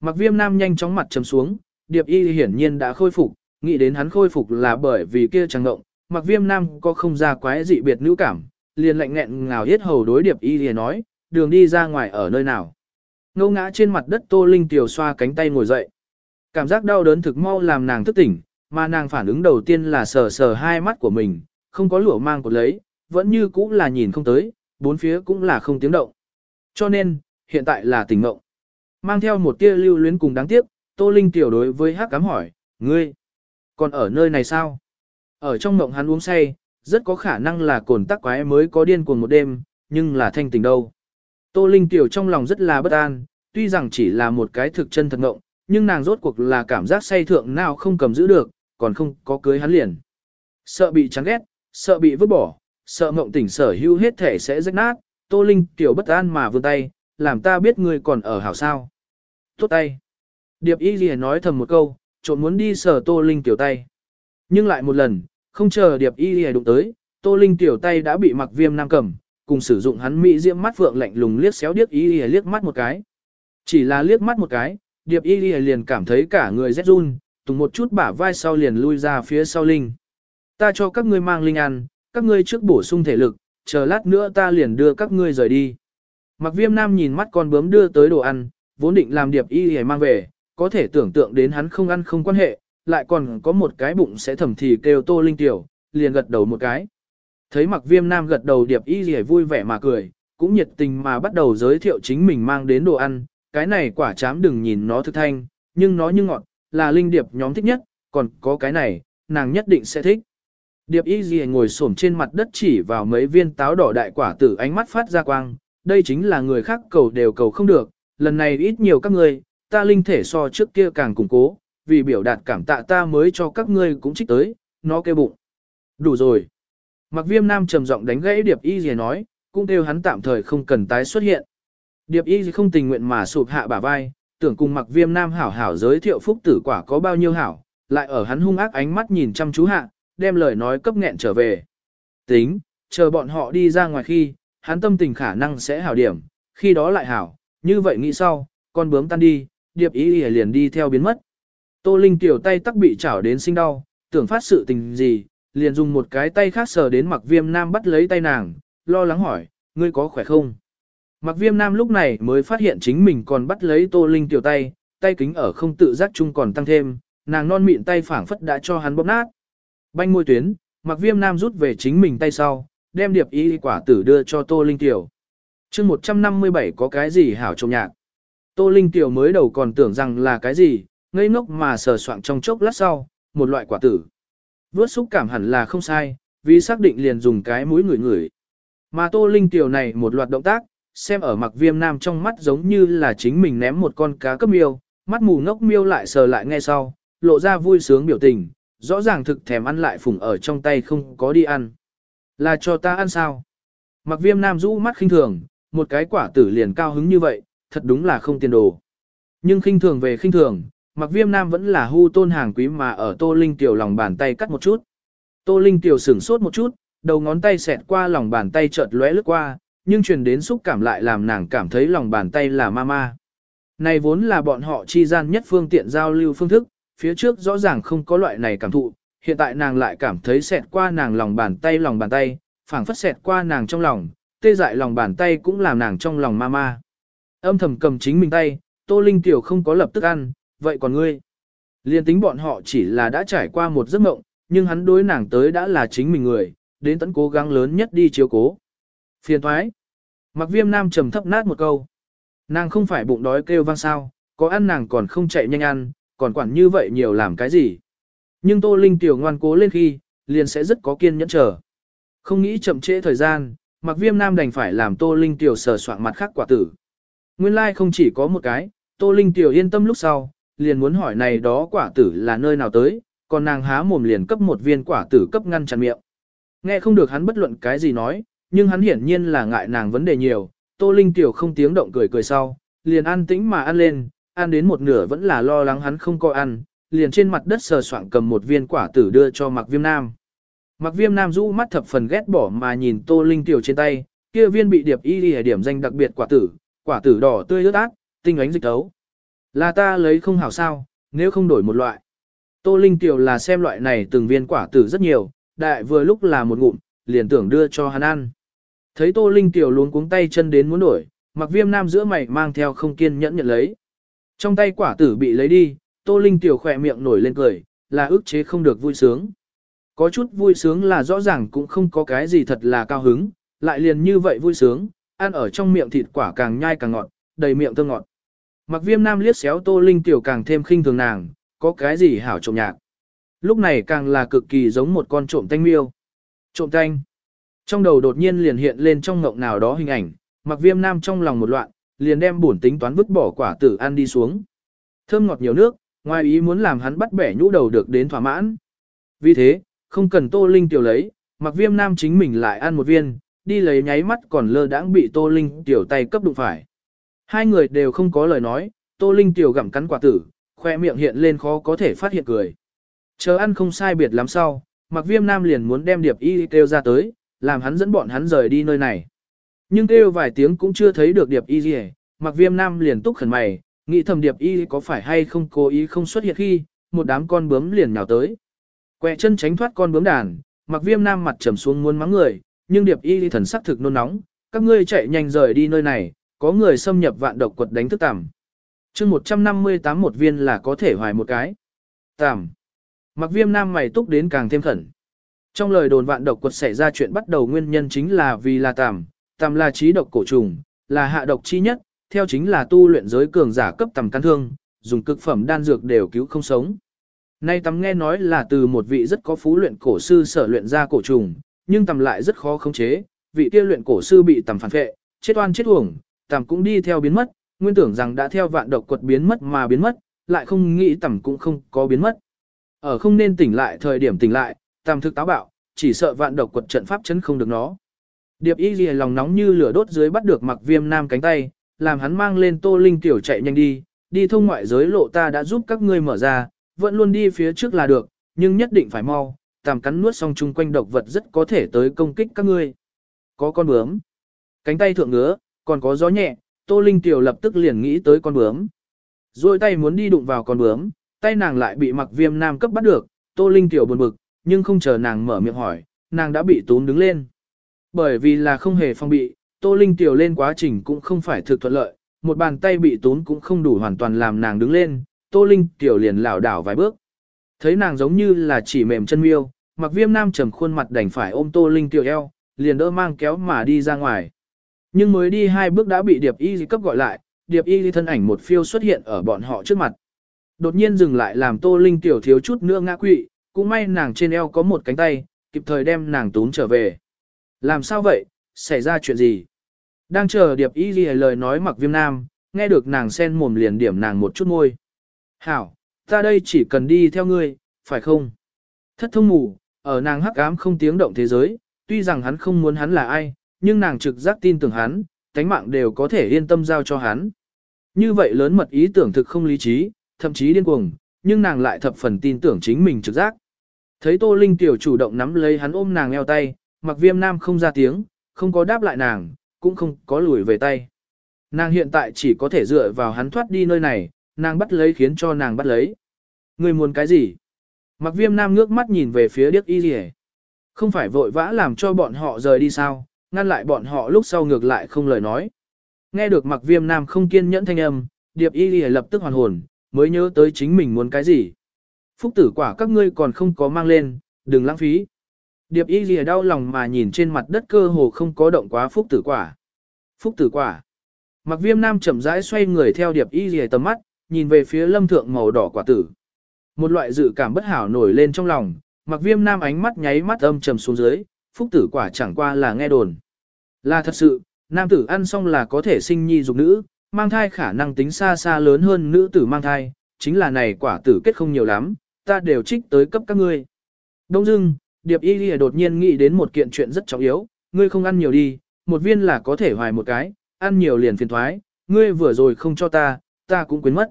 Mặc Viêm Nam nhanh chóng mặt trầm xuống, điệp y hiển nhiên đã khôi phục, nghĩ đến hắn khôi phục là bởi vì kia chẳng ngộng, Mặc Viêm Nam có không ra quái dị biệt nữ cảm, liền lạnh nghẹn ngào yết hầu đối điệp y liền nói, đường đi ra ngoài ở nơi nào. Ngâu ngã trên mặt đất Tô Linh Tiểu xoa cánh tay ngồi dậy. Cảm giác đau đớn thực mau làm nàng thức tỉnh, mà nàng phản ứng đầu tiên là sờ sờ hai mắt của mình, không có lửa mang cột lấy, vẫn như cũ là nhìn không tới, bốn phía cũng là không tiếng động. Cho nên, hiện tại là tỉnh ngộng. Mang theo một tia lưu luyến cùng đáng tiếc, Tô Linh tiểu đối với Hắc cám hỏi, ngươi, còn ở nơi này sao? Ở trong mộng hắn uống say, rất có khả năng là cồn tắc quái mới có điên cuồng một đêm, nhưng là thanh tỉnh đâu. Tô Linh tiểu trong lòng rất là bất an, tuy rằng chỉ là một cái thực chân thật ngộng, nhưng nàng rốt cuộc là cảm giác say thượng nào không cầm giữ được, còn không có cưới hắn liền. Sợ bị chán ghét, sợ bị vứt bỏ, sợ mộng tỉnh sở hữu hết thể sẽ rách nát, Tô Linh tiểu bất an mà vươn tay, làm ta biết ngươi còn ở hảo sao. Tốt tay. Điệp y Ghi nói thầm một câu, trộn muốn đi sờ Tô Linh tiểu tay. Nhưng lại một lần, không chờ Điệp y lìa đụng tới, Tô Linh tiểu tay đã bị mặc viêm nam cầm, cùng sử dụng hắn mỹ diễm mắt phượng lạnh lùng liếc xéo điệp y lìa liếc mắt một cái. Chỉ là liếc mắt một cái, Điệp y lìa liền cảm thấy cả người rét run, tùng một chút bả vai sau liền lui ra phía sau Linh. Ta cho các ngươi mang Linh ăn, các ngươi trước bổ sung thể lực, chờ lát nữa ta liền đưa các ngươi rời đi. Mặc viêm nam nhìn mắt con bướm đưa tới đồ ăn, vốn định làm điệp y hề mang về, có thể tưởng tượng đến hắn không ăn không quan hệ, lại còn có một cái bụng sẽ thầm thì kêu tô linh tiểu, liền gật đầu một cái. Thấy mặc viêm nam gật đầu điệp y gì vui vẻ mà cười, cũng nhiệt tình mà bắt đầu giới thiệu chính mình mang đến đồ ăn, cái này quả chám đừng nhìn nó thực thanh, nhưng nó như ngọt, là linh điệp nhóm thích nhất, còn có cái này, nàng nhất định sẽ thích. Điệp y gì ngồi xổm trên mặt đất chỉ vào mấy viên táo đỏ đại quả tử ánh mắt phát ra quang, đây chính là người khác cầu đều cầu không được, lần này ít nhiều các ngươi, ta linh thể so trước kia càng củng cố, vì biểu đạt cảm tạ ta mới cho các ngươi cũng trích tới, nó kêu bụng. Đủ rồi. Mặc viêm nam trầm giọng đánh gãy điệp y gì nói, cũng kêu hắn tạm thời không cần tái xuất hiện. Điệp y gì không tình nguyện mà sụp hạ bả vai, tưởng cùng mặc viêm nam hảo hảo giới thiệu phúc tử quả có bao nhiêu hảo, lại ở hắn hung ác ánh mắt nhìn chăm chú hạ, đem lời nói cấp nghẹn trở về. Tính, chờ bọn họ đi ra ngoài khi, hắn tâm tình khả năng sẽ hảo điểm, khi đó lại hảo, như vậy nghĩ sau, con bướm tan đi, điệp ý liền đi theo biến mất. Tô Linh tiểu tay tắc bị chảo đến sinh đau, tưởng phát sự tình gì, liền dùng một cái tay khác sờ đến mặc viêm nam bắt lấy tay nàng, lo lắng hỏi, ngươi có khỏe không? Mặc viêm nam lúc này mới phát hiện chính mình còn bắt lấy Tô Linh tiểu tay, tay kính ở không tự giác chung còn tăng thêm, nàng non mịn tay phảng phất đã cho hắn bóp nát. Banh môi tuyến, mặc viêm nam rút về chính mình tay sau, đem điệp y quả tử đưa cho Tô Linh Tiểu. chương 157 có cái gì hảo trông nhạc. Tô Linh Tiểu mới đầu còn tưởng rằng là cái gì, ngây ngốc mà sờ soạng trong chốc lát sau, một loại quả tử. Vớt xúc cảm hẳn là không sai, vì xác định liền dùng cái mũi ngửi ngửi. Mà Tô Linh Tiểu này một loạt động tác, xem ở mặc viêm nam trong mắt giống như là chính mình ném một con cá cấp miêu, mắt mù ngốc miêu lại sờ lại nghe sau, lộ ra vui sướng biểu tình, rõ ràng thực thèm ăn lại phùng ở trong tay không có đi ăn. Là cho ta ăn sao? Mặc viêm nam rũ mắt khinh thường, một cái quả tử liền cao hứng như vậy, thật đúng là không tiền đồ. Nhưng khinh thường về khinh thường, mặc viêm nam vẫn là hưu tôn hàng quý mà ở tô linh tiểu lòng bàn tay cắt một chút. Tô linh tiểu sửng sốt một chút, đầu ngón tay xẹt qua lòng bàn tay chợt lóe lướt qua, nhưng truyền đến xúc cảm lại làm nàng cảm thấy lòng bàn tay là ma ma. Này vốn là bọn họ chi gian nhất phương tiện giao lưu phương thức, phía trước rõ ràng không có loại này cảm thụ, hiện tại nàng lại cảm thấy xẹt qua nàng lòng bàn tay lòng bàn tay, phảng phất xẹt qua nàng trong lòng, tê dại lòng bàn tay cũng làm nàng trong lòng ma ma. Âm thầm cầm chính mình tay, Tô Linh Tiểu không có lập tức ăn, vậy còn ngươi? Liên tính bọn họ chỉ là đã trải qua một giấc mộng, nhưng hắn đối nàng tới đã là chính mình người, đến tận cố gắng lớn nhất đi chiếu cố. Phiền thoái. Mặc viêm nam trầm thấp nát một câu. Nàng không phải bụng đói kêu vang sao, có ăn nàng còn không chạy nhanh ăn, còn quản như vậy nhiều làm cái gì. Nhưng Tô Linh tiểu ngoan cố lên khi, liền sẽ rất có kiên nhẫn chờ. Không nghĩ chậm trễ thời gian, mặc viêm nam đành phải làm Tô Linh tiểu sờ soạn mặt khác quả tử. Nguyên lai like không chỉ có một cái, Tô Linh tiểu yên tâm lúc sau, liền muốn hỏi này đó quả tử là nơi nào tới, còn nàng há mồm liền cấp một viên quả tử cấp ngăn chặn miệng. Nghe không được hắn bất luận cái gì nói, nhưng hắn hiển nhiên là ngại nàng vấn đề nhiều, Tô Linh tiểu không tiếng động cười cười sau, liền ăn tĩnh mà ăn lên, ăn đến một nửa vẫn là lo lắng hắn không có ăn, liền trên mặt đất sờ soạng cầm một viên quả tử đưa cho Mạc Viêm Nam. Mạc Viêm Nam rũ mắt thập phần ghét bỏ mà nhìn Tô Linh tiểu trên tay, kia viên bị điệp y đi điểm danh đặc biệt quả tử, quả tử đỏ tươi ướt át, tinh ánh dịch tấu. Là ta lấy không hảo sao, nếu không đổi một loại. Tô Linh tiểu là xem loại này từng viên quả tử rất nhiều, đại vừa lúc là một ngụm, liền tưởng đưa cho hắn ăn. Thấy Tô Linh tiểu luống cuống tay chân đến muốn đổi, Mặc Viêm Nam giữa mày mang theo không kiên nhẫn nhận lấy. Trong tay quả tử bị lấy đi, Tô Linh tiểu khỏe miệng nổi lên cười, là ức chế không được vui sướng. Có chút vui sướng là rõ ràng cũng không có cái gì thật là cao hứng, lại liền như vậy vui sướng, ăn ở trong miệng thịt quả càng nhai càng ngọt, đầy miệng thơm ngọt. Mặc viêm nam liếc xéo tô linh tiểu càng thêm khinh thường nàng, có cái gì hảo trộm nhạc. Lúc này càng là cực kỳ giống một con trộm tanh miêu. Trộm tanh. Trong đầu đột nhiên liền hiện lên trong ngộng nào đó hình ảnh, mặc viêm nam trong lòng một loạn, liền đem bổn tính toán vứt bỏ quả tử ăn đi xuống. Thơm ngọt nhiều nước, ngoài ý muốn làm hắn bắt bẻ nhũ đầu được đến thỏa mãn. Vì thế, không cần tô linh tiểu lấy, mặc viêm nam chính mình lại ăn một viên, đi lấy nháy mắt còn lơ đãng bị tô linh tiểu tay cấp đụng phải. Hai người đều không có lời nói, tô linh tiểu gặm cắn quả tử, khoe miệng hiện lên khó có thể phát hiện cười. Chờ ăn không sai biệt lắm sau, mặc viêm nam liền muốn đem điệp y kêu ra tới, làm hắn dẫn bọn hắn rời đi nơi này. Nhưng kêu vài tiếng cũng chưa thấy được điệp y gì mặc viêm nam liền túc khẩn mày, nghĩ thầm điệp y có phải hay không cố ý không xuất hiện khi, một đám con bướm liền nhào tới. Quẹ chân tránh thoát con bướm đàn, mặc viêm nam mặt trầm xuống muốn mắng người, nhưng điệp y thần sắc thực nôn nóng, các ngươi chạy nhanh rời đi nơi này, có người xâm nhập vạn độc quật đánh thức tằm. chương 158 một viên là có thể hoài một cái. Tằm. Mặc viêm nam mày túc đến càng thêm khẩn. Trong lời đồn vạn độc quật xảy ra chuyện bắt đầu nguyên nhân chính là vì là tằm, tằm là trí độc cổ trùng, là hạ độc chi nhất, theo chính là tu luyện giới cường giả cấp tầm căn thương, dùng cực phẩm đan dược đều cứu không sống. Nay tầm nghe nói là từ một vị rất có phú luyện cổ sư sở luyện ra cổ trùng, nhưng tầm lại rất khó khống chế, vị kia luyện cổ sư bị tầm phản vệ, chết oan chết uổng, tầm cũng đi theo biến mất, nguyên tưởng rằng đã theo vạn độc quật biến mất mà biến mất, lại không nghĩ tầm cũng không có biến mất. Ở không nên tỉnh lại thời điểm tỉnh lại, tầm thực táo bạo, chỉ sợ vạn độc quật trận pháp chấn không được nó. Điệp y lìa lòng nóng như lửa đốt dưới bắt được mặc viêm nam cánh tay, làm hắn mang lên tô linh tiểu chạy nhanh đi, đi thông ngoại giới lộ ta đã giúp các ngươi mở ra, vẫn luôn đi phía trước là được, nhưng nhất định phải mau, tàm cắn nuốt xong chung quanh độc vật rất có thể tới công kích các ngươi. Có con bướm, cánh tay thượng ngứa, còn có gió nhẹ, Tô Linh Tiểu lập tức liền nghĩ tới con bướm. Rồi tay muốn đi đụng vào con bướm, tay nàng lại bị mặc viêm nam cấp bắt được, Tô Linh Tiểu buồn bực, nhưng không chờ nàng mở miệng hỏi, nàng đã bị tún đứng lên. Bởi vì là không hề phong bị, Tô Linh Tiểu lên quá trình cũng không phải thực thuận lợi, một bàn tay bị tún cũng không đủ hoàn toàn làm nàng đứng lên, Tô Linh Tiểu liền lảo đảo vài bước. Thấy nàng giống như là chỉ mềm chân miêu, mặc viêm nam trầm khuôn mặt đành phải ôm tô linh tiểu eo, liền đỡ mang kéo mà đi ra ngoài. Nhưng mới đi hai bước đã bị điệp y cấp gọi lại, điệp y thân ảnh một phiêu xuất hiện ở bọn họ trước mặt. Đột nhiên dừng lại làm tô linh tiểu thiếu chút nữa ngã quỵ, cũng may nàng trên eo có một cánh tay, kịp thời đem nàng tún trở về. Làm sao vậy, xảy ra chuyện gì? Đang chờ điệp y lời nói mặc viêm nam, nghe được nàng sen mồm liền điểm nàng một chút môi. Hảo, ta đây chỉ cần đi theo ngươi, phải không? Thất thông mù, ở nàng hắc ám không tiếng động thế giới, tuy rằng hắn không muốn hắn là ai, nhưng nàng trực giác tin tưởng hắn, tánh mạng đều có thể yên tâm giao cho hắn. Như vậy lớn mật ý tưởng thực không lý trí, thậm chí điên cuồng, nhưng nàng lại thập phần tin tưởng chính mình trực giác. Thấy Tô Linh tiểu chủ động nắm lấy hắn ôm nàng eo tay, mặc viêm nam không ra tiếng, không có đáp lại nàng, cũng không có lùi về tay. Nàng hiện tại chỉ có thể dựa vào hắn thoát đi nơi này, nàng bắt lấy khiến cho nàng bắt lấy. Người muốn cái gì? Mặc viêm nam ngước mắt nhìn về phía điếc y gì Không phải vội vã làm cho bọn họ rời đi sao, ngăn lại bọn họ lúc sau ngược lại không lời nói. Nghe được mặc viêm nam không kiên nhẫn thanh âm, điệp y gì lập tức hoàn hồn, mới nhớ tới chính mình muốn cái gì. Phúc tử quả các ngươi còn không có mang lên, đừng lãng phí. Điệp y gì đau lòng mà nhìn trên mặt đất cơ hồ không có động quá phúc tử quả. Phúc tử quả. Mặc viêm nam chậm rãi xoay người theo điệp y gì tầm mắt, nhìn về phía lâm thượng màu đỏ quả tử. Một loại dự cảm bất hảo nổi lên trong lòng, mặc viêm nam ánh mắt nháy mắt âm trầm xuống dưới, phúc tử quả chẳng qua là nghe đồn. Là thật sự, nam tử ăn xong là có thể sinh nhi dục nữ, mang thai khả năng tính xa xa lớn hơn nữ tử mang thai, chính là này quả tử kết không nhiều lắm, ta đều trích tới cấp các ngươi. Đông dưng, Điệp Y Lìa đột nhiên nghĩ đến một kiện chuyện rất trọng yếu, ngươi không ăn nhiều đi, một viên là có thể hoài một cái, ăn nhiều liền phiền thoái, ngươi vừa rồi không cho ta, ta cũng quên mất.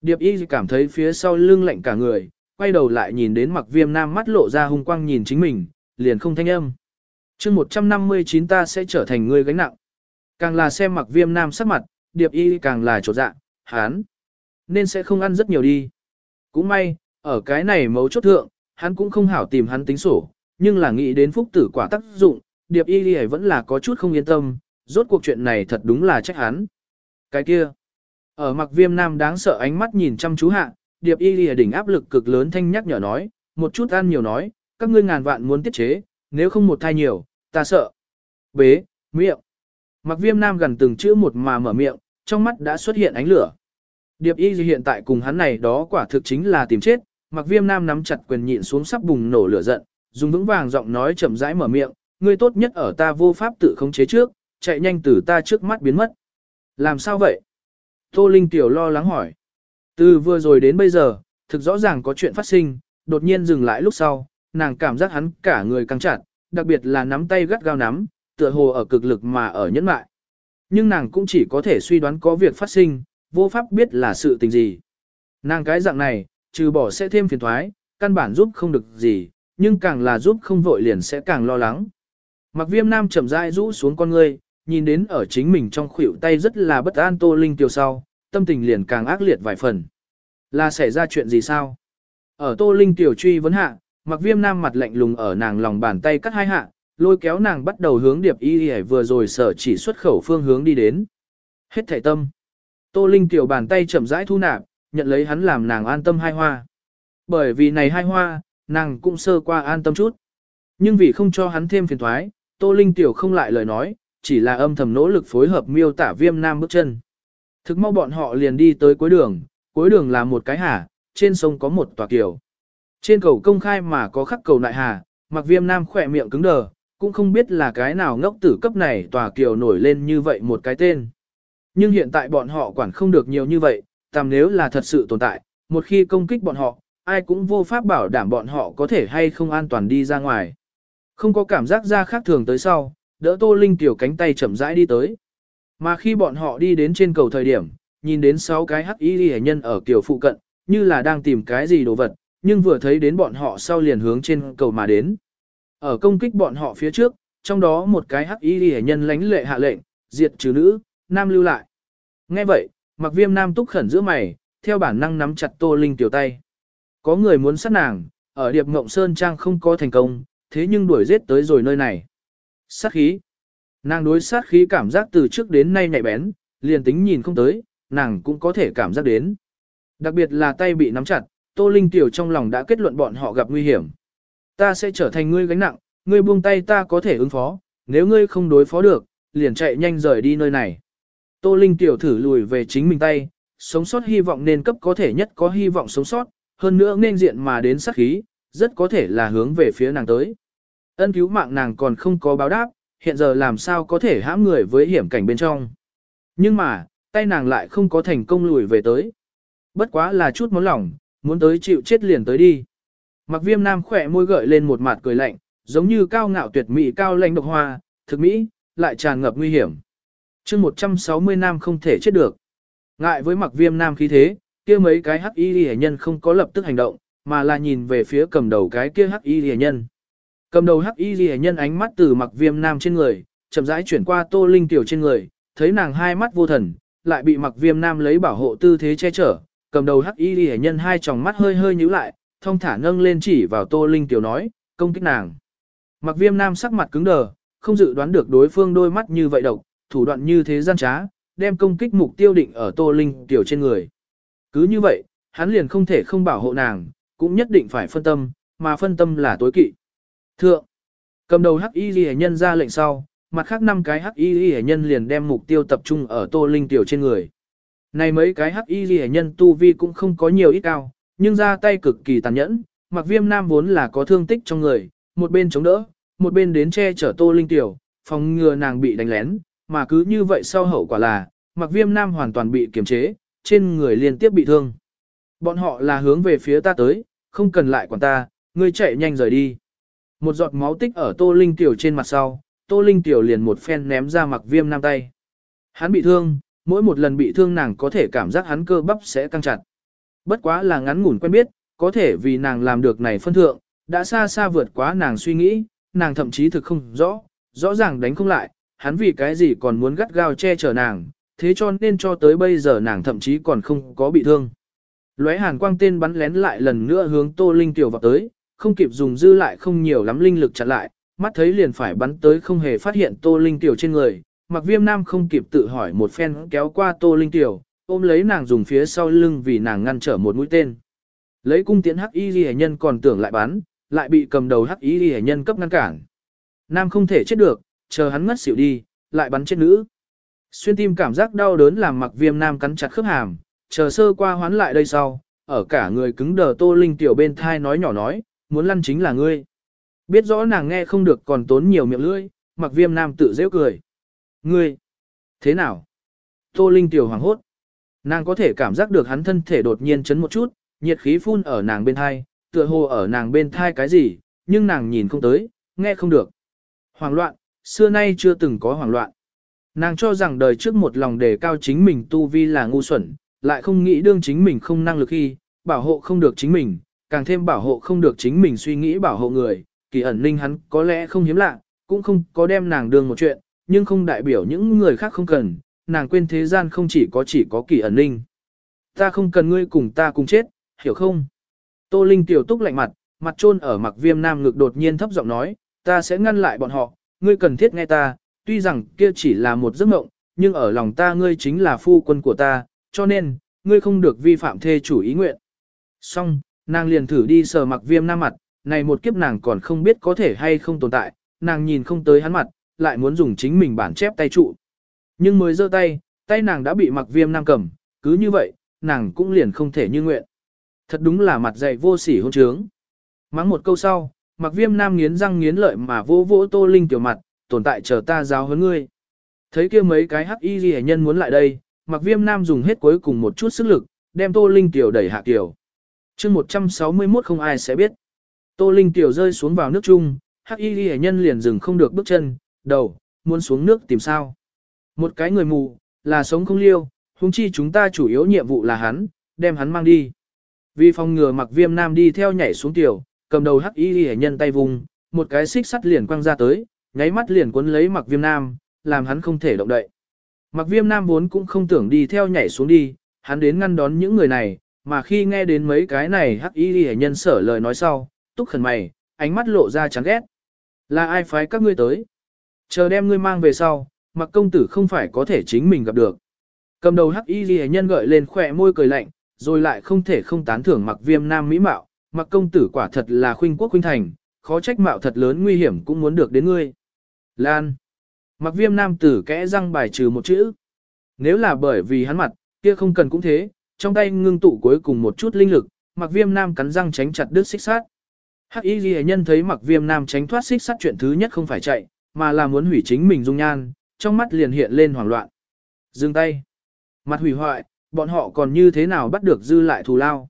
Điệp Y cảm thấy phía sau lưng lạnh cả người, quay đầu lại nhìn đến mặc viêm nam mắt lộ ra hung quang nhìn chính mình, liền không thanh âm. chương 159 ta sẽ trở thành người gánh nặng. Càng là xem mặc viêm nam sắc mặt, điệp y càng là trột dạ, hán. Nên sẽ không ăn rất nhiều đi. Cũng may, ở cái này mấu chốt thượng, hắn cũng không hảo tìm hắn tính sổ, nhưng là nghĩ đến phúc tử quả tác dụng, điệp y vẫn là có chút không yên tâm, rốt cuộc chuyện này thật đúng là trách hắn. Cái kia, ở mặc viêm nam đáng sợ ánh mắt nhìn chăm chú hạ, điệp y lìa đỉnh áp lực cực lớn thanh nhắc nhở nói, một chút ăn nhiều nói, các ngươi ngàn vạn muốn tiết chế, nếu không một thai nhiều, ta sợ. Bế, miệng. Mặc viêm nam gần từng chữ một mà mở miệng, trong mắt đã xuất hiện ánh lửa. Điệp y hiện tại cùng hắn này đó quả thực chính là tìm chết, mặc viêm nam nắm chặt quyền nhịn xuống sắp bùng nổ lửa giận, dùng vững vàng giọng nói chậm rãi mở miệng, ngươi tốt nhất ở ta vô pháp tự khống chế trước, chạy nhanh từ ta trước mắt biến mất. Làm sao vậy? Tô Linh Tiểu lo lắng hỏi. Từ vừa rồi đến bây giờ, thực rõ ràng có chuyện phát sinh, đột nhiên dừng lại lúc sau, nàng cảm giác hắn cả người căng chặt, đặc biệt là nắm tay gắt gao nắm, tựa hồ ở cực lực mà ở nhẫn mại. Nhưng nàng cũng chỉ có thể suy đoán có việc phát sinh, vô pháp biết là sự tình gì. Nàng cái dạng này, trừ bỏ sẽ thêm phiền thoái, căn bản giúp không được gì, nhưng càng là giúp không vội liền sẽ càng lo lắng. Mặc viêm nam chậm rãi rũ xuống con ngươi, nhìn đến ở chính mình trong khuỷu tay rất là bất an tô linh tiêu sau, tâm tình liền càng ác liệt vài phần. Là xảy ra chuyện gì sao? Ở tô linh tiểu truy vấn hạ, mặc viêm nam mặt lạnh lùng ở nàng lòng bàn tay cắt hai hạ, lôi kéo nàng bắt đầu hướng điệp y y vừa rồi sở chỉ xuất khẩu phương hướng đi đến. Hết thảy tâm. Tô linh tiểu bàn tay chậm rãi thu nạp, nhận lấy hắn làm nàng an tâm hai hoa. Bởi vì này hai hoa, nàng cũng sơ qua an tâm chút. Nhưng vì không cho hắn thêm phiền thoái, Tô Linh Tiểu không lại lời nói, chỉ là âm thầm nỗ lực phối hợp miêu tả viêm nam bước chân. Thực mau bọn họ liền đi tới cuối đường, cuối đường là một cái hả, trên sông có một tòa kiều. Trên cầu công khai mà có khắc cầu nại hà, mặc viêm nam khỏe miệng cứng đờ, cũng không biết là cái nào ngốc tử cấp này tòa kiều nổi lên như vậy một cái tên. Nhưng hiện tại bọn họ quản không được nhiều như vậy, tầm nếu là thật sự tồn tại, một khi công kích bọn họ, ai cũng vô pháp bảo đảm bọn họ có thể hay không an toàn đi ra ngoài. Không có cảm giác ra khác thường tới sau, đỡ Tô Linh tiểu cánh tay chậm rãi đi tới. Mà khi bọn họ đi đến trên cầu thời điểm, nhìn đến sáu cái hắc y hệ nhân ở kiểu phụ cận, như là đang tìm cái gì đồ vật, nhưng vừa thấy đến bọn họ sau liền hướng trên cầu mà đến. Ở công kích bọn họ phía trước, trong đó một cái hắc y hệ nhân lánh lệ hạ lệnh, diệt trừ nữ, nam lưu lại. Nghe vậy, mặc viêm nam túc khẩn giữa mày, theo bản năng nắm chặt Tô Linh tiểu tay. Có người muốn sát nàng, ở Điệp Ngộng Sơn Trang không có thành công, thế nhưng đuổi giết tới rồi nơi này. Sát khí. Nàng đối sát khí cảm giác từ trước đến nay nhạy bén, liền tính nhìn không tới, nàng cũng có thể cảm giác đến. Đặc biệt là tay bị nắm chặt, Tô Linh Tiểu trong lòng đã kết luận bọn họ gặp nguy hiểm. Ta sẽ trở thành ngươi gánh nặng, ngươi buông tay ta có thể ứng phó, nếu ngươi không đối phó được, liền chạy nhanh rời đi nơi này. Tô Linh Tiểu thử lùi về chính mình tay, sống sót hy vọng nên cấp có thể nhất có hy vọng sống sót, hơn nữa nên diện mà đến sát khí, rất có thể là hướng về phía nàng tới. Ân cứu mạng nàng còn không có báo đáp, hiện giờ làm sao có thể hãm người với hiểm cảnh bên trong. Nhưng mà, tay nàng lại không có thành công lùi về tới. Bất quá là chút món lòng, muốn tới chịu chết liền tới đi. Mặc viêm nam khỏe môi gợi lên một mặt cười lạnh, giống như cao ngạo tuyệt mỹ cao lãnh độc hoa, thực mỹ, lại tràn ngập nguy hiểm. chương 160 nam không thể chết được. Ngại với mặc viêm nam khí thế, kia mấy cái hắc y hệ nhân không có lập tức hành động, mà là nhìn về phía cầm đầu cái kia hắc y hệ nhân. Cầm đầu hắc y hệ nhân ánh mắt từ mặc viêm nam trên người, chậm rãi chuyển qua tô linh tiểu trên người, thấy nàng hai mắt vô thần, lại bị mặc viêm nam lấy bảo hộ tư thế che chở. Cầm đầu hắc y hệ nhân hai tròng mắt hơi hơi nhíu lại, thông thả nâng lên chỉ vào tô linh tiểu nói, công kích nàng. Mặc viêm nam sắc mặt cứng đờ, không dự đoán được đối phương đôi mắt như vậy độc, thủ đoạn như thế gian trá, đem công kích mục tiêu định ở tô linh tiểu trên người. Cứ như vậy, hắn liền không thể không bảo hộ nàng, cũng nhất định phải phân tâm, mà phân tâm là tối kỵ. Thượng, cầm đầu hắc y hệ nhân ra lệnh sau, mặt khác năm cái hắc y hệ nhân liền đem mục tiêu tập trung ở tô linh tiểu trên người. Này mấy cái hắc y ghi nhân tu vi cũng không có nhiều ít cao, nhưng ra tay cực kỳ tàn nhẫn, mặc viêm nam vốn là có thương tích trong người, một bên chống đỡ, một bên đến che chở tô linh tiểu, phòng ngừa nàng bị đánh lén, mà cứ như vậy sau hậu quả là, mặc viêm nam hoàn toàn bị kiềm chế, trên người liên tiếp bị thương. Bọn họ là hướng về phía ta tới, không cần lại quản ta, ngươi chạy nhanh rời đi. Một giọt máu tích ở Tô Linh Tiểu trên mặt sau, Tô Linh Tiểu liền một phen ném ra mặc viêm nam tay. Hắn bị thương, mỗi một lần bị thương nàng có thể cảm giác hắn cơ bắp sẽ căng chặt. Bất quá là ngắn ngủn quen biết, có thể vì nàng làm được này phân thượng, đã xa xa vượt quá nàng suy nghĩ, nàng thậm chí thực không rõ, rõ ràng đánh không lại, hắn vì cái gì còn muốn gắt gao che chở nàng, thế cho nên cho tới bây giờ nàng thậm chí còn không có bị thương. Lóe hàn quang tên bắn lén lại lần nữa hướng Tô Linh tiểu vào tới, không kịp dùng dư lại không nhiều lắm linh lực chặn lại, mắt thấy liền phải bắn tới không hề phát hiện Tô Linh tiểu trên người, Mặc Viêm Nam không kịp tự hỏi một phen kéo qua Tô Linh tiểu, ôm lấy nàng dùng phía sau lưng vì nàng ngăn trở một mũi tên. Lấy cung tiễn hắc y ghi nhân còn tưởng lại bắn, lại bị cầm đầu hắc y ghi nhân cấp ngăn cản. Nam không thể chết được, chờ hắn ngất xỉu đi, lại bắn chết nữ. Xuyên tim cảm giác đau đớn làm mặc viêm nam cắn chặt khớp hàm, chờ sơ qua hoán lại đây sau, ở cả người cứng đờ tô linh tiểu bên thai nói nhỏ nói, muốn lăn chính là ngươi. Biết rõ nàng nghe không được còn tốn nhiều miệng lưỡi, mặc viêm nam tự dễ cười. Ngươi, thế nào? Tô linh tiểu Hoàng hốt. Nàng có thể cảm giác được hắn thân thể đột nhiên chấn một chút, nhiệt khí phun ở nàng bên thai, tựa hồ ở nàng bên thai cái gì, nhưng nàng nhìn không tới, nghe không được. Hoảng loạn, xưa nay chưa từng có hoảng loạn. Nàng cho rằng đời trước một lòng đề cao chính mình tu vi là ngu xuẩn, lại không nghĩ đương chính mình không năng lực khi, bảo hộ không được chính mình, càng thêm bảo hộ không được chính mình suy nghĩ bảo hộ người, kỳ ẩn ninh hắn có lẽ không hiếm lạ, cũng không có đem nàng đương một chuyện, nhưng không đại biểu những người khác không cần, nàng quên thế gian không chỉ có chỉ có kỳ ẩn ninh. Ta không cần ngươi cùng ta cùng chết, hiểu không? Tô Linh tiểu túc lạnh mặt, mặt trôn ở mặc viêm nam ngực đột nhiên thấp giọng nói, ta sẽ ngăn lại bọn họ, ngươi cần thiết nghe ta, tuy rằng kia chỉ là một giấc mộng, nhưng ở lòng ta ngươi chính là phu quân của ta, cho nên, ngươi không được vi phạm thê chủ ý nguyện. Xong, nàng liền thử đi sờ mặc viêm nam mặt, này một kiếp nàng còn không biết có thể hay không tồn tại, nàng nhìn không tới hắn mặt, lại muốn dùng chính mình bản chép tay trụ. Nhưng mới giơ tay, tay nàng đã bị mặc viêm nam cầm, cứ như vậy, nàng cũng liền không thể như nguyện. Thật đúng là mặt dày vô sỉ hôn trướng. Mắng một câu sau, mặc viêm nam nghiến răng nghiến lợi mà vô vỗ tô linh tiểu mặt, tồn tại chờ ta giáo huấn ngươi. Thấy kia mấy cái hắc y ghi nhân muốn lại đây, mặc viêm nam dùng hết cuối cùng một chút sức lực, đem tô linh tiểu đẩy hạ tiểu. chương 161 không ai sẽ biết. Tô linh tiểu rơi xuống vào nước chung, hắc y ghi nhân liền dừng không được bước chân, đầu, muốn xuống nước tìm sao. Một cái người mù, là sống không liêu, huống chi chúng ta chủ yếu nhiệm vụ là hắn, đem hắn mang đi. Vì phòng ngừa mặc viêm nam đi theo nhảy xuống tiểu, cầm đầu hắc y ghi nhân tay vùng, một cái xích sắt liền quăng ra tới, nháy mắt liền cuốn lấy mặc viêm nam, làm hắn không thể động đậy. Mặc viêm nam vốn cũng không tưởng đi theo nhảy xuống đi, hắn đến ngăn đón những người này, mà khi nghe đến mấy cái này hắc y hệ nhân sở lời nói sau, túc khẩn mày, ánh mắt lộ ra chán ghét. Là ai phái các ngươi tới? Chờ đem ngươi mang về sau, mặc công tử không phải có thể chính mình gặp được. Cầm đầu hắc y ghi nhân gợi lên khỏe môi cười lạnh, rồi lại không thể không tán thưởng mặc viêm nam mỹ mạo, mặc công tử quả thật là khuynh quốc khuynh thành, khó trách mạo thật lớn nguy hiểm cũng muốn được đến ngươi. Lan. Mặc viêm nam tử kẽ răng bài trừ một chữ. Nếu là bởi vì hắn mặt, kia không cần cũng thế, trong tay ngưng tụ cuối cùng một chút linh lực, mặc viêm nam cắn răng tránh chặt đứt xích sát. Hắc y ghi nhân thấy mặc viêm nam tránh thoát xích sát chuyện thứ nhất không phải chạy, mà là muốn hủy chính mình dung nhan, trong mắt liền hiện lên hoảng loạn. Dừng tay. Mặt hủy hoại, bọn họ còn như thế nào bắt được dư lại thù lao.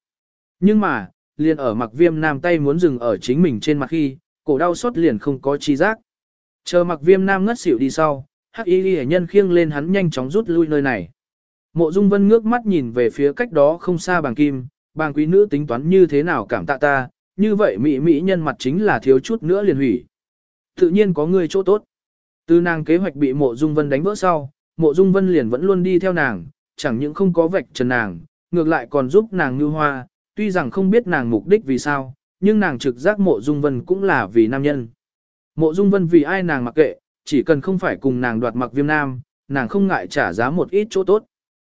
Nhưng mà, liền ở mặc viêm nam tay muốn dừng ở chính mình trên mặt khi, cổ đau xót liền không có chi giác. Chờ mặc viêm nam ngất xỉu đi sau, hắc y ghi nhân khiêng lên hắn nhanh chóng rút lui nơi này. Mộ Dung Vân ngước mắt nhìn về phía cách đó không xa bàng kim, bàng quý nữ tính toán như thế nào cảm tạ ta, như vậy mỹ mỹ nhân mặt chính là thiếu chút nữa liền hủy. Tự nhiên có người chỗ tốt. Từ nàng kế hoạch bị mộ Dung Vân đánh vỡ sau, mộ Dung Vân liền vẫn luôn đi theo nàng, chẳng những không có vạch trần nàng, ngược lại còn giúp nàng như hoa, tuy rằng không biết nàng mục đích vì sao, nhưng nàng trực giác mộ Dung Vân cũng là vì nam nhân. Mộ Dung Vân vì ai nàng mặc kệ, chỉ cần không phải cùng nàng đoạt mặc viêm nam, nàng không ngại trả giá một ít chỗ tốt.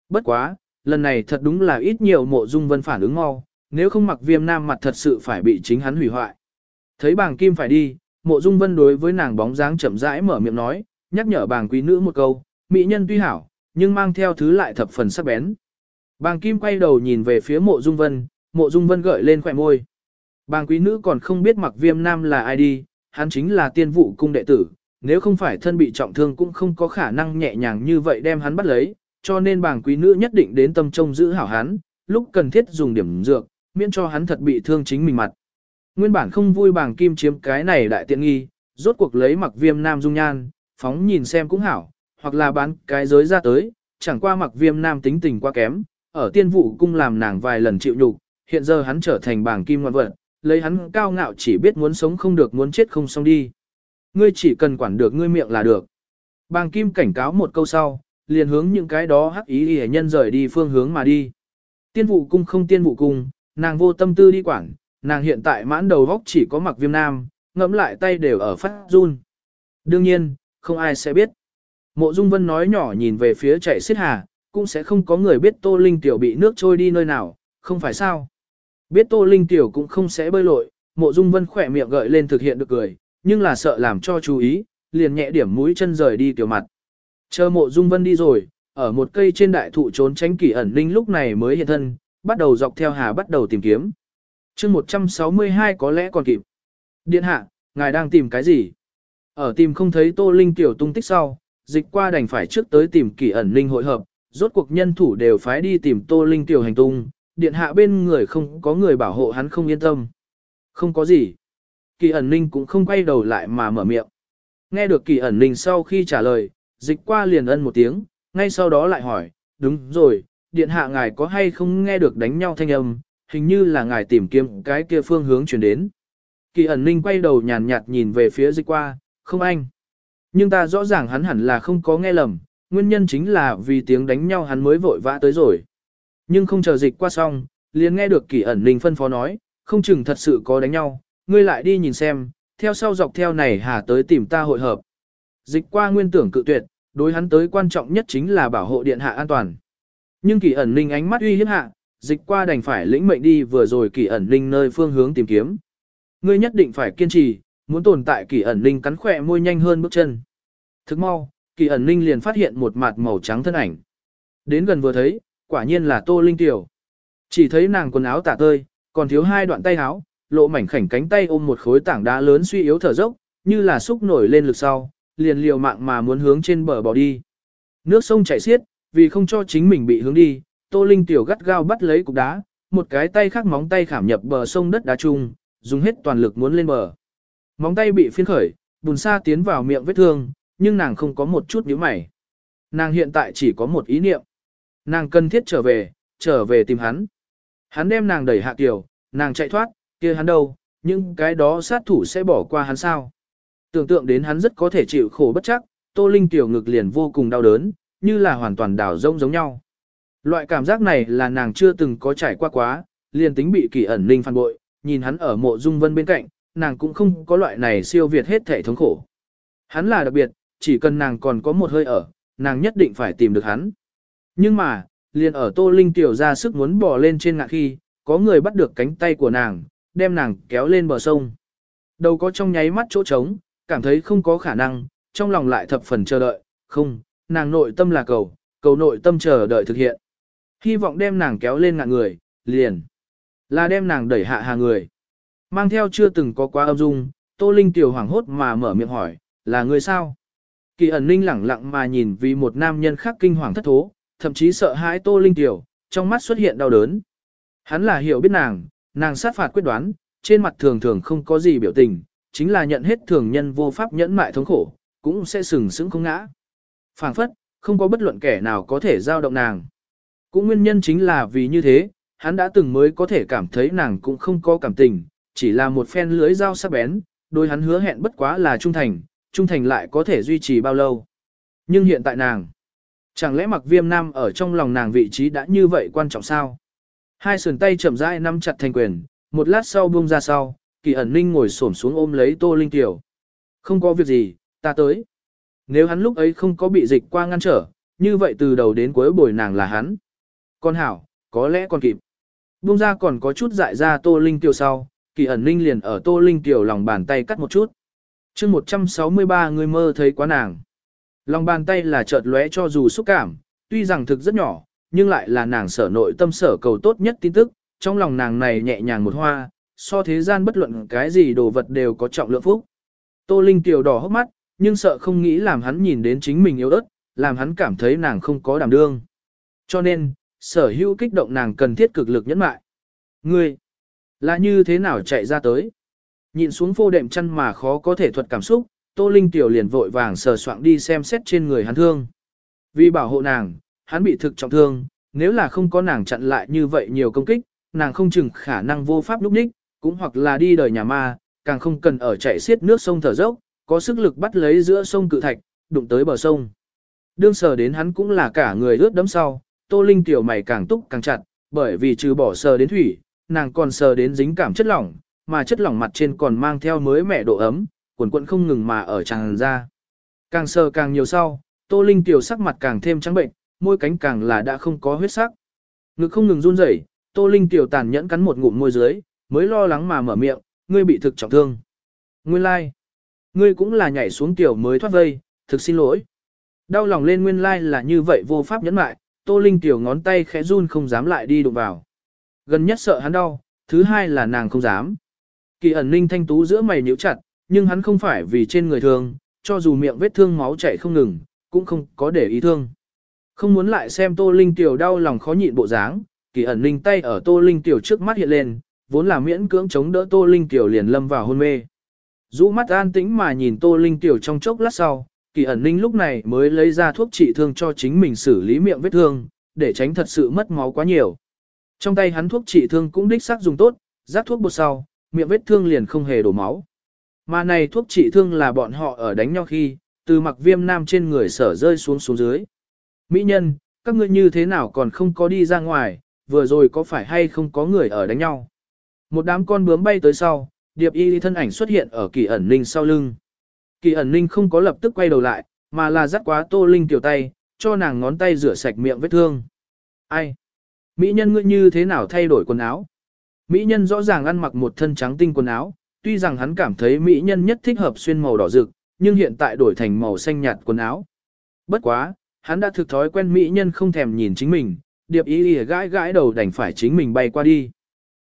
Bất quá, lần này thật đúng là ít nhiều mộ Dung Vân phản ứng mau, nếu không mặc viêm nam mặt thật sự phải bị chính hắn hủy hoại. Thấy bàng kim phải đi, mộ Dung Vân đối với nàng bóng dáng chậm rãi mở miệng nói, nhắc nhở bàng quý nữ một câu, mỹ nhân tuy hảo, nhưng mang theo thứ lại thập phần sắc bén. Bàng kim quay đầu nhìn về phía mộ Dung Vân, mộ Dung Vân gợi lên khỏe môi. Bàng quý nữ còn không biết mặc viêm nam là ai đi, hắn chính là tiên vụ cung đệ tử, nếu không phải thân bị trọng thương cũng không có khả năng nhẹ nhàng như vậy đem hắn bắt lấy, cho nên bàng quý nữ nhất định đến tâm trông giữ hảo hắn, lúc cần thiết dùng điểm dược, miễn cho hắn thật bị thương chính mình mặt. Nguyên bản không vui bàng kim chiếm cái này đại tiện nghi, rốt cuộc lấy mặc viêm nam dung nhan, phóng nhìn xem cũng hảo, hoặc là bán cái giới ra tới, chẳng qua mặc viêm nam tính tình quá kém, ở tiên vụ cung làm nàng vài lần chịu nhục, hiện giờ hắn trở thành bàng kim ngoan vật, lấy hắn cao ngạo chỉ biết muốn sống không được muốn chết không xong đi. Ngươi chỉ cần quản được ngươi miệng là được. Bàng kim cảnh cáo một câu sau, liền hướng những cái đó hắc ý hề nhân rời đi phương hướng mà đi. Tiên vụ cung không tiên vụ cung, nàng vô tâm tư đi quản, nàng hiện tại mãn đầu góc chỉ có mặc viêm nam, ngẫm lại tay đều ở phát run. Đương nhiên, không ai sẽ biết. Mộ Dung Vân nói nhỏ nhìn về phía chạy xiết hà, cũng sẽ không có người biết Tô Linh Tiểu bị nước trôi đi nơi nào, không phải sao. Biết Tô Linh Tiểu cũng không sẽ bơi lội, Mộ Dung Vân khỏe miệng gợi lên thực hiện được cười, nhưng là sợ làm cho chú ý, liền nhẹ điểm mũi chân rời đi tiểu mặt. Chờ Mộ Dung Vân đi rồi, ở một cây trên đại thụ trốn tránh kỳ ẩn linh lúc này mới hiện thân, bắt đầu dọc theo hà bắt đầu tìm kiếm chương 162 có lẽ còn kịp. Điện hạ, ngài đang tìm cái gì? Ở tìm không thấy Tô Linh tiểu tung tích sau, dịch qua đành phải trước tới tìm kỳ ẩn linh hội hợp, rốt cuộc nhân thủ đều phái đi tìm Tô Linh tiểu hành tung, điện hạ bên người không có người bảo hộ hắn không yên tâm. Không có gì. Kỳ ẩn linh cũng không quay đầu lại mà mở miệng. Nghe được kỳ ẩn linh sau khi trả lời, dịch qua liền ân một tiếng, ngay sau đó lại hỏi, đúng rồi, điện hạ ngài có hay không nghe được đánh nhau thanh âm, hình như là ngài tìm kiếm cái kia phương hướng chuyển đến. Kỳ ẩn ninh quay đầu nhàn nhạt nhìn về phía dịch qua, không anh. Nhưng ta rõ ràng hắn hẳn là không có nghe lầm, nguyên nhân chính là vì tiếng đánh nhau hắn mới vội vã tới rồi. Nhưng không chờ dịch qua xong, liền nghe được kỳ ẩn ninh phân phó nói, không chừng thật sự có đánh nhau, ngươi lại đi nhìn xem, theo sau dọc theo này hà tới tìm ta hội hợp. Dịch qua nguyên tưởng cự tuyệt, đối hắn tới quan trọng nhất chính là bảo hộ điện hạ an toàn. Nhưng kỳ ẩn ninh ánh mắt uy hiếp hạ, dịch qua đành phải lĩnh mệnh đi vừa rồi kỳ ẩn ninh nơi phương hướng tìm kiếm. Ngươi nhất định phải kiên trì, muốn tồn tại kỳ ẩn ninh cắn khỏe môi nhanh hơn bước chân. Thức mau, kỳ ẩn ninh liền phát hiện một mặt màu trắng thân ảnh. Đến gần vừa thấy, quả nhiên là tô linh tiểu. Chỉ thấy nàng quần áo tả tơi, còn thiếu hai đoạn tay áo, lộ mảnh khảnh cánh tay ôm một khối tảng đá lớn suy yếu thở dốc, như là xúc nổi lên lực sau, liền liều mạng mà muốn hướng trên bờ bỏ đi. Nước sông chảy xiết, vì không cho chính mình bị hướng đi, Tô Linh tiểu gắt gao bắt lấy cục đá, một cái tay khác móng tay khảm nhập bờ sông đất đá chung, dùng hết toàn lực muốn lên bờ. Móng tay bị phiên khởi, bùn sa tiến vào miệng vết thương, nhưng nàng không có một chút nhíu mày. Nàng hiện tại chỉ có một ý niệm. Nàng cần thiết trở về, trở về tìm hắn. Hắn đem nàng đẩy hạ tiểu, nàng chạy thoát, kia hắn đâu, nhưng cái đó sát thủ sẽ bỏ qua hắn sao. Tưởng tượng đến hắn rất có thể chịu khổ bất chắc, Tô Linh tiểu ngực liền vô cùng đau đớn, như là hoàn toàn đảo rông giống nhau. Loại cảm giác này là nàng chưa từng có trải qua quá, liền tính bị kỳ ẩn linh phản bội, nhìn hắn ở mộ dung vân bên cạnh, nàng cũng không có loại này siêu việt hết thể thống khổ. Hắn là đặc biệt, chỉ cần nàng còn có một hơi ở, nàng nhất định phải tìm được hắn. Nhưng mà, liền ở Tô Linh tiểu ra sức muốn bỏ lên trên ngạc khi, có người bắt được cánh tay của nàng, đem nàng kéo lên bờ sông. Đầu có trong nháy mắt chỗ trống, cảm thấy không có khả năng, trong lòng lại thập phần chờ đợi, không, nàng nội tâm là cầu, cầu nội tâm chờ đợi thực hiện. Hy vọng đem nàng kéo lên ngạn người, liền. Là đem nàng đẩy hạ hà người. Mang theo chưa từng có quá âm dung, Tô Linh tiểu hoảng hốt mà mở miệng hỏi, là người sao? Kỳ ẩn ninh lẳng lặng mà nhìn vì một nam nhân khác kinh hoàng thất thố, thậm chí sợ hãi Tô Linh tiểu, trong mắt xuất hiện đau đớn. Hắn là hiểu biết nàng, nàng sát phạt quyết đoán, trên mặt thường thường không có gì biểu tình, chính là nhận hết thường nhân vô pháp nhẫn mại thống khổ, cũng sẽ sừng sững không ngã. phảng phất, không có bất luận kẻ nào có thể giao động nàng. Cũng nguyên nhân chính là vì như thế, hắn đã từng mới có thể cảm thấy nàng cũng không có cảm tình, chỉ là một phen lưới dao sắc bén, đôi hắn hứa hẹn bất quá là trung thành, trung thành lại có thể duy trì bao lâu. Nhưng hiện tại nàng, chẳng lẽ mặc viêm nam ở trong lòng nàng vị trí đã như vậy quan trọng sao? Hai sườn tay chậm rãi nắm chặt thành quyền, một lát sau buông ra sau, kỳ ẩn ninh ngồi xổm xuống ôm lấy tô linh tiểu. Không có việc gì, ta tới. Nếu hắn lúc ấy không có bị dịch qua ngăn trở, như vậy từ đầu đến cuối bồi nàng là hắn. Con hảo, có lẽ còn kịp. Buông ra còn có chút dại ra tô linh tiểu sau, kỳ ẩn ninh liền ở tô linh tiểu lòng bàn tay cắt một chút. chương 163 người mơ thấy quá nàng. Lòng bàn tay là chợt lóe cho dù xúc cảm, tuy rằng thực rất nhỏ, nhưng lại là nàng sở nội tâm sở cầu tốt nhất tin tức, trong lòng nàng này nhẹ nhàng một hoa, so thế gian bất luận cái gì đồ vật đều có trọng lượng phúc. Tô Linh tiểu đỏ hốc mắt, nhưng sợ không nghĩ làm hắn nhìn đến chính mình yếu ớt, làm hắn cảm thấy nàng không có đảm đương. Cho nên, sở hữu kích động nàng cần thiết cực lực nhẫn mại. Ngươi, Là như thế nào chạy ra tới? Nhìn xuống phô đệm chăn mà khó có thể thuật cảm xúc, Tô Linh tiểu liền vội vàng sờ soạng đi xem xét trên người hắn thương. Vì bảo hộ nàng, hắn bị thực trọng thương, nếu là không có nàng chặn lại như vậy nhiều công kích, nàng không chừng khả năng vô pháp lúc ních, cũng hoặc là đi đời nhà ma, càng không cần ở chạy xiết nước sông thở dốc, có sức lực bắt lấy giữa sông cự thạch, đụng tới bờ sông. Đương sờ đến hắn cũng là cả người ướt đẫm sau, Tô Linh tiểu mày càng túc càng chặt, bởi vì trừ bỏ sờ đến thủy, nàng còn sờ đến dính cảm chất lỏng, mà chất lỏng mặt trên còn mang theo mới mẻ độ ấm, quần quần không ngừng mà ở tràn ra. Càng sờ càng nhiều sau, Tô Linh tiểu sắc mặt càng thêm trắng bệnh, môi cánh càng là đã không có huyết sắc. Ngực không ngừng run rẩy, Tô Linh tiểu tàn nhẫn cắn một ngụm môi dưới, mới lo lắng mà mở miệng, ngươi bị thực trọng thương. Nguyên lai, like. ngươi cũng là nhảy xuống tiểu mới thoát vây, thực xin lỗi. Đau lòng lên nguyên lai like là như vậy vô pháp nhẫn mại, Tô Linh tiểu ngón tay khẽ run không dám lại đi đụng vào. Gần nhất sợ hắn đau, thứ hai là nàng không dám. Kỳ ẩn ninh thanh tú giữa mày nhíu chặt, nhưng hắn không phải vì trên người thương, cho dù miệng vết thương máu chảy không ngừng, cũng không có để ý thương. Không muốn lại xem Tô Linh tiểu đau lòng khó nhịn bộ dáng, kỳ ẩn ninh tay ở Tô Linh tiểu trước mắt hiện lên, vốn là miễn cưỡng chống đỡ Tô Linh tiểu liền lâm vào hôn mê. Rũ mắt an tĩnh mà nhìn Tô Linh tiểu trong chốc lát sau, kỳ ẩn ninh lúc này mới lấy ra thuốc trị thương cho chính mình xử lý miệng vết thương, để tránh thật sự mất máu quá nhiều. Trong tay hắn thuốc trị thương cũng đích xác dùng tốt, rác thuốc bột sau, miệng vết thương liền không hề đổ máu. Mà này thuốc trị thương là bọn họ ở đánh nhau khi, từ mặc viêm nam trên người sở rơi xuống xuống dưới. Mỹ nhân, các ngươi như thế nào còn không có đi ra ngoài, vừa rồi có phải hay không có người ở đánh nhau. Một đám con bướm bay tới sau, điệp y thân ảnh xuất hiện ở kỳ ẩn ninh sau lưng. Kỳ ẩn ninh không có lập tức quay đầu lại, mà là dắt quá tô linh tiểu tay, cho nàng ngón tay rửa sạch miệng vết thương. Ai? Mỹ nhân ngươi như thế nào thay đổi quần áo? Mỹ nhân rõ ràng ăn mặc một thân trắng tinh quần áo, tuy rằng hắn cảm thấy Mỹ nhân nhất thích hợp xuyên màu đỏ rực, nhưng hiện tại đổi thành màu xanh nhạt quần áo. Bất quá, hắn đã thực thói quen Mỹ nhân không thèm nhìn chính mình, điệp ý ỉa gãi gãi đầu đành phải chính mình bay qua đi.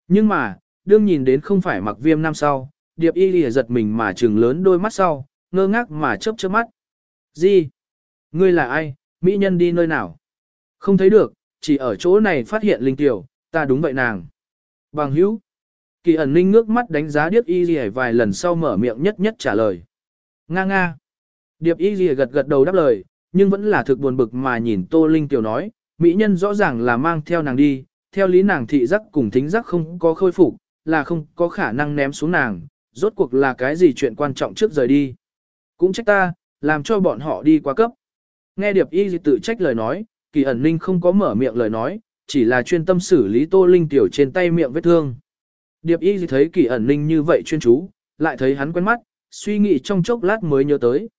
Nhưng mà, đương nhìn đến không phải mặc viêm năm sau, điệp y lìa giật mình mà trừng lớn đôi mắt sau, ngơ ngác mà chớp chớp mắt. Gì? Ngươi là ai? Mỹ nhân đi nơi nào? Không thấy được, chỉ ở chỗ này phát hiện linh tiểu, ta đúng vậy nàng. Bằng hữu. Kỳ ẩn ninh ngước mắt đánh giá điệp y lìa vài lần sau mở miệng nhất nhất trả lời. Nga nga. Điệp y lìa gật gật đầu đáp lời, nhưng vẫn là thực buồn bực mà nhìn tô linh tiểu nói, mỹ nhân rõ ràng là mang theo nàng đi, theo lý nàng thị giác cùng thính giác không có khôi phục, là không có khả năng ném xuống nàng, rốt cuộc là cái gì chuyện quan trọng trước rời đi. Cũng trách ta, làm cho bọn họ đi quá cấp. Nghe Điệp Y tự trách lời nói, kỳ ẩn ninh không có mở miệng lời nói, chỉ là chuyên tâm xử lý tô linh tiểu trên tay miệng vết thương. Điệp Y thấy kỳ ẩn ninh như vậy chuyên chú, lại thấy hắn quen mắt, suy nghĩ trong chốc lát mới nhớ tới.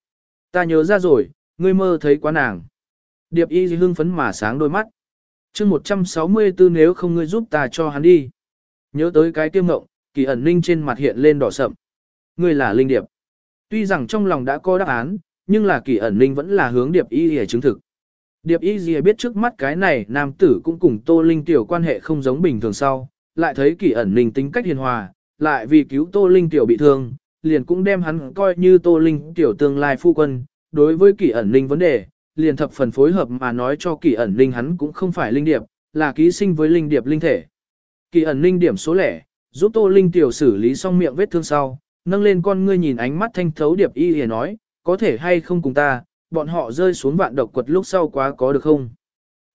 Ta nhớ ra rồi, ngươi mơ thấy quá nàng. Điệp Y hưng phấn mà sáng đôi mắt. chương 164 nếu không ngươi giúp ta cho hắn đi. Nhớ tới cái tiêm ngộng, kỳ ẩn ninh trên mặt hiện lên đỏ sậm. Ngươi là Linh Điệp. Tuy rằng trong lòng đã có đáp án, nhưng là kỳ ẩn ninh vẫn là hướng Điệp Y để chứng thực. Điệp Y gì biết trước mắt cái này nam tử cũng cùng Tô Linh tiểu quan hệ không giống bình thường sau, lại thấy kỳ ẩn ninh tính cách hiền hòa, lại vì cứu Tô Linh tiểu bị thương, liền cũng đem hắn coi như Tô Linh tiểu tương lai phu quân. Đối với kỳ ẩn ninh vấn đề, liền thập phần phối hợp mà nói cho kỳ ẩn ninh hắn cũng không phải linh điệp, là ký sinh với linh điệp linh thể. Kỳ ẩn ninh điểm số lẻ, giúp Tô Linh tiểu xử lý xong miệng vết thương sau, nâng lên con ngươi nhìn ánh mắt thanh thấu điệp y hề nói, có thể hay không cùng ta, bọn họ rơi xuống vạn độc quật lúc sau quá có được không?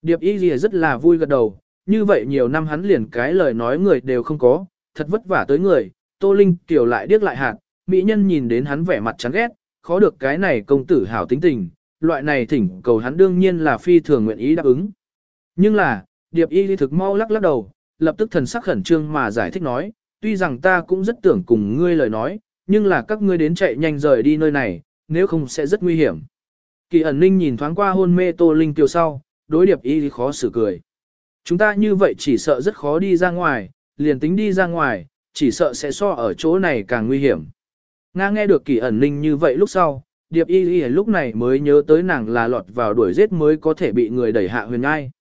Điệp y hề rất là vui gật đầu, như vậy nhiều năm hắn liền cái lời nói người đều không có, thật vất vả tới người, Tô Linh tiểu lại điếc lại hạt, mỹ nhân nhìn đến hắn vẻ mặt chán ghét, khó được cái này công tử hảo tính tình, loại này thỉnh cầu hắn đương nhiên là phi thường nguyện ý đáp ứng. Nhưng là, điệp y thực mau lắc lắc đầu, lập tức thần sắc khẩn trương mà giải thích nói, tuy rằng ta cũng rất tưởng cùng ngươi lời nói, nhưng là các ngươi đến chạy nhanh rời đi nơi này, nếu không sẽ rất nguy hiểm. Kỳ ẩn ninh nhìn thoáng qua hôn mê tô linh tiêu sau, đối điệp y khó xử cười. Chúng ta như vậy chỉ sợ rất khó đi ra ngoài, liền tính đi ra ngoài, chỉ sợ sẽ so ở chỗ này càng nguy hiểm. Nga nghe được kỳ ẩn ninh như vậy lúc sau, điệp y y lúc này mới nhớ tới nàng là lọt vào đuổi giết mới có thể bị người đẩy hạ huyền ngai.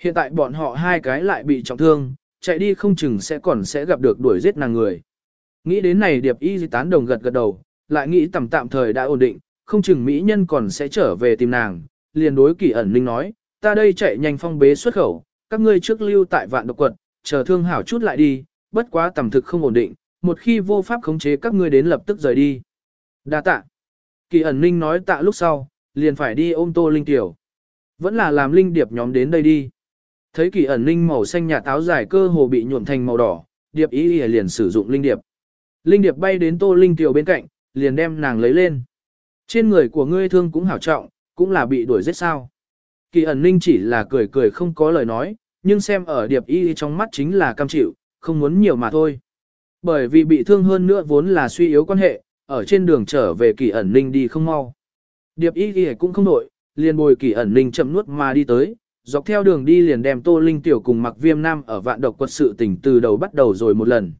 Hiện tại bọn họ hai cái lại bị trọng thương, chạy đi không chừng sẽ còn sẽ gặp được đuổi giết nàng người. Nghĩ đến này điệp y tán đồng gật gật đầu, lại nghĩ tầm tạm thời đã ổn định, không chừng mỹ nhân còn sẽ trở về tìm nàng, liền đối kỳ ẩn linh nói, ta đây chạy nhanh phong bế xuất khẩu, các ngươi trước lưu tại vạn độc quật, chờ thương hảo chút lại đi, bất quá tầm thực không ổn định, một khi vô pháp khống chế các ngươi đến lập tức rời đi. Đa tạ. Kỳ ẩn linh nói tạ lúc sau, liền phải đi ôm tô linh tiểu. Vẫn là làm linh điệp nhóm đến đây đi. Thấy kỳ ẩn linh màu xanh nhà táo dài cơ hồ bị nhuộm thành màu đỏ, điệp ý, liền sử dụng linh điệp. Linh điệp bay đến tô linh tiểu bên cạnh, liền đem nàng lấy lên. Trên người của ngươi thương cũng hảo trọng, cũng là bị đuổi giết sao. Kỳ ẩn linh chỉ là cười cười không có lời nói, nhưng xem ở điệp y trong mắt chính là cam chịu, không muốn nhiều mà thôi. Bởi vì bị thương hơn nữa vốn là suy yếu quan hệ, ở trên đường trở về kỳ ẩn linh đi không mau. Điệp y cũng không nổi, liền bồi kỳ ẩn linh chậm nuốt mà đi tới, dọc theo đường đi liền đem tô linh tiểu cùng mặc viêm nam ở vạn độc quật sự tình từ đầu bắt đầu rồi một lần.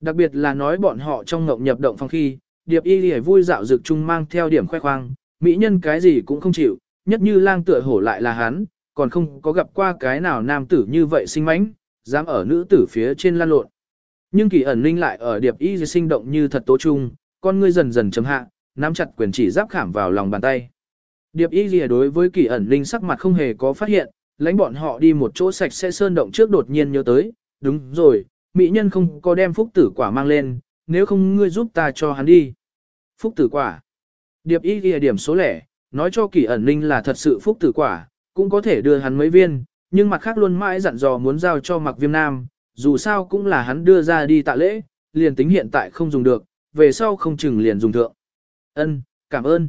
Đặc biệt là nói bọn họ trong ngộng nhập động phong khi, điệp y Lì vui dạo dực chung mang theo điểm khoe khoang, mỹ nhân cái gì cũng không chịu, nhất như lang tựa hổ lại là hắn, còn không có gặp qua cái nào nam tử như vậy sinh mánh, dám ở nữ tử phía trên lan lộn. Nhưng kỳ ẩn linh lại ở điệp y sinh động như thật tố trung, con ngươi dần dần chấm hạ, nắm chặt quyền chỉ giáp khảm vào lòng bàn tay. Điệp y Lì đối với kỳ ẩn linh sắc mặt không hề có phát hiện, lãnh bọn họ đi một chỗ sạch sẽ sơn động trước đột nhiên nhớ tới, đúng rồi, mỹ nhân không có đem phúc tử quả mang lên, nếu không ngươi giúp ta cho hắn đi. Phúc tử quả. Điệp y ghi điểm số lẻ, nói cho kỳ ẩn ninh là thật sự phúc tử quả, cũng có thể đưa hắn mấy viên, nhưng mặt khác luôn mãi dặn dò muốn giao cho mặc viêm nam, dù sao cũng là hắn đưa ra đi tạ lễ, liền tính hiện tại không dùng được, về sau không chừng liền dùng thượng. Ân, cảm ơn.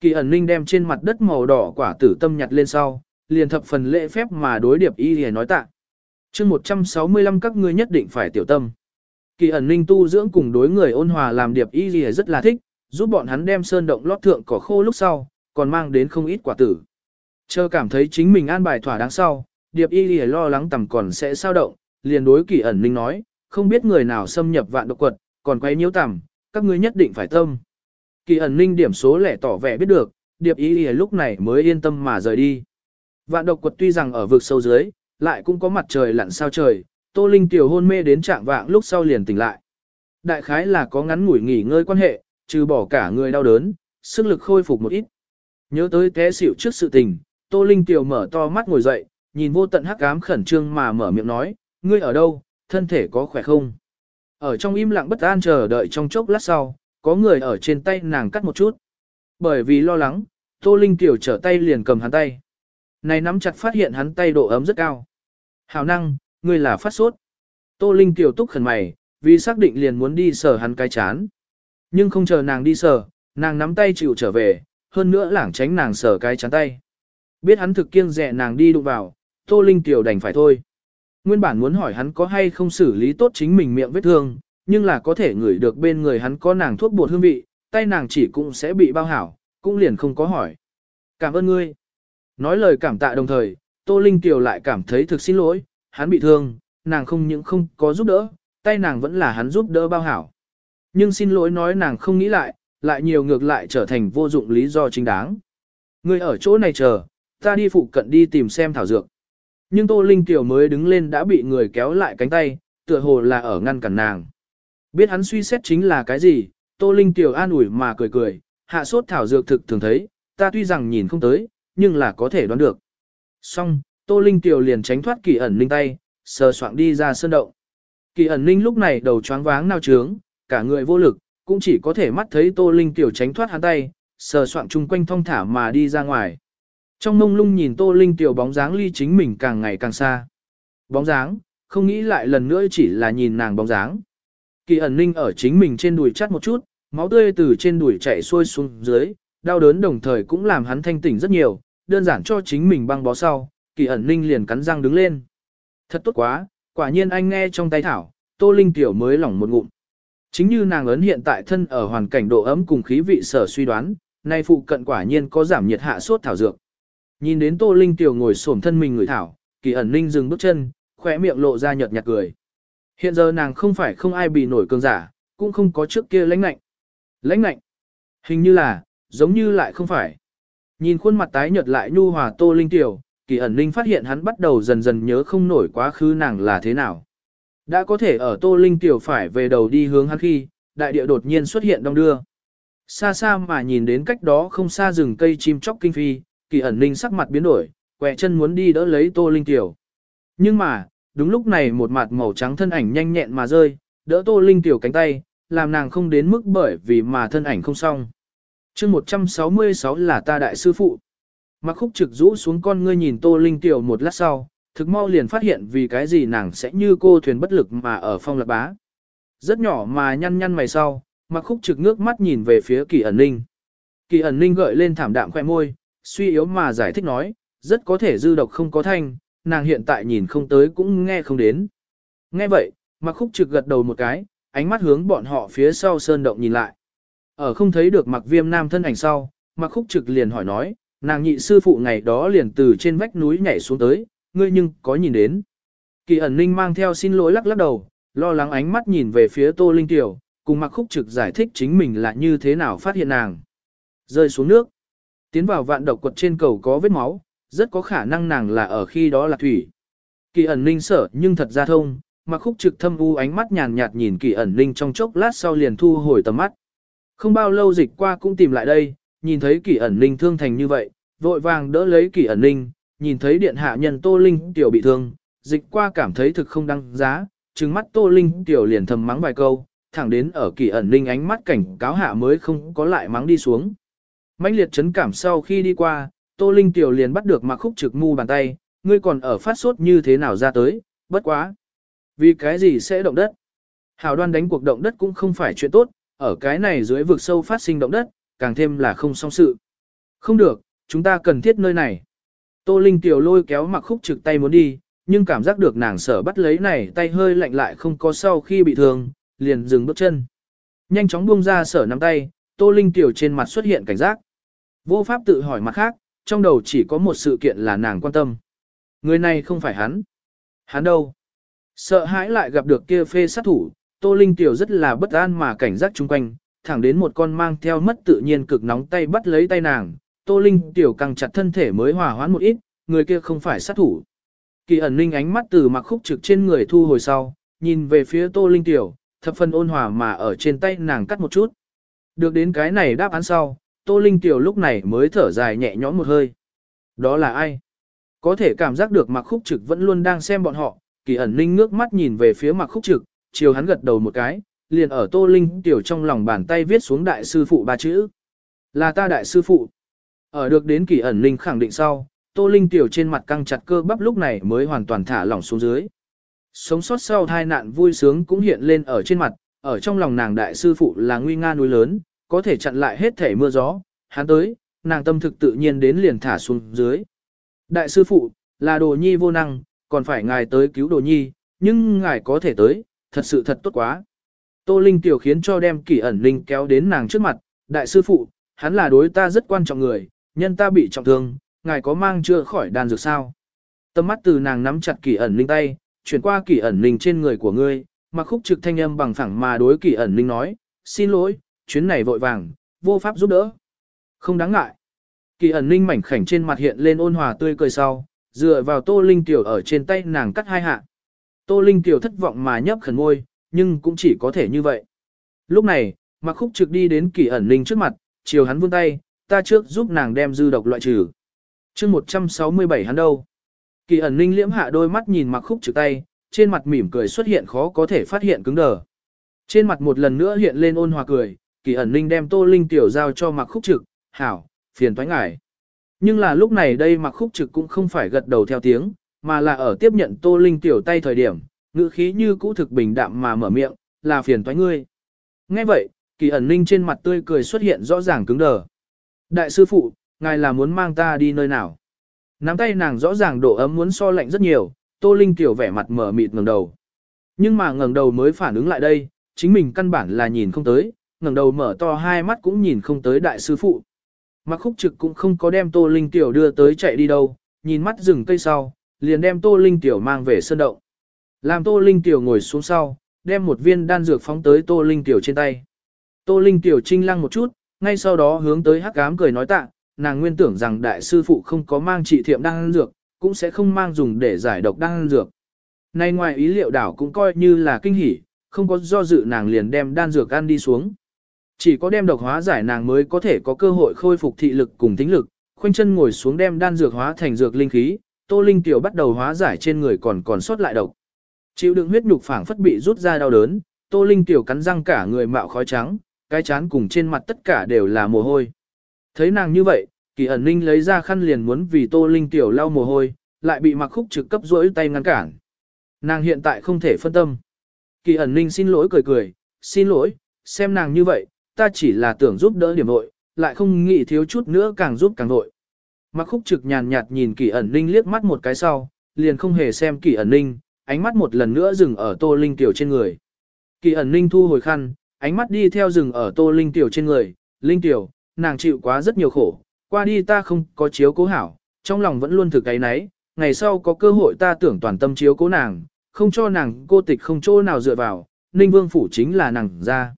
Kỳ ẩn ninh đem trên mặt đất màu đỏ quả tử tâm nhặt lên sau, liền thập phần lễ phép mà đối điệp y thì nói tạ. chương 165 các ngươi nhất định phải tiểu tâm. Kỳ ẩn ninh tu dưỡng cùng đối người ôn hòa làm điệp y thì rất là thích, giúp bọn hắn đem sơn động lót thượng cỏ khô lúc sau, còn mang đến không ít quả tử. Chờ cảm thấy chính mình an bài thỏa đáng sau, điệp y thì lo lắng tầm còn sẽ sao động, liền đối kỳ ẩn ninh nói, không biết người nào xâm nhập vạn độc quật, còn quay nhiễu tầm, các ngươi nhất định phải tâm. Kỳ ẩn ninh điểm số lẻ tỏ vẻ biết được, điệp y ý lúc này mới yên tâm mà rời đi. Vạn độc quật tuy rằng ở vực sâu dưới, lại cũng có mặt trời lặn sao trời, tô linh tiểu hôn mê đến trạng vạng lúc sau liền tỉnh lại. Đại khái là có ngắn ngủi nghỉ ngơi quan hệ, trừ bỏ cả người đau đớn, sức lực khôi phục một ít. Nhớ tới té xỉu trước sự tình, tô linh tiểu mở to mắt ngồi dậy, nhìn vô tận hắc ám khẩn trương mà mở miệng nói, ngươi ở đâu, thân thể có khỏe không? Ở trong im lặng bất an chờ đợi trong chốc lát sau, có người ở trên tay nàng cắt một chút. Bởi vì lo lắng, Tô Linh Tiểu trở tay liền cầm hắn tay. Này nắm chặt phát hiện hắn tay độ ấm rất cao. Hào năng, ngươi là phát sốt. Tô Linh Tiểu túc khẩn mày, vì xác định liền muốn đi sờ hắn cái chán. Nhưng không chờ nàng đi sờ, nàng nắm tay chịu trở về, hơn nữa lảng tránh nàng sờ cái chán tay. Biết hắn thực kiêng dè nàng đi đụng vào, Tô Linh Tiểu đành phải thôi. Nguyên bản muốn hỏi hắn có hay không xử lý tốt chính mình miệng vết thương, nhưng là có thể ngửi được bên người hắn có nàng thuốc bột hương vị, tay nàng chỉ cũng sẽ bị bao hảo, cũng liền không có hỏi. Cảm ơn ngươi. Nói lời cảm tạ đồng thời, Tô Linh Kiều lại cảm thấy thực xin lỗi, hắn bị thương, nàng không những không có giúp đỡ, tay nàng vẫn là hắn giúp đỡ bao hảo. Nhưng xin lỗi nói nàng không nghĩ lại, lại nhiều ngược lại trở thành vô dụng lý do chính đáng. người ở chỗ này chờ, ta đi phụ cận đi tìm xem thảo dược. Nhưng Tô Linh Kiều mới đứng lên đã bị người kéo lại cánh tay, tựa hồ là ở ngăn cản nàng. Biết hắn suy xét chính là cái gì, Tô Linh Tiểu an ủi mà cười cười, hạ sốt thảo dược thực thường thấy, ta tuy rằng nhìn không tới, nhưng là có thể đoán được. Xong, Tô Linh Tiểu liền tránh thoát kỳ ẩn ninh tay, sờ soạng đi ra sơn động. Kỳ ẩn ninh lúc này đầu choáng váng nao trướng, cả người vô lực, cũng chỉ có thể mắt thấy Tô Linh Tiểu tránh thoát hắn tay, sờ soạng chung quanh thong thả mà đi ra ngoài. Trong mông lung nhìn Tô Linh Tiểu bóng dáng ly chính mình càng ngày càng xa. Bóng dáng, không nghĩ lại lần nữa chỉ là nhìn nàng bóng dáng. Kỳ ẩn ninh ở chính mình trên đùi chắt một chút, máu tươi từ trên đùi chảy xuôi xuống dưới, đau đớn đồng thời cũng làm hắn thanh tỉnh rất nhiều, đơn giản cho chính mình băng bó sau, kỳ ẩn ninh liền cắn răng đứng lên. Thật tốt quá, quả nhiên anh nghe trong tay thảo, tô linh tiểu mới lỏng một ngụm. Chính như nàng ấn hiện tại thân ở hoàn cảnh độ ấm cùng khí vị sở suy đoán, nay phụ cận quả nhiên có giảm nhiệt hạ sốt thảo dược. Nhìn đến tô linh tiểu ngồi xổm thân mình người thảo, kỳ ẩn ninh dừng bước chân, khỏe miệng lộ ra nhợt nhạt cười. Hiện giờ nàng không phải không ai bị nổi cường giả, cũng không có trước kia lãnh lạnh. Lãnh lạnh. Hình như là, giống như lại không phải. Nhìn khuôn mặt tái nhợt lại nhu hòa tô linh tiểu, kỳ ẩn linh phát hiện hắn bắt đầu dần dần nhớ không nổi quá khứ nàng là thế nào. Đã có thể ở tô linh tiểu phải về đầu đi hướng hắn khi, đại địa đột nhiên xuất hiện đông đưa. Xa xa mà nhìn đến cách đó không xa rừng cây chim chóc kinh phi, kỳ ẩn linh sắc mặt biến đổi, quẹ chân muốn đi đỡ lấy tô linh tiểu. Nhưng mà, đúng lúc này một mặt màu trắng thân ảnh nhanh nhẹn mà rơi, đỡ Tô Linh tiểu cánh tay, làm nàng không đến mức bởi vì mà thân ảnh không xong chương 166 là ta đại sư phụ. Mặc khúc trực rũ xuống con ngươi nhìn Tô Linh tiểu một lát sau, thực mau liền phát hiện vì cái gì nàng sẽ như cô thuyền bất lực mà ở phong lập bá. Rất nhỏ mà nhăn nhăn mày sau, mặc khúc trực ngước mắt nhìn về phía kỳ ẩn ninh. Kỳ ẩn ninh gợi lên thảm đạm khoe môi, suy yếu mà giải thích nói, rất có thể dư độc không có thanh, nàng hiện tại nhìn không tới cũng nghe không đến. Nghe vậy, mặc khúc trực gật đầu một cái, ánh mắt hướng bọn họ phía sau sơn động nhìn lại. Ở không thấy được mặc viêm nam thân ảnh sau, mặc khúc trực liền hỏi nói, nàng nhị sư phụ ngày đó liền từ trên vách núi nhảy xuống tới, ngươi nhưng có nhìn đến. Kỳ ẩn ninh mang theo xin lỗi lắc lắc đầu, lo lắng ánh mắt nhìn về phía Tô Linh Tiểu, cùng mặc khúc trực giải thích chính mình là như thế nào phát hiện nàng. Rơi xuống nước, tiến vào vạn độc quật trên cầu có vết máu, rất có khả năng nàng là ở khi đó là thủy. Kỳ ẩn ninh sợ nhưng thật ra thông, mặc khúc trực thâm u ánh mắt nhàn nhạt nhìn kỳ ẩn ninh trong chốc lát sau liền thu hồi tầm mắt. Không bao lâu dịch qua cũng tìm lại đây, nhìn thấy kỷ ẩn ninh thương thành như vậy, vội vàng đỡ lấy kỷ ẩn ninh, nhìn thấy điện hạ nhân Tô Linh tiểu bị thương, dịch qua cảm thấy thực không đăng giá, trừng mắt Tô Linh tiểu liền thầm mắng vài câu, thẳng đến ở kỷ ẩn ninh ánh mắt cảnh cáo hạ mới không có lại mắng đi xuống. mãnh liệt chấn cảm sau khi đi qua, Tô Linh tiểu liền bắt được mặc khúc trực mu bàn tay, ngươi còn ở phát sốt như thế nào ra tới, bất quá. Vì cái gì sẽ động đất? Hào đoan đánh cuộc động đất cũng không phải chuyện tốt, ở cái này dưới vực sâu phát sinh động đất, càng thêm là không song sự. Không được, chúng ta cần thiết nơi này. Tô Linh tiểu lôi kéo mặc khúc trực tay muốn đi, nhưng cảm giác được nàng sở bắt lấy này tay hơi lạnh lại không có sau khi bị thương, liền dừng bước chân. Nhanh chóng buông ra sở nắm tay, Tô Linh tiểu trên mặt xuất hiện cảnh giác. Vô pháp tự hỏi mặt khác, trong đầu chỉ có một sự kiện là nàng quan tâm. Người này không phải hắn. Hắn đâu? Sợ hãi lại gặp được kia phê sát thủ, Tô Linh tiểu rất là bất an mà cảnh giác chung quanh, thẳng đến một con mang theo mất tự nhiên cực nóng tay bắt lấy tay nàng, Tô Linh tiểu càng chặt thân thể mới hòa hoãn một ít, người kia không phải sát thủ. Kỳ ẩn linh ánh mắt từ mặc khúc trực trên người thu hồi sau, nhìn về phía Tô Linh tiểu, thập phần ôn hòa mà ở trên tay nàng cắt một chút. Được đến cái này đáp án sau, Tô Linh tiểu lúc này mới thở dài nhẹ nhõm một hơi. Đó là ai? Có thể cảm giác được mặc khúc trực vẫn luôn đang xem bọn họ, kỳ ẩn linh ngước mắt nhìn về phía mặc khúc trực, chiều hắn gật đầu một cái, liền ở Tô Linh tiểu trong lòng bàn tay viết xuống đại sư phụ ba chữ. Là ta đại sư phụ. Ở được đến kỳ ẩn linh khẳng định sau, Tô Linh tiểu trên mặt căng chặt cơ bắp lúc này mới hoàn toàn thả lỏng xuống dưới. Sống sót sau tai nạn vui sướng cũng hiện lên ở trên mặt, ở trong lòng nàng đại sư phụ là nguy nga núi lớn, có thể chặn lại hết thể mưa gió, hắn tới, nàng tâm thực tự nhiên đến liền thả xuống dưới. Đại sư phụ, là đồ nhi vô năng, còn phải ngài tới cứu đồ nhi, nhưng ngài có thể tới, thật sự thật tốt quá. Tô Linh tiểu khiến cho đem kỷ ẩn linh kéo đến nàng trước mặt, đại sư phụ, hắn là đối ta rất quan trọng người, nhân ta bị trọng thương, ngài có mang chưa khỏi đàn dược sao? Tâm mắt từ nàng nắm chặt kỷ ẩn linh tay, chuyển qua kỷ ẩn linh trên người của ngươi, mà khúc trực thanh âm bằng phẳng mà đối kỷ ẩn linh nói, xin lỗi, chuyến này vội vàng, vô pháp giúp đỡ. Không đáng ngại. Kỳ ẩn linh mảnh khảnh trên mặt hiện lên ôn hòa tươi cười sau, dựa vào tô linh tiểu ở trên tay nàng cắt hai hạ. Tô linh Kiều thất vọng mà nhấp khẩn môi, nhưng cũng chỉ có thể như vậy. Lúc này, mặc khúc trực đi đến kỳ ẩn linh trước mặt, chiều hắn vươn tay, ta trước giúp nàng đem dư độc loại trừ. chương 167 hắn đâu? Kỳ ẩn Linh liễm hạ đôi mắt nhìn mặc khúc trực tay, trên mặt mỉm cười xuất hiện khó có thể phát hiện cứng đờ. Trên mặt một lần nữa hiện lên ôn hòa cười, kỳ ẩn Linh đem tô linh tiểu giao cho mặc khúc trực, hảo, phiền toái ngại. Nhưng là lúc này đây mặc khúc trực cũng không phải gật đầu theo tiếng, mà là ở tiếp nhận tô linh tiểu tay thời điểm, ngữ khí như cũ thực bình đạm mà mở miệng, là phiền toái ngươi. Nghe vậy, kỳ ẩn ninh trên mặt tươi cười xuất hiện rõ ràng cứng đờ. Đại sư phụ, ngài là muốn mang ta đi nơi nào? Nắm tay nàng rõ ràng độ ấm muốn so lạnh rất nhiều, Tô Linh tiểu vẻ mặt mở mịt ngẩng đầu. Nhưng mà ngẩng đầu mới phản ứng lại đây, chính mình căn bản là nhìn không tới, ngẩng đầu mở to hai mắt cũng nhìn không tới đại sư phụ. Mặc khúc trực cũng không có đem Tô Linh tiểu đưa tới chạy đi đâu, nhìn mắt rừng cây sau, liền đem Tô Linh tiểu mang về sân động. Làm Tô Linh tiểu ngồi xuống sau, đem một viên đan dược phóng tới Tô Linh tiểu trên tay. Tô Linh tiểu trinh lăng một chút, ngay sau đó hướng tới hắc ám cười nói tạ, nàng nguyên tưởng rằng đại sư phụ không có mang trị thiệm đan dược, cũng sẽ không mang dùng để giải độc đan dược. Nay ngoài ý liệu đảo cũng coi như là kinh hỉ, không có do dự nàng liền đem đan dược ăn đi xuống. Chỉ có đem độc hóa giải nàng mới có thể có cơ hội khôi phục thị lực cùng tính lực, khoanh chân ngồi xuống đem đan dược hóa thành dược linh khí, Tô Linh tiểu bắt đầu hóa giải trên người còn còn sót lại độc. Chịu đựng huyết nhục phảng phất bị rút ra đau đớn, Tô Linh tiểu cắn răng cả người mạo khói trắng, cái chán cùng trên mặt tất cả đều là mồ hôi. Thấy nàng như vậy, Kỳ ẩn ninh lấy ra khăn liền muốn vì Tô Linh tiểu lau mồ hôi, lại bị mặc khúc trực cấp rỗi tay ngăn cản. Nàng hiện tại không thể phân tâm. Kỳ ẩn ninh xin lỗi cười cười, xin lỗi, xem nàng như vậy, ta chỉ là tưởng giúp đỡ điểm vội, lại không nghĩ thiếu chút nữa càng giúp càng vội. Mặc khúc trực nhàn nhạt nhìn kỳ ẩn ninh liếc mắt một cái sau, liền không hề xem kỳ ẩn ninh, ánh mắt một lần nữa dừng ở tô linh tiểu trên người. Kỳ ẩn ninh thu hồi khăn, ánh mắt đi theo dừng ở tô linh tiểu trên người, linh tiểu, nàng chịu quá rất nhiều khổ, qua đi ta không có chiếu cố hảo, trong lòng vẫn luôn thực cái nấy, ngày sau có cơ hội ta tưởng toàn tâm chiếu cố nàng, không cho nàng cô tịch không chỗ nào dựa vào, ninh vương phủ chính là nàng ra.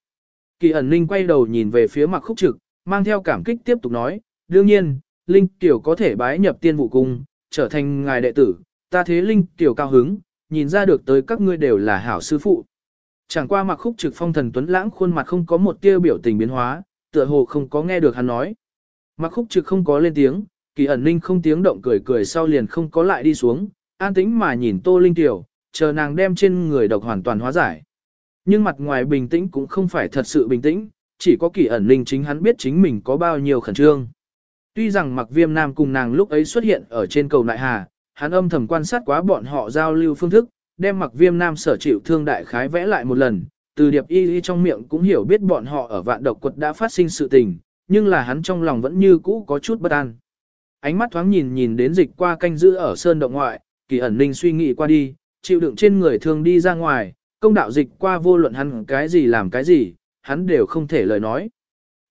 Kỳ ẩn ninh quay đầu nhìn về phía Mạc khúc trực, mang theo cảm kích tiếp tục nói, đương nhiên, Linh Tiểu có thể bái nhập tiên vụ cung, trở thành ngài đệ tử, ta thế Linh Tiểu cao hứng, nhìn ra được tới các ngươi đều là hảo sư phụ. Chẳng qua mặc khúc trực phong thần tuấn lãng khuôn mặt không có một tia biểu tình biến hóa, tựa hồ không có nghe được hắn nói. Mặc khúc trực không có lên tiếng, kỳ ẩn ninh không tiếng động cười cười sau liền không có lại đi xuống, an tĩnh mà nhìn tô linh tiểu, chờ nàng đem trên người độc hoàn toàn hóa giải. Nhưng mặt ngoài bình tĩnh cũng không phải thật sự bình tĩnh, chỉ có kỳ ẩn ninh chính hắn biết chính mình có bao nhiêu khẩn trương. Tuy rằng mặc viêm nam cùng nàng lúc ấy xuất hiện ở trên cầu nại hà, hắn âm thầm quan sát quá bọn họ giao lưu phương thức, đem mặc viêm nam sở chịu thương đại khái vẽ lại một lần, từ điệp y y trong miệng cũng hiểu biết bọn họ ở vạn độc quật đã phát sinh sự tình, nhưng là hắn trong lòng vẫn như cũ có chút bất an. Ánh mắt thoáng nhìn nhìn đến dịch qua canh giữ ở sơn động ngoại, kỳ ẩn ninh suy nghĩ qua đi, chịu đựng trên người thương đi ra ngoài, công đạo dịch qua vô luận hắn cái gì làm cái gì, hắn đều không thể lời nói.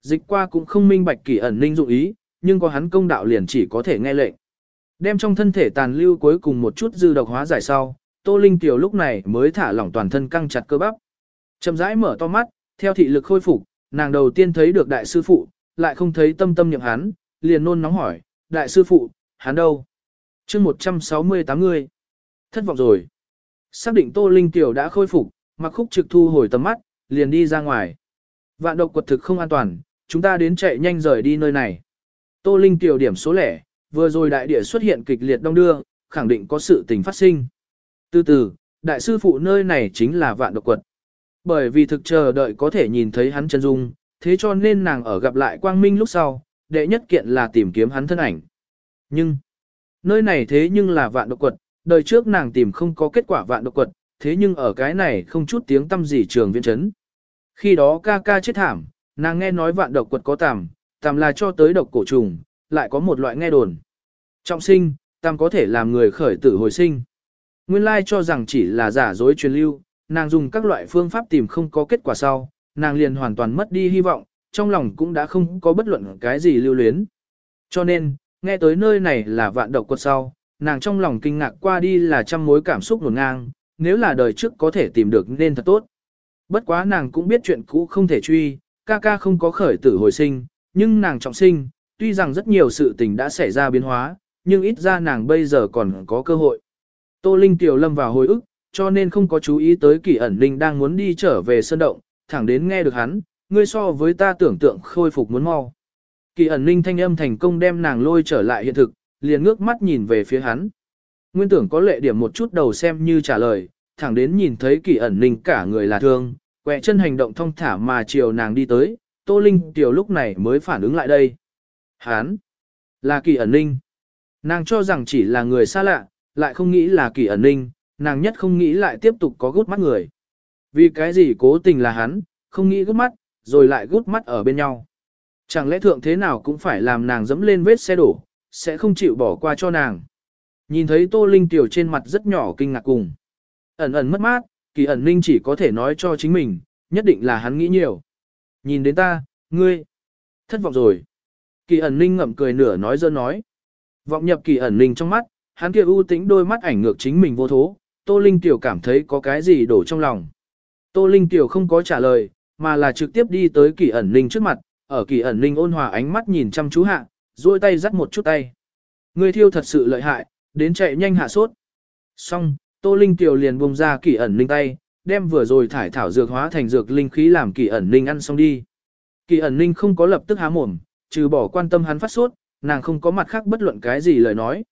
Dịch qua cũng không minh bạch kỳ ẩn ninh dụng ý, nhưng có hắn công đạo liền chỉ có thể nghe lệnh. Đem trong thân thể tàn lưu cuối cùng một chút dư độc hóa giải sau, Tô Linh Tiểu lúc này mới thả lỏng toàn thân căng chặt cơ bắp. Chậm rãi mở to mắt, theo thị lực khôi phục, nàng đầu tiên thấy được đại sư phụ, lại không thấy tâm tâm nhượng hắn, liền nôn nóng hỏi, đại sư phụ, hắn đâu? chương 168 người. Thất vọng rồi. Xác định Tô Linh Tiểu đã khôi phục, mặc khúc trực thu hồi tầm mắt, liền đi ra ngoài. Vạn độc quật thực không an toàn, chúng ta đến chạy nhanh rời đi nơi này. Tô Linh tiểu điểm số lẻ, vừa rồi đại địa xuất hiện kịch liệt đông đưa, khẳng định có sự tình phát sinh. Từ từ, đại sư phụ nơi này chính là vạn độc quật. Bởi vì thực chờ đợi có thể nhìn thấy hắn chân dung, thế cho nên nàng ở gặp lại quang minh lúc sau, đệ nhất kiện là tìm kiếm hắn thân ảnh. Nhưng, nơi này thế nhưng là vạn độc quật, đời trước nàng tìm không có kết quả vạn độc quật, thế nhưng ở cái này không chút tiếng tâm gì trường viên chấn. Khi đó ca ca chết thảm, nàng nghe nói vạn độc quật có tàm, tàm là cho tới độc cổ trùng, lại có một loại nghe đồn. Trọng sinh, tam có thể làm người khởi tử hồi sinh. Nguyên lai cho rằng chỉ là giả dối truyền lưu, nàng dùng các loại phương pháp tìm không có kết quả sau, nàng liền hoàn toàn mất đi hy vọng, trong lòng cũng đã không có bất luận cái gì lưu luyến. Cho nên, nghe tới nơi này là vạn độc quật sau, nàng trong lòng kinh ngạc qua đi là trăm mối cảm xúc nguồn ngang, nếu là đời trước có thể tìm được nên thật tốt. Bất quá nàng cũng biết chuyện cũ không thể truy, ca ca không có khởi tử hồi sinh, nhưng nàng trọng sinh, tuy rằng rất nhiều sự tình đã xảy ra biến hóa, nhưng ít ra nàng bây giờ còn có cơ hội. Tô Linh tiểu lâm vào hồi ức, cho nên không có chú ý tới kỳ ẩn linh đang muốn đi trở về sân động, thẳng đến nghe được hắn, ngươi so với ta tưởng tượng khôi phục muốn mau. Kỳ ẩn linh thanh âm thành công đem nàng lôi trở lại hiện thực, liền ngước mắt nhìn về phía hắn. Nguyên tưởng có lệ điểm một chút đầu xem như trả lời, thẳng đến nhìn thấy kỳ ẩn linh cả người là thương, quẹ chân hành động thong thả mà chiều nàng đi tới, Tô Linh tiểu lúc này mới phản ứng lại đây. Hán, là kỳ ẩn linh. Nàng cho rằng chỉ là người xa lạ, lại không nghĩ là kỳ ẩn linh, nàng nhất không nghĩ lại tiếp tục có gút mắt người. Vì cái gì cố tình là hắn, không nghĩ gút mắt, rồi lại gút mắt ở bên nhau. Chẳng lẽ thượng thế nào cũng phải làm nàng dẫm lên vết xe đổ, sẽ không chịu bỏ qua cho nàng. Nhìn thấy Tô Linh tiểu trên mặt rất nhỏ kinh ngạc cùng. Ẩn ẩn mất mát, kỳ ẩn linh chỉ có thể nói cho chính mình, nhất định là hắn nghĩ nhiều. Nhìn đến ta, ngươi, thất vọng rồi. Kỳ ẩn ninh ngậm cười nửa nói dơ nói. Vọng nhập kỳ ẩn ninh trong mắt, hắn kia ưu tĩnh đôi mắt ảnh ngược chính mình vô thố, Tô Linh Tiểu cảm thấy có cái gì đổ trong lòng. Tô Linh Tiểu không có trả lời, mà là trực tiếp đi tới kỳ ẩn ninh trước mặt, ở kỳ ẩn ninh ôn hòa ánh mắt nhìn chăm chú hạ, duỗi tay dắt một chút tay. Người thiêu thật sự lợi hại, đến chạy nhanh hạ sốt. Xong, Tô Linh Tiểu liền buông ra kỳ ẩn ninh tay, đem vừa rồi thải thảo dược hóa thành dược linh khí làm kỳ ẩn ninh ăn xong đi. Kỳ ẩn ninh không có lập tức há mồm, trừ bỏ quan tâm hắn phát sốt, nàng không có mặt khác bất luận cái gì lời nói.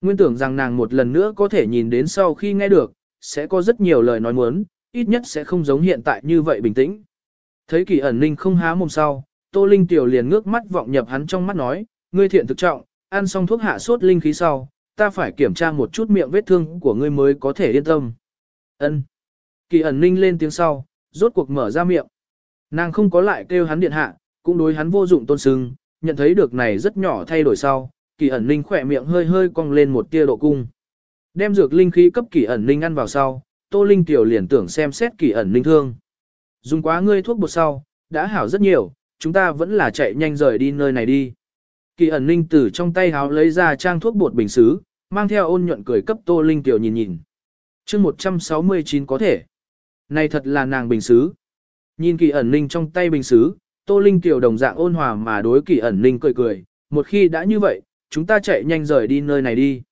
Nguyên tưởng rằng nàng một lần nữa có thể nhìn đến sau khi nghe được, sẽ có rất nhiều lời nói muốn, ít nhất sẽ không giống hiện tại như vậy bình tĩnh. Thấy kỳ ẩn ninh không há mồm sau, Tô Linh Tiểu liền ngước mắt vọng nhập hắn trong mắt nói, ngươi thiện thực trọng, ăn xong thuốc hạ sốt linh khí sau, ta phải kiểm tra một chút miệng vết thương của ngươi mới có thể yên tâm. Ân. Kỳ ẩn ninh lên tiếng sau, rốt cuộc mở ra miệng. Nàng không có lại kêu hắn điện hạ, cũng đối hắn vô dụng tôn sưng, nhận thấy được này rất nhỏ thay đổi sau, kỳ ẩn ninh khỏe miệng hơi hơi cong lên một tia độ cung. Đem dược linh khí cấp kỳ ẩn ninh ăn vào sau, Tô Linh Tiểu liền tưởng xem xét kỳ ẩn ninh thương. Dùng quá ngươi thuốc bột sau, đã hảo rất nhiều, chúng ta vẫn là chạy nhanh rời đi nơi này đi. Kỳ ẩn ninh từ trong tay háo lấy ra trang thuốc bột bình xứ, mang theo ôn nhuận cười cấp Tô Linh Tiểu nhìn nhìn. chương 169 có thể. Này thật là nàng bình xứ. Nhìn kỳ ẩn ninh trong tay bình xứ, Tô Linh Tiểu đồng dạng ôn hòa mà đối kỳ ẩn ninh cười cười, một khi đã như vậy, chúng ta chạy nhanh rời đi nơi này đi.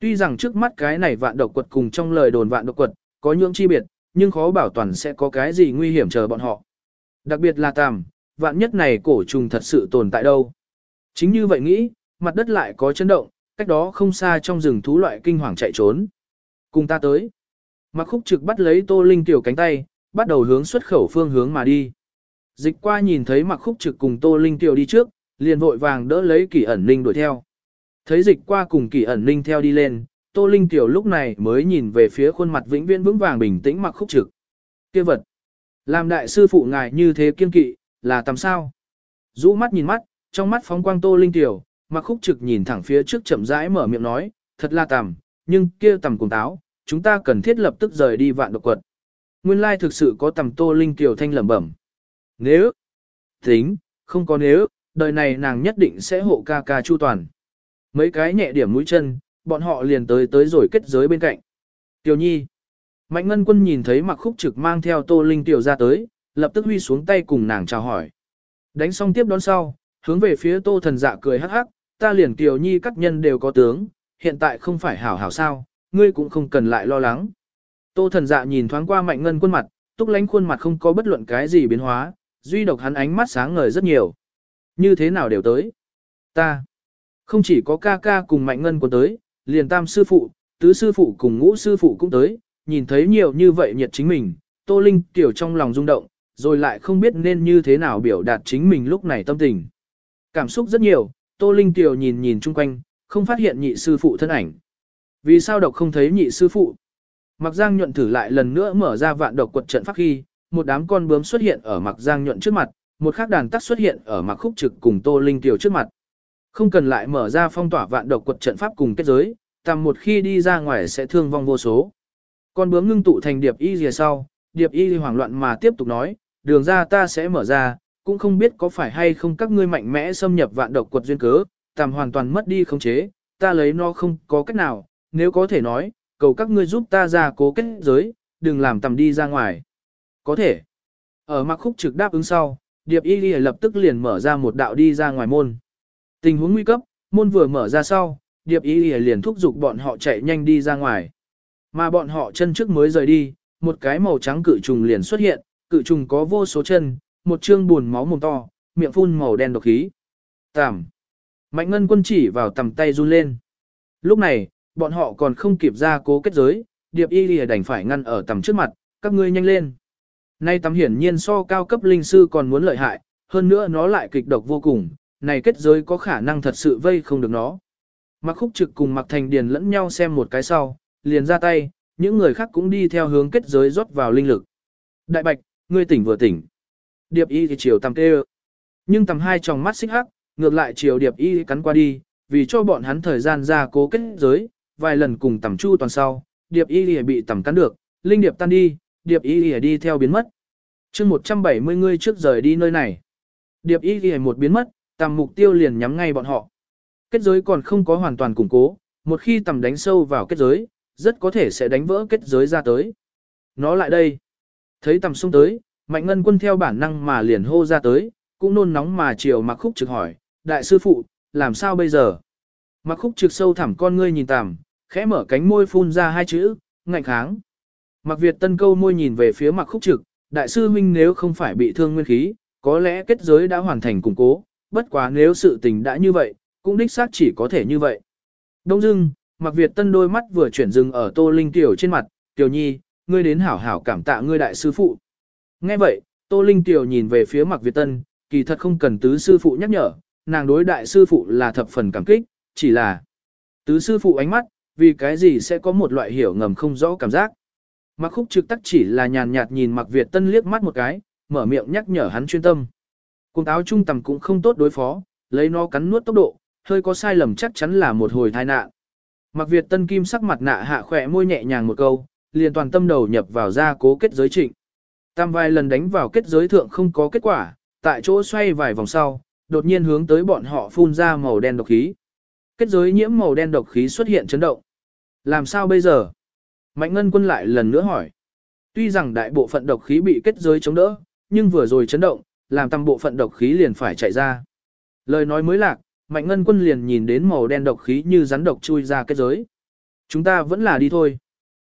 Tuy rằng trước mắt cái này vạn độc quật cùng trong lời đồn vạn độc quật, có những chi biệt, nhưng khó bảo toàn sẽ có cái gì nguy hiểm chờ bọn họ. Đặc biệt là tàm, vạn nhất này cổ trùng thật sự tồn tại đâu. Chính như vậy nghĩ, mặt đất lại có chấn động, cách đó không xa trong rừng thú loại kinh hoàng chạy trốn. Cùng ta tới. Mặc khúc trực bắt lấy tô linh tiểu cánh tay, bắt đầu hướng xuất khẩu phương hướng mà đi. Dịch qua nhìn thấy mặc khúc trực cùng tô linh tiểu đi trước, liền vội vàng đỡ lấy kỷ ẩn ninh đuổi theo. Thấy dịch qua cùng kỷ ẩn ninh theo đi lên, tô linh tiểu lúc này mới nhìn về phía khuôn mặt vĩnh viễn vững vàng bình tĩnh mặc khúc trực. kia vật. Làm đại sư phụ ngài như thế kiên kỵ, là tầm sao? Rũ mắt nhìn mắt, trong mắt phóng quang tô linh tiểu, mặc khúc trực nhìn thẳng phía trước chậm rãi mở miệng nói, thật là tầm, nhưng kia tầm cùng táo, chúng ta cần thiết lập tức rời đi vạn độc quật. Nguyên lai thực sự có tầm tô linh tiểu thanh lẩm bẩm. Nếu, tính, không có nếu, đời này nàng nhất định sẽ hộ ca ca chu toàn. Mấy cái nhẹ điểm mũi chân, bọn họ liền tới tới rồi kết giới bên cạnh. Tiểu nhi. Mạnh ngân quân nhìn thấy mặc khúc trực mang theo tô linh tiểu ra tới, lập tức huy xuống tay cùng nàng chào hỏi. Đánh xong tiếp đón sau, hướng về phía tô thần dạ cười hắc hắc, ta liền tiểu nhi các nhân đều có tướng, hiện tại không phải hảo hảo sao, ngươi cũng không cần lại lo lắng. Tô thần dạ nhìn thoáng qua mạnh ngân quân mặt, túc lánh khuôn mặt không có bất luận cái gì biến hóa, duy độc hắn ánh mắt sáng ngời rất nhiều. Như thế nào đều tới. Ta. Không chỉ có ca ca cùng mạnh ngân quân tới, liền tam sư phụ, tứ sư phụ cùng ngũ sư phụ cũng tới, nhìn thấy nhiều như vậy nhiệt chính mình, Tô Linh tiểu trong lòng rung động, rồi lại không biết nên như thế nào biểu đạt chính mình lúc này tâm tình. Cảm xúc rất nhiều, Tô Linh tiểu nhìn nhìn chung quanh, không phát hiện nhị sư phụ thân ảnh. Vì sao độc không thấy nhị sư phụ? Mặc Giang nhuận thử lại lần nữa mở ra vạn độc quật trận pháp khi, một đám con bướm xuất hiện ở Mặc Giang nhuận trước mặt, một khác đàn tắc xuất hiện ở Mặc Khúc Trực cùng Tô Linh tiểu trước mặt. Không cần lại mở ra phong tỏa vạn độc quật trận pháp cùng kết giới, tầm một khi đi ra ngoài sẽ thương vong vô số. Con bướm ngưng tụ thành điệp y rìa sau, điệp y hoảng loạn mà tiếp tục nói, đường ra ta sẽ mở ra, cũng không biết có phải hay không các ngươi mạnh mẽ xâm nhập vạn độc quật duyên cớ, tầm hoàn toàn mất đi khống chế, ta lấy nó không có cách nào, nếu có thể nói, cầu các ngươi giúp ta ra cố kết giới, đừng làm tầm đi ra ngoài. Có thể. Ở mặc khúc trực đáp ứng sau, điệp y lập tức liền mở ra một đạo đi ra ngoài môn. Tình huống nguy cấp, môn vừa mở ra sau, điệp y liền thúc giục bọn họ chạy nhanh đi ra ngoài. Mà bọn họ chân trước mới rời đi, một cái màu trắng cự trùng liền xuất hiện, cự trùng có vô số chân, một chương buồn máu mồm to, miệng phun màu đen độc khí. tạm Mạnh ngân quân chỉ vào tầm tay run lên. Lúc này, bọn họ còn không kịp ra cố kết giới, điệp y lìa đành phải ngăn ở tầm trước mặt, các ngươi nhanh lên. Nay tầm hiển nhiên so cao cấp linh sư còn muốn lợi hại, hơn nữa nó lại kịch độc vô cùng, này kết giới có khả năng thật sự vây không được nó. Mặc khúc trực cùng mặc thành điền lẫn nhau xem một cái sau, liền ra tay, những người khác cũng đi theo hướng kết giới rót vào linh lực. Đại bạch, ngươi tỉnh vừa tỉnh. Điệp y thì chiều tầm kêu. Nhưng tầm hai tròng mắt xích hắc, ngược lại chiều điệp y cắn qua đi, vì cho bọn hắn thời gian ra cố kết giới, vài lần cùng tầm chu toàn sau, điệp y lìa bị tầm cắn được, linh điệp tan đi, điệp y lìa đi theo biến mất. chương 170 ngươi trước rời đi nơi này. Điệp y lìa một biến mất, tầm mục tiêu liền nhắm ngay bọn họ. Kết giới còn không có hoàn toàn củng cố, một khi tầm đánh sâu vào kết giới, rất có thể sẽ đánh vỡ kết giới ra tới. Nó lại đây. Thấy tầm xung tới, mạnh ngân quân theo bản năng mà liền hô ra tới, cũng nôn nóng mà chiều mặc khúc trực hỏi, đại sư phụ, làm sao bây giờ? Mặc khúc trực sâu thẳm con ngươi nhìn tầm, khẽ mở cánh môi phun ra hai chữ, ngạnh kháng. Mặc Việt tân câu môi nhìn về phía mặc khúc trực, đại sư huynh nếu không phải bị thương nguyên khí, có lẽ kết giới đã hoàn thành củng cố, bất quá nếu sự tình đã như vậy, cũng đích xác chỉ có thể như vậy. Đông dưng, Mạc Việt Tân đôi mắt vừa chuyển dừng ở Tô Linh Tiểu trên mặt, Tiểu Nhi, ngươi đến hảo hảo cảm tạ ngươi đại sư phụ. Nghe vậy, Tô Linh Tiểu nhìn về phía Mạc Việt Tân, kỳ thật không cần tứ sư phụ nhắc nhở, nàng đối đại sư phụ là thập phần cảm kích, chỉ là tứ sư phụ ánh mắt, vì cái gì sẽ có một loại hiểu ngầm không rõ cảm giác. Mạc Khúc trực tắc chỉ là nhàn nhạt nhìn Mạc Việt Tân liếc mắt một cái, mở miệng nhắc nhở hắn chuyên tâm. Cùng áo trung tầm cũng không tốt đối phó, lấy nó cắn nuốt tốc độ, hơi có sai lầm chắc chắn là một hồi tai nạn. Mạc Việt Tân kim sắc mặt nạ hạ khỏe môi nhẹ nhàng một câu, liền toàn tâm đầu nhập vào ra cố kết giới trịnh. Tam vài lần đánh vào kết giới thượng không có kết quả, tại chỗ xoay vài vòng sau, đột nhiên hướng tới bọn họ phun ra màu đen độc khí. Kết giới nhiễm màu đen độc khí xuất hiện chấn động. Làm sao bây giờ? Mạnh Ngân Quân lại lần nữa hỏi. Tuy rằng đại bộ phận độc khí bị kết giới chống đỡ, nhưng vừa rồi chấn động, làm tăng bộ phận độc khí liền phải chạy ra. Lời nói mới lạc, Mạnh Ngân Quân liền nhìn đến màu đen độc khí như rắn độc chui ra kết giới. Chúng ta vẫn là đi thôi.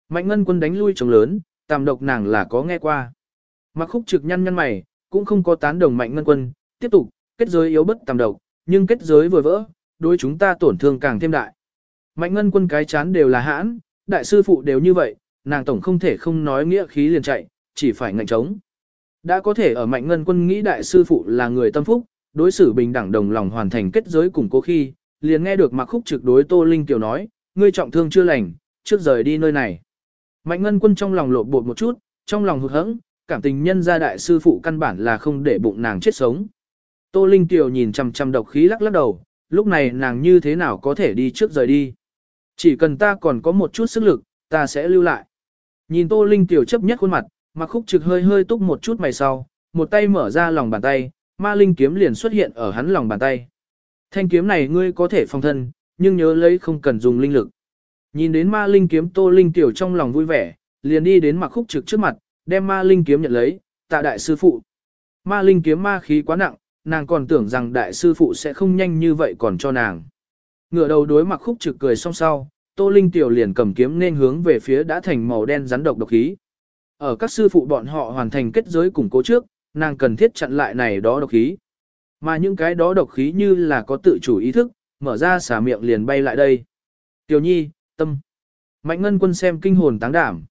Mạnh Ngân Quân đánh lui trống lớn, tàm độc nàng là có nghe qua. Mặc khúc trực nhăn nhăn mày, cũng không có tán đồng Mạnh Ngân Quân, tiếp tục, kết giới yếu bất tàm độc, nhưng kết giới vừa vỡ, đối chúng ta tổn thương càng thêm đại. Mạnh Ngân Quân cái chán đều là hãn, đại sư phụ đều như vậy, nàng tổng không thể không nói nghĩa khí liền chạy, chỉ phải ngạnh trống. Đã có thể ở Mạnh Ngân Quân nghĩ đại sư phụ là người tâm phúc, đối xử bình đẳng đồng lòng hoàn thành kết giới cùng cố khi, liền nghe được mặc Khúc trực đối Tô Linh Tiểu nói, ngươi trọng thương chưa lành, trước rời đi nơi này. Mạnh Ngân Quân trong lòng lộ bột một chút, trong lòng hụt hẫng, cảm tình nhân gia đại sư phụ căn bản là không để bụng nàng chết sống. Tô Linh Tiểu nhìn chằm chằm độc khí lắc lắc đầu, lúc này nàng như thế nào có thể đi trước rời đi. Chỉ cần ta còn có một chút sức lực, ta sẽ lưu lại. Nhìn Tô Linh Tiểu chấp nhất khuôn mặt, Mạc Khúc trực hơi hơi túc một chút mày sau, một tay mở ra lòng bàn tay, ma linh kiếm liền xuất hiện ở hắn lòng bàn tay. Thanh kiếm này ngươi có thể phòng thân, nhưng nhớ lấy không cần dùng linh lực. Nhìn đến ma linh kiếm tô linh tiểu trong lòng vui vẻ, liền đi đến mặc khúc trực trước mặt, đem ma linh kiếm nhận lấy, tạ đại sư phụ. Ma linh kiếm ma khí quá nặng, nàng còn tưởng rằng đại sư phụ sẽ không nhanh như vậy còn cho nàng. Ngửa đầu đối mặt khúc trực cười song sau, tô linh tiểu liền cầm kiếm nên hướng về phía đã thành màu đen rắn độc độc khí. Ở các sư phụ bọn họ hoàn thành kết giới củng cố trước, nàng cần thiết chặn lại này đó độc khí. Mà những cái đó độc khí như là có tự chủ ý thức, mở ra xả miệng liền bay lại đây. Tiểu nhi, tâm. Mạnh ngân quân xem kinh hồn táng đảm.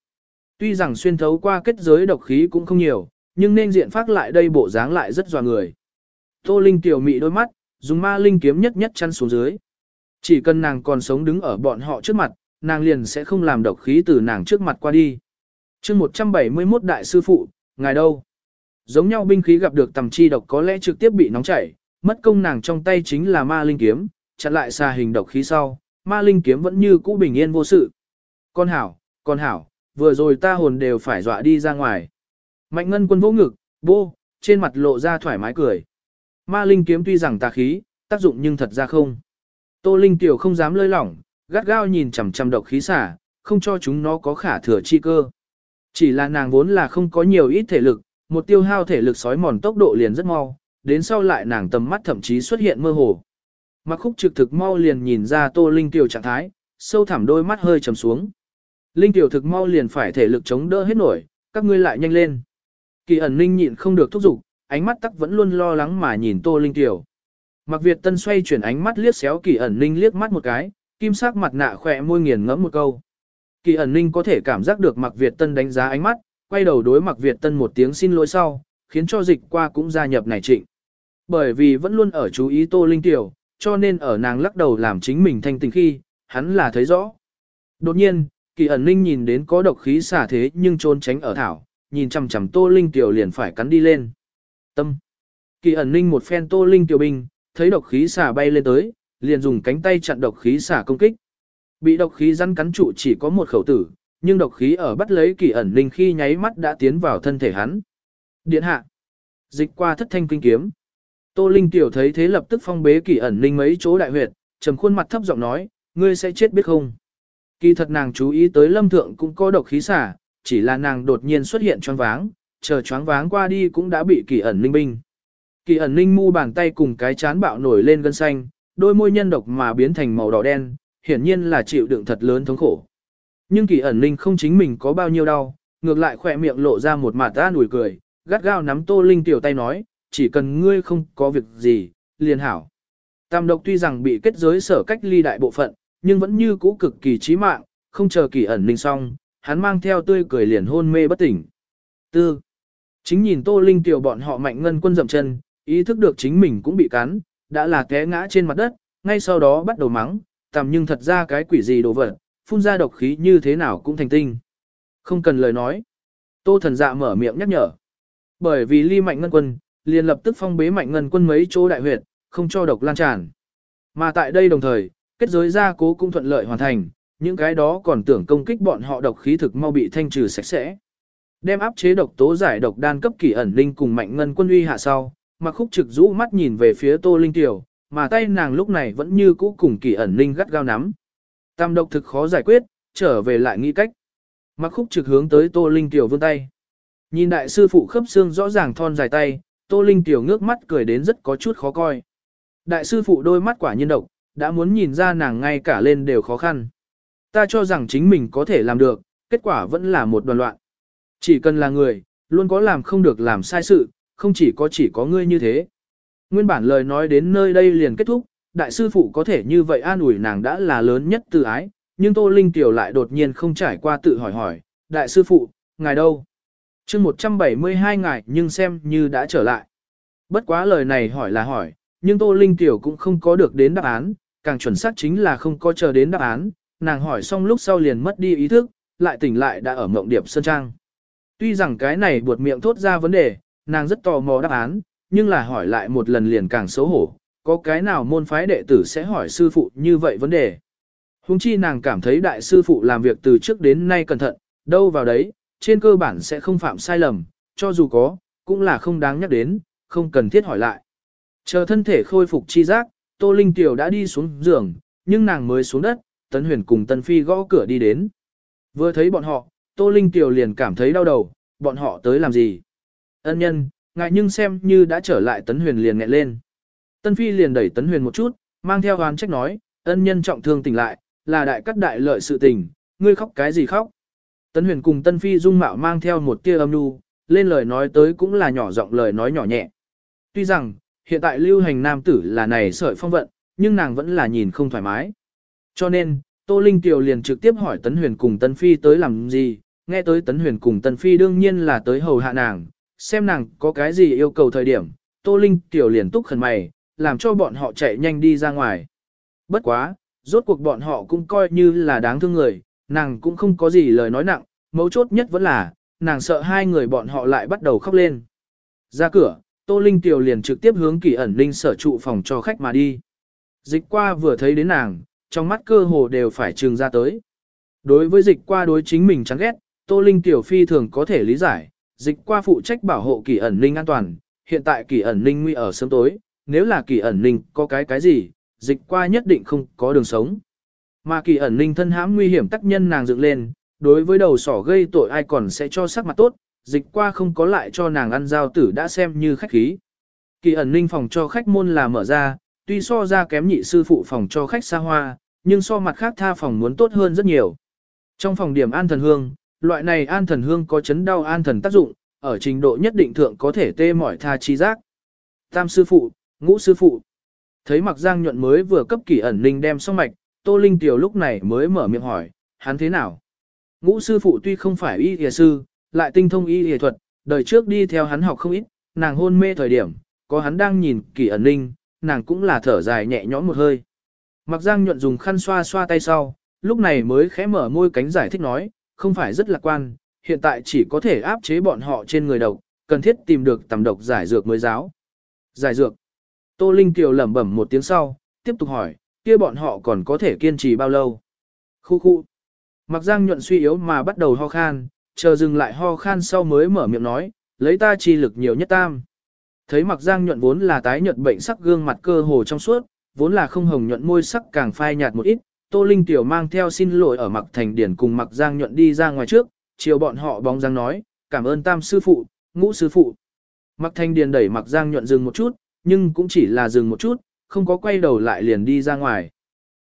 Tuy rằng xuyên thấu qua kết giới độc khí cũng không nhiều, nhưng nên diện phát lại đây bộ dáng lại rất dò người. Tô Linh tiểu mị đôi mắt, dùng ma linh kiếm nhất nhất chăn xuống dưới. Chỉ cần nàng còn sống đứng ở bọn họ trước mặt, nàng liền sẽ không làm độc khí từ nàng trước mặt qua đi. chương 171 đại sư phụ, ngài đâu? Giống nhau binh khí gặp được tầm chi độc có lẽ trực tiếp bị nóng chảy, mất công nàng trong tay chính là ma linh kiếm, chặn lại xa hình độc khí sau, ma linh kiếm vẫn như cũ bình yên vô sự. Con hảo, con hảo, vừa rồi ta hồn đều phải dọa đi ra ngoài. Mạnh ngân quân vỗ ngực, bô, trên mặt lộ ra thoải mái cười. Ma linh kiếm tuy rằng tà khí, tác dụng nhưng thật ra không. Tô linh tiểu không dám lơi lỏng, gắt gao nhìn chằm chằm độc khí xả, không cho chúng nó có khả thừa chi cơ. Chỉ là nàng vốn là không có nhiều ít thể lực, một tiêu hao thể lực sói mòn tốc độ liền rất mau, đến sau lại nàng tầm mắt thậm chí xuất hiện mơ hồ. Mặc khúc trực thực mau liền nhìn ra tô linh tiểu trạng thái, sâu thẳm đôi mắt hơi trầm xuống. Linh tiểu thực mau liền phải thể lực chống đỡ hết nổi, các ngươi lại nhanh lên. Kỳ ẩn linh nhịn không được thúc giục, ánh mắt tắc vẫn luôn lo lắng mà nhìn tô linh tiểu. Mặc Việt Tân xoay chuyển ánh mắt liếc xéo kỳ ẩn linh liếc mắt một cái, kim sắc mặt nạ khỏe môi nghiền ngẫm một câu. Kỳ ẩn linh có thể cảm giác được Mặc Việt Tân đánh giá ánh mắt, quay đầu đối Mạc Việt Tân một tiếng xin lỗi sau, khiến cho dịch qua cũng gia nhập này trịnh. Bởi vì vẫn luôn ở chú ý Tô Linh Tiểu, cho nên ở nàng lắc đầu làm chính mình thanh tình khi, hắn là thấy rõ. Đột nhiên, kỳ ẩn linh nhìn đến có độc khí xả thế nhưng trốn tránh ở thảo, nhìn chằm chằm Tô Linh Tiểu liền phải cắn đi lên. Tâm. Kỳ ẩn linh một phen Tô Linh Tiểu binh, thấy độc khí xà bay lên tới, liền dùng cánh tay chặn độc khí xà công kích. Bị độc khí rắn cắn trụ chỉ có một khẩu tử, nhưng độc khí ở bắt lấy kỳ ẩn linh khi nháy mắt đã tiến vào thân thể hắn. Điện hạ. Dịch qua thất thanh kinh kiếm. Tô Linh tiểu thấy thế lập tức phong bế kỳ ẩn linh mấy chỗ đại huyệt, trầm khuôn mặt thấp giọng nói, ngươi sẽ chết biết không? Kỳ thật nàng chú ý tới lâm thượng cũng có độc khí xả, chỉ là nàng đột nhiên xuất hiện choáng váng, chờ choáng váng qua đi cũng đã bị kỳ ẩn linh binh. Kỳ ẩn linh mu bàn tay cùng cái chán bạo nổi lên gân xanh, đôi môi nhân độc mà biến thành màu đỏ đen, hiển nhiên là chịu đựng thật lớn thống khổ. Nhưng kỳ ẩn linh không chính mình có bao nhiêu đau, ngược lại khỏe miệng lộ ra một mặt ta nủi cười, gắt gao nắm tô linh tiểu tay nói, chỉ cần ngươi không có việc gì, liền hảo. Tam độc tuy rằng bị kết giới sở cách ly đại bộ phận, nhưng vẫn như cũ cực kỳ chí mạng, không chờ kỳ ẩn linh xong, hắn mang theo tươi cười liền hôn mê bất tỉnh. Tư. Chính nhìn Tô Linh tiểu bọn họ mạnh ngân quân dậm chân, ý thức được chính mình cũng bị cắn, đã là té ngã trên mặt đất, ngay sau đó bắt đầu mắng, tầm nhưng thật ra cái quỷ gì đồ vật, phun ra độc khí như thế nào cũng thành tinh. Không cần lời nói. Tô thần dạ mở miệng nhắc nhở. Bởi vì ly mạnh ngân quân, liền lập tức phong bế mạnh ngân quân mấy chỗ đại huyệt, không cho độc lan tràn. Mà tại đây đồng thời, kết giới gia cố cũng thuận lợi hoàn thành, những cái đó còn tưởng công kích bọn họ độc khí thực mau bị thanh trừ sạch sẽ. Đem áp chế độc tố giải độc đan cấp kỳ ẩn linh cùng mạnh ngân quân uy hạ sau, mặc khúc trực rũ mắt nhìn về phía tô linh tiểu, mà tay nàng lúc này vẫn như cũ cùng kỳ ẩn linh gắt gao nắm. Tam độc thực khó giải quyết, trở về lại nghĩ cách. Mặc khúc trực hướng tới tô linh tiểu vươn tay. Nhìn đại sư phụ khớp xương rõ ràng thon dài tay, tô linh tiểu ngước mắt cười đến rất có chút khó coi. Đại sư phụ đôi mắt quả nhiên độc, đã muốn nhìn ra nàng ngay cả lên đều khó khăn. Ta cho rằng chính mình có thể làm được, kết quả vẫn là một đoàn loạn. Chỉ cần là người, luôn có làm không được làm sai sự, không chỉ có chỉ có ngươi như thế. Nguyên bản lời nói đến nơi đây liền kết thúc, đại sư phụ có thể như vậy an ủi nàng đã là lớn nhất từ ái, nhưng Tô Linh Tiểu lại đột nhiên không trải qua tự hỏi hỏi, đại sư phụ, ngài đâu? chương 172 ngài nhưng xem như đã trở lại. Bất quá lời này hỏi là hỏi, nhưng Tô Linh Tiểu cũng không có được đến đáp án, càng chuẩn xác chính là không có chờ đến đáp án, nàng hỏi xong lúc sau liền mất đi ý thức, lại tỉnh lại đã ở mộng điệp sơn trang. Tuy rằng cái này buột miệng thốt ra vấn đề, nàng rất tò mò đáp án, nhưng là hỏi lại một lần liền càng xấu hổ, có cái nào môn phái đệ tử sẽ hỏi sư phụ như vậy vấn đề. Hùng chi nàng cảm thấy đại sư phụ làm việc từ trước đến nay cẩn thận, đâu vào đấy, trên cơ bản sẽ không phạm sai lầm, cho dù có, cũng là không đáng nhắc đến, không cần thiết hỏi lại. Chờ thân thể khôi phục chi giác, Tô Linh Tiểu đã đi xuống giường, nhưng nàng mới xuống đất, Tấn Huyền cùng Tân Phi gõ cửa đi đến. Vừa thấy bọn họ, Tô Linh Tiểu liền cảm thấy đau đầu, bọn họ tới làm gì? Ân nhân, ngại nhưng xem như đã trở lại Tấn Huyền liền nghẹn lên. Tân Phi liền đẩy Tấn Huyền một chút, mang theo oán trách nói, ân nhân trọng thương tỉnh lại, là đại cắt đại lợi sự tình, ngươi khóc cái gì khóc? Tấn Huyền cùng Tân Phi dung mạo mang theo một tia âm nu, lên lời nói tới cũng là nhỏ giọng lời nói nhỏ nhẹ. Tuy rằng, hiện tại lưu hành nam tử là này sợi phong vận, nhưng nàng vẫn là nhìn không thoải mái. Cho nên, Tô Linh Tiểu liền trực tiếp hỏi Tấn Huyền cùng Tân Phi tới làm gì, nghe tới Tấn Huyền cùng Tân Phi đương nhiên là tới hầu hạ nàng, xem nàng có cái gì yêu cầu thời điểm, Tô Linh Tiểu liền túc khẩn mày, làm cho bọn họ chạy nhanh đi ra ngoài. Bất quá, rốt cuộc bọn họ cũng coi như là đáng thương người, nàng cũng không có gì lời nói nặng, mấu chốt nhất vẫn là, nàng sợ hai người bọn họ lại bắt đầu khóc lên. Ra cửa, Tô Linh Tiểu liền trực tiếp hướng kỳ ẩn linh sở trụ phòng cho khách mà đi. Dịch qua vừa thấy đến nàng, trong mắt cơ hồ đều phải trừng ra tới. Đối với dịch qua đối chính mình chán ghét, Tô Linh Tiểu phi thường có thể lý giải, dịch qua phụ trách bảo hộ kỳ ẩn linh an toàn, hiện tại kỳ ẩn linh nguy ở sớm tối, nếu là kỳ ẩn linh có cái cái gì, dịch qua nhất định không có đường sống. Mà kỳ ẩn linh thân hãm nguy hiểm tác nhân nàng dựng lên, đối với đầu sỏ gây tội ai còn sẽ cho sắc mặt tốt, dịch qua không có lại cho nàng ăn giao tử đã xem như khách khí. Kỳ ẩn ninh phòng cho khách môn là mở ra, tuy so ra kém nhị sư phụ phòng cho khách xa hoa, nhưng so mặt khác tha phòng muốn tốt hơn rất nhiều. Trong phòng điểm an thần hương, loại này an thần hương có chấn đau an thần tác dụng, ở trình độ nhất định thượng có thể tê mỏi tha chi giác. Tam sư phụ, ngũ sư phụ. Thấy mặc giang nhuận mới vừa cấp kỳ ẩn ninh đem xong mạch, tô linh tiểu lúc này mới mở miệng hỏi, hắn thế nào? Ngũ sư phụ tuy không phải y y sư, lại tinh thông y y thuật, đời trước đi theo hắn học không ít, nàng hôn mê thời điểm, có hắn đang nhìn kỳ ẩn ninh, nàng cũng là thở dài nhẹ nhõm một hơi. Mặc giang nhuận dùng khăn xoa xoa tay sau, lúc này mới khẽ mở môi cánh giải thích nói, không phải rất lạc quan, hiện tại chỉ có thể áp chế bọn họ trên người độc, cần thiết tìm được tầm độc giải dược mới giáo. Giải dược. Tô Linh Kiều lẩm bẩm một tiếng sau, tiếp tục hỏi, kia bọn họ còn có thể kiên trì bao lâu? Khu khu. Mặc giang nhuận suy yếu mà bắt đầu ho khan, chờ dừng lại ho khan sau mới mở miệng nói, lấy ta chi lực nhiều nhất tam. Thấy mặc giang nhuận vốn là tái nhuận bệnh sắc gương mặt cơ hồ trong suốt, vốn là không hồng nhuận môi sắc càng phai nhạt một ít, Tô Linh tiểu mang theo xin lỗi ở mặc thành điển cùng mặc giang nhuận đi ra ngoài trước, chiều bọn họ bóng dáng nói, cảm ơn tam sư phụ, ngũ sư phụ. Mặc thành Điền đẩy mặc giang nhuận dừng một chút, nhưng cũng chỉ là dừng một chút, không có quay đầu lại liền đi ra ngoài.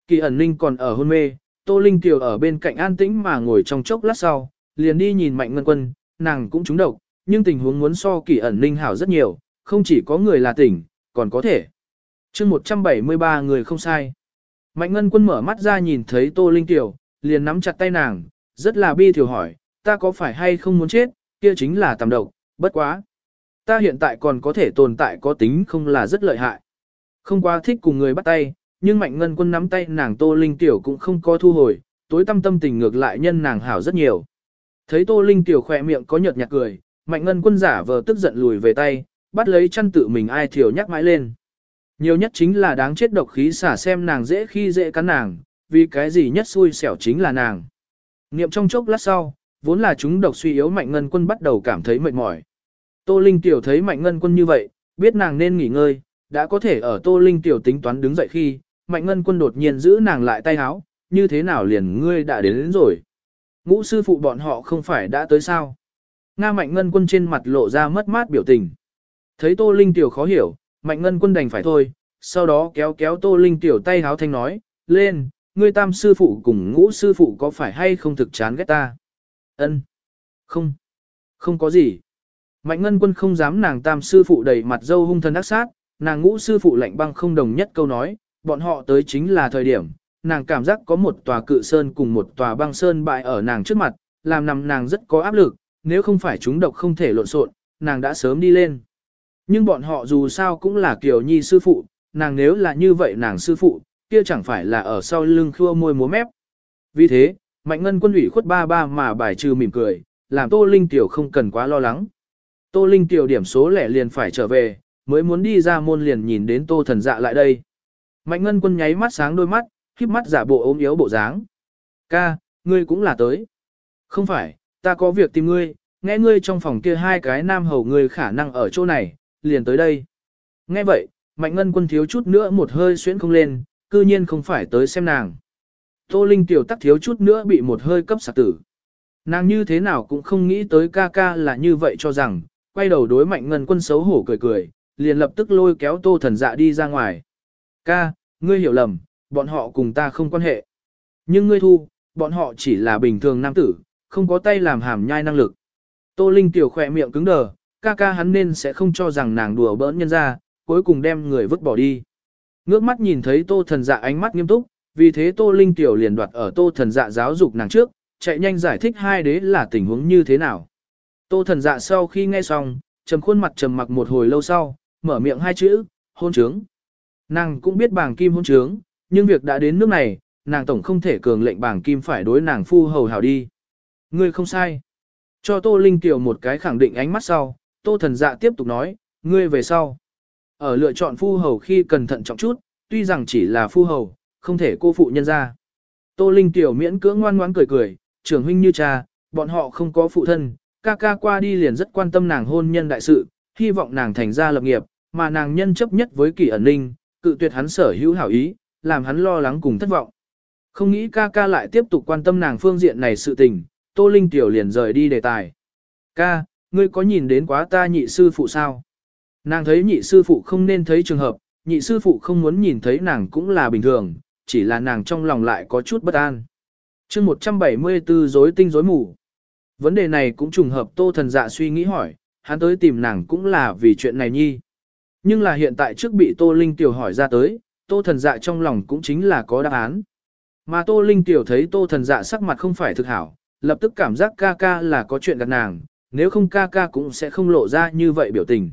Kỳ ẩn ninh còn ở hôn mê, Tô Linh tiểu ở bên cạnh an tĩnh mà ngồi trong chốc lát sau, liền đi nhìn mạnh ngân quân, nàng cũng trúng độc, nhưng tình huống muốn so kỳ ẩn ninh hảo rất nhiều, không chỉ có người là tỉnh, còn có thể. chương 173 người không sai. Mạnh ngân quân mở mắt ra nhìn thấy Tô Linh Tiểu, liền nắm chặt tay nàng, rất là bi thiểu hỏi, ta có phải hay không muốn chết, kia chính là tầm độc, bất quá. Ta hiện tại còn có thể tồn tại có tính không là rất lợi hại. Không quá thích cùng người bắt tay, nhưng mạnh ngân quân nắm tay nàng Tô Linh Tiểu cũng không có thu hồi, tối tâm tâm tình ngược lại nhân nàng hảo rất nhiều. Thấy Tô Linh Tiểu khỏe miệng có nhợt nhạt cười, mạnh ngân quân giả vờ tức giận lùi về tay, bắt lấy chăn tự mình ai thiểu nhắc mãi lên. Nhiều nhất chính là đáng chết độc khí xả xem nàng dễ khi dễ cắn nàng, vì cái gì nhất xui xẻo chính là nàng. Niệm trong chốc lát sau, vốn là chúng độc suy yếu mạnh ngân quân bắt đầu cảm thấy mệt mỏi. Tô Linh Tiểu thấy mạnh ngân quân như vậy, biết nàng nên nghỉ ngơi, đã có thể ở Tô Linh Tiểu tính toán đứng dậy khi, mạnh ngân quân đột nhiên giữ nàng lại tay háo, như thế nào liền ngươi đã đến, đến rồi. Ngũ sư phụ bọn họ không phải đã tới sao. Nga mạnh ngân quân trên mặt lộ ra mất mát biểu tình. Thấy Tô Linh Tiểu khó hiểu, mạnh ngân quân đành phải thôi, sau đó kéo kéo Tô Linh Tiểu tay háo thanh nói, lên, ngươi tam sư phụ cùng ngũ sư phụ có phải hay không thực chán ghét ta? Ân, Không. Không có gì. Mạnh ngân quân không dám nàng tam sư phụ đầy mặt dâu hung thần ác sát, nàng ngũ sư phụ lạnh băng không đồng nhất câu nói, bọn họ tới chính là thời điểm, nàng cảm giác có một tòa cự sơn cùng một tòa băng sơn bại ở nàng trước mặt, làm nằm nàng rất có áp lực, nếu không phải chúng độc không thể lộn xộn, nàng đã sớm đi lên. Nhưng bọn họ dù sao cũng là kiểu nhi sư phụ, nàng nếu là như vậy nàng sư phụ, kia chẳng phải là ở sau lưng khua môi múa mép. Vì thế, mạnh ngân quân ủy khuất ba ba mà bài trừ mỉm cười, làm Tô Linh Tiểu không cần quá lo lắng. Tô Linh Tiểu điểm số lẻ liền phải trở về, mới muốn đi ra môn liền nhìn đến Tô Thần Dạ lại đây. Mạnh Ngân Quân nháy mắt sáng đôi mắt, khiếp mắt giả bộ ốm yếu bộ dáng. Ca, ngươi cũng là tới. Không phải, ta có việc tìm ngươi, nghe ngươi trong phòng kia hai cái nam hầu ngươi khả năng ở chỗ này, liền tới đây. Nghe vậy, Mạnh Ngân Quân thiếu chút nữa một hơi xuyễn không lên, cư nhiên không phải tới xem nàng. Tô Linh Tiểu tắc thiếu chút nữa bị một hơi cấp sạc tử. Nàng như thế nào cũng không nghĩ tới ca ca là như vậy cho rằng, quay đầu đối mạnh ngân quân xấu hổ cười cười, liền lập tức lôi kéo tô thần dạ đi ra ngoài. Ca, ngươi hiểu lầm, bọn họ cùng ta không quan hệ. Nhưng ngươi thu, bọn họ chỉ là bình thường nam tử, không có tay làm hàm nhai năng lực. Tô Linh tiểu khỏe miệng cứng đờ, ca ca hắn nên sẽ không cho rằng nàng đùa bỡn nhân ra, cuối cùng đem người vứt bỏ đi. Ngước mắt nhìn thấy tô thần dạ ánh mắt nghiêm túc, vì thế tô Linh tiểu liền đoạt ở tô thần dạ giáo dục nàng trước, chạy nhanh giải thích hai đế là tình huống như thế nào. Tô thần dạ sau khi nghe xong, trầm khuôn mặt trầm mặc một hồi lâu sau, mở miệng hai chữ, hôn trướng. Nàng cũng biết bảng kim hôn trướng, nhưng việc đã đến nước này, nàng tổng không thể cường lệnh bảng kim phải đối nàng phu hầu hảo đi. Ngươi không sai. Cho Tô Linh Tiểu một cái khẳng định ánh mắt sau, Tô thần dạ tiếp tục nói, ngươi về sau. Ở lựa chọn phu hầu khi cẩn thận trọng chút, tuy rằng chỉ là phu hầu, không thể cô phụ nhân ra. Tô Linh Tiểu miễn cưỡng ngoan ngoãn cười cười, trưởng huynh như cha, bọn họ không có phụ thân, ca ca qua đi liền rất quan tâm nàng hôn nhân đại sự, hy vọng nàng thành ra lập nghiệp, mà nàng nhân chấp nhất với kỳ ẩn ninh, cự tuyệt hắn sở hữu hảo ý, làm hắn lo lắng cùng thất vọng. Không nghĩ ca ca lại tiếp tục quan tâm nàng phương diện này sự tình, Tô Linh Tiểu liền rời đi đề tài. Ca, ngươi có nhìn đến quá ta nhị sư phụ sao? Nàng thấy nhị sư phụ không nên thấy trường hợp, nhị sư phụ không muốn nhìn thấy nàng cũng là bình thường, chỉ là nàng trong lòng lại có chút bất an chương 174 rối tinh rối mù. Vấn đề này cũng trùng hợp tô thần dạ suy nghĩ hỏi, hắn tới tìm nàng cũng là vì chuyện này nhi. Nhưng là hiện tại trước bị tô linh tiểu hỏi ra tới, tô thần dạ trong lòng cũng chính là có đáp án. Mà tô linh tiểu thấy tô thần dạ sắc mặt không phải thực hảo, lập tức cảm giác ca ca là có chuyện gặp nàng, nếu không ca ca cũng sẽ không lộ ra như vậy biểu tình.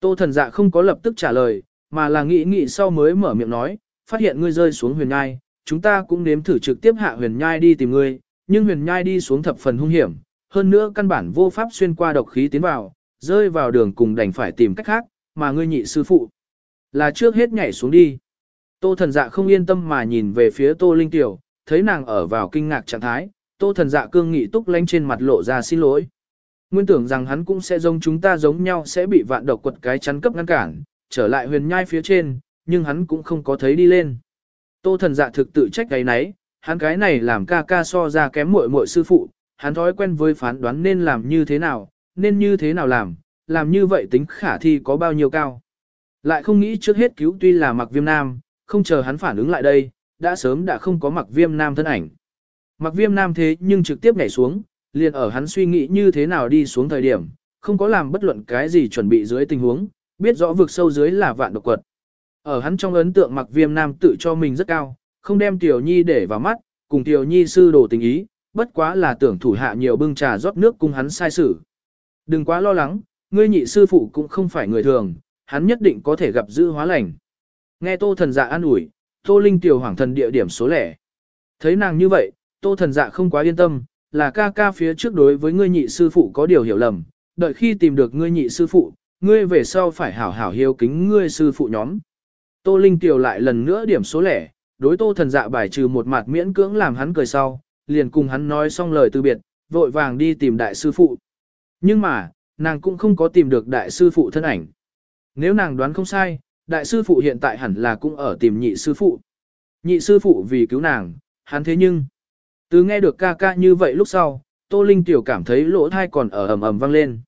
Tô thần dạ không có lập tức trả lời, mà là nghĩ nghĩ sau mới mở miệng nói, phát hiện ngươi rơi xuống huyền Nhai, chúng ta cũng nếm thử trực tiếp hạ huyền nhai đi tìm ngươi, nhưng huyền nhai đi xuống thập phần hung hiểm, hơn nữa căn bản vô pháp xuyên qua độc khí tiến vào, rơi vào đường cùng đành phải tìm cách khác, mà ngươi nhị sư phụ. Là trước hết nhảy xuống đi. Tô thần dạ không yên tâm mà nhìn về phía tô linh tiểu, thấy nàng ở vào kinh ngạc trạng thái, tô thần dạ cương nghị túc lánh trên mặt lộ ra xin lỗi. Nguyên tưởng rằng hắn cũng sẽ giống chúng ta giống nhau sẽ bị vạn độc quật cái chắn cấp ngăn cản, trở lại huyền nhai phía trên, nhưng hắn cũng không có thấy đi lên. Tô thần dạ thực tự trách cái nấy, hắn cái này làm ca ca so ra kém muội muội sư phụ, hắn thói quen với phán đoán nên làm như thế nào, nên như thế nào làm, làm như vậy tính khả thi có bao nhiêu cao. Lại không nghĩ trước hết cứu tuy là mặc viêm nam, không chờ hắn phản ứng lại đây, đã sớm đã không có mặc viêm nam thân ảnh. Mặc viêm nam thế nhưng trực tiếp nhảy xuống, liền ở hắn suy nghĩ như thế nào đi xuống thời điểm, không có làm bất luận cái gì chuẩn bị dưới tình huống, biết rõ vực sâu dưới là vạn độc quật. Ở hắn trong ấn tượng mặc viêm nam tự cho mình rất cao, không đem Tiểu Nhi để vào mắt, cùng Tiểu Nhi sư đồ tình ý, bất quá là tưởng thủ hạ nhiều bưng trà rót nước cùng hắn sai xử. Đừng quá lo lắng, ngươi nhị sư phụ cũng không phải người thường, hắn nhất định có thể gặp dư hóa lành. Nghe tô thần dạ an ủi, tô linh tiểu hoàng thần địa điểm số lẻ. Thấy nàng như vậy, tô thần dạ không quá yên tâm, là ca ca phía trước đối với ngươi nhị sư phụ có điều hiểu lầm, đợi khi tìm được ngươi nhị sư phụ, ngươi về sau phải hảo hảo hiếu kính ngươi sư phụ nhóm. Tô Linh tiểu lại lần nữa điểm số lẻ, đối tô thần dạ bài trừ một mặt miễn cưỡng làm hắn cười sau, liền cùng hắn nói xong lời từ biệt, vội vàng đi tìm đại sư phụ. Nhưng mà, nàng cũng không có tìm được đại sư phụ thân ảnh. Nếu nàng đoán không sai, đại sư phụ hiện tại hẳn là cũng ở tìm nhị sư phụ. Nhị sư phụ vì cứu nàng, hắn thế nhưng, từ nghe được ca ca như vậy lúc sau, Tô Linh tiểu cảm thấy lỗ thai còn ở ầm ầm vang lên.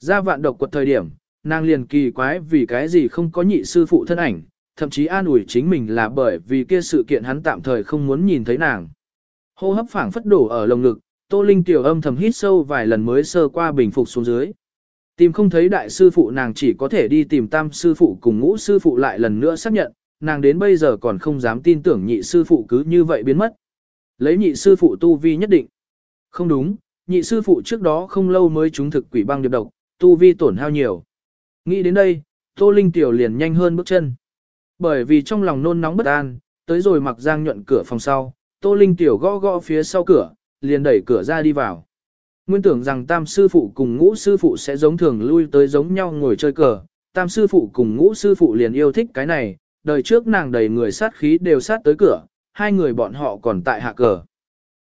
Ra vạn độc quật thời điểm, nàng liền kỳ quái vì cái gì không có nhị sư phụ thân ảnh, thậm chí an ủi chính mình là bởi vì kia sự kiện hắn tạm thời không muốn nhìn thấy nàng. Hô hấp phảng phất đổ ở lồng ngực, Tô Linh tiểu âm thầm hít sâu vài lần mới sơ qua bình phục xuống dưới. Tìm không thấy đại sư phụ nàng chỉ có thể đi tìm tam sư phụ cùng ngũ sư phụ lại lần nữa xác nhận, nàng đến bây giờ còn không dám tin tưởng nhị sư phụ cứ như vậy biến mất. Lấy nhị sư phụ tu vi nhất định. Không đúng, nhị sư phụ trước đó không lâu mới trúng thực quỷ băng điệp độc, tu vi tổn hao nhiều. Nghĩ đến đây, Tô Linh tiểu liền nhanh hơn bước chân. Bởi vì trong lòng nôn nóng bất an, tới rồi mặc giang nhuận cửa phòng sau, Tô Linh tiểu gõ gõ phía sau cửa, liền đẩy cửa ra đi vào. Nguyên tưởng rằng tam sư phụ cùng ngũ sư phụ sẽ giống thường lui tới giống nhau ngồi chơi cờ, tam sư phụ cùng ngũ sư phụ liền yêu thích cái này, đời trước nàng đầy người sát khí đều sát tới cửa, hai người bọn họ còn tại hạ cờ.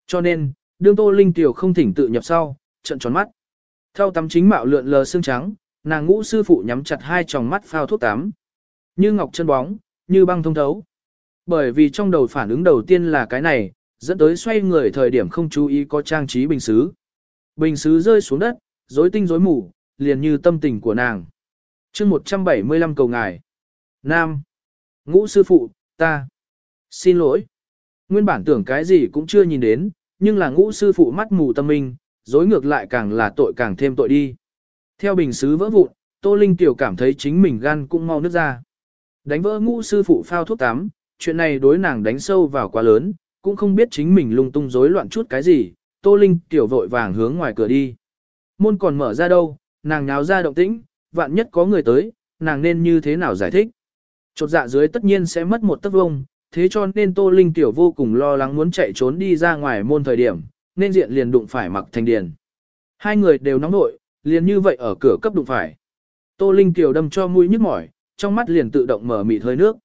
Cho nên, đương Tô Linh tiểu không thỉnh tự nhập sau, trận tròn mắt. Theo tắm chính mạo lượn lờ xương trắng, nàng ngũ sư phụ nhắm chặt hai tròng mắt phao thuốc tắm. Như ngọc chân bóng, như băng thông thấu. Bởi vì trong đầu phản ứng đầu tiên là cái này, dẫn tới xoay người thời điểm không chú ý có trang trí bình xứ. Bình xứ rơi xuống đất, rối tinh rối mù, liền như tâm tình của nàng. chương 175 cầu ngài. Nam. Ngũ sư phụ, ta. Xin lỗi. Nguyên bản tưởng cái gì cũng chưa nhìn đến, nhưng là ngũ sư phụ mắt mù tâm minh, dối ngược lại càng là tội càng thêm tội đi. Theo bình xứ vỡ vụn, Tô Linh Tiểu cảm thấy chính mình gan cũng mau nứt ra. Đánh vỡ ngũ sư phụ phao thuốc tắm, chuyện này đối nàng đánh sâu vào quá lớn, cũng không biết chính mình lung tung rối loạn chút cái gì, Tô Linh Tiểu vội vàng hướng ngoài cửa đi. Môn còn mở ra đâu, nàng nháo ra động tĩnh, vạn nhất có người tới, nàng nên như thế nào giải thích. Chột dạ dưới tất nhiên sẽ mất một tấc vông, thế cho nên Tô Linh Tiểu vô cùng lo lắng muốn chạy trốn đi ra ngoài môn thời điểm, nên diện liền đụng phải mặc thành điền. Hai người đều nóng nội, liền như vậy ở cửa cấp đụng phải. Tô Linh Tiểu đâm cho mũi nhức mỏi, trong mắt liền tự động mở mịt hơi nước.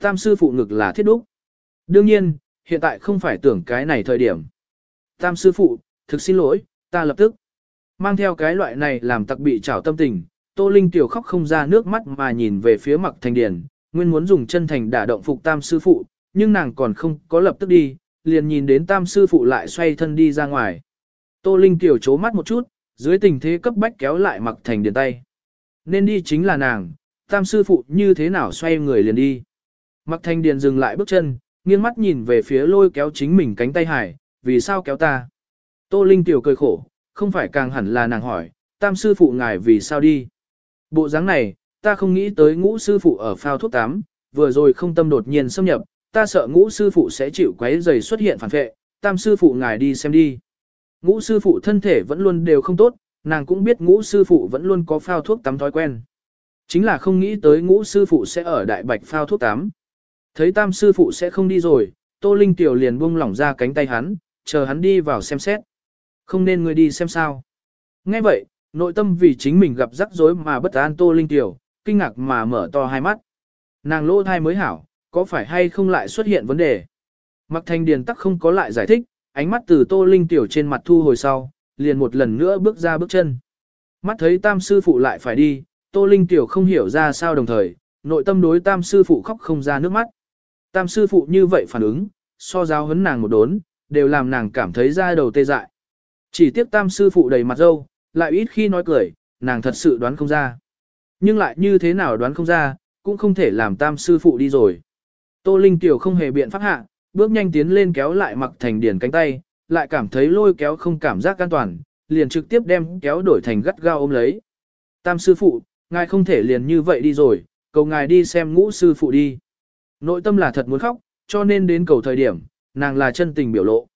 Tam sư phụ ngực là thiết đúc. Đương nhiên, hiện tại không phải tưởng cái này thời điểm. Tam sư phụ, thực xin lỗi, ta lập tức. Mang theo cái loại này làm tặc bị trảo tâm tình, Tô Linh Tiểu khóc không ra nước mắt mà nhìn về phía mặc thành điền, nguyên muốn dùng chân thành đả động phục tam sư phụ, nhưng nàng còn không có lập tức đi, liền nhìn đến tam sư phụ lại xoay thân đi ra ngoài. Tô Linh tiểu chố mắt một chút, dưới tình thế cấp bách kéo lại mặc thành điền tay. Nên đi chính là nàng, tam sư phụ như thế nào xoay người liền đi. Mặc thành điền dừng lại bước chân, nghiêng mắt nhìn về phía lôi kéo chính mình cánh tay hải, vì sao kéo ta. Tô Linh tiểu cười khổ, không phải càng hẳn là nàng hỏi, tam sư phụ ngài vì sao đi. Bộ dáng này, ta không nghĩ tới ngũ sư phụ ở phao thuốc tám, vừa rồi không tâm đột nhiên xâm nhập, ta sợ ngũ sư phụ sẽ chịu quấy rầy xuất hiện phản vệ, tam sư phụ ngài đi xem đi. Ngũ sư phụ thân thể vẫn luôn đều không tốt, nàng cũng biết ngũ sư phụ vẫn luôn có phao thuốc tắm thói quen. Chính là không nghĩ tới ngũ sư phụ sẽ ở đại bạch phao thuốc tắm. Thấy tam sư phụ sẽ không đi rồi, Tô Linh Tiểu liền buông lỏng ra cánh tay hắn, chờ hắn đi vào xem xét. Không nên người đi xem sao. Nghe vậy, nội tâm vì chính mình gặp rắc rối mà bất an Tô Linh Tiểu, kinh ngạc mà mở to hai mắt. Nàng lỗ thai mới hảo, có phải hay không lại xuất hiện vấn đề? Mặc thanh điền tắc không có lại giải thích, ánh mắt từ tô linh tiểu trên mặt thu hồi sau, liền một lần nữa bước ra bước chân. Mắt thấy tam sư phụ lại phải đi, tô linh tiểu không hiểu ra sao đồng thời, nội tâm đối tam sư phụ khóc không ra nước mắt. Tam sư phụ như vậy phản ứng, so giáo hấn nàng một đốn, đều làm nàng cảm thấy da đầu tê dại. Chỉ tiếc tam sư phụ đầy mặt dâu, lại ít khi nói cười, nàng thật sự đoán không ra. Nhưng lại như thế nào đoán không ra, cũng không thể làm tam sư phụ đi rồi. Tô Linh Tiểu không hề biện pháp hạ, bước nhanh tiến lên kéo lại mặc thành điển cánh tay, lại cảm thấy lôi kéo không cảm giác an toàn, liền trực tiếp đem kéo đổi thành gắt gao ôm lấy. Tam sư phụ, ngài không thể liền như vậy đi rồi, cầu ngài đi xem ngũ sư phụ đi. Nội tâm là thật muốn khóc, cho nên đến cầu thời điểm, nàng là chân tình biểu lộ.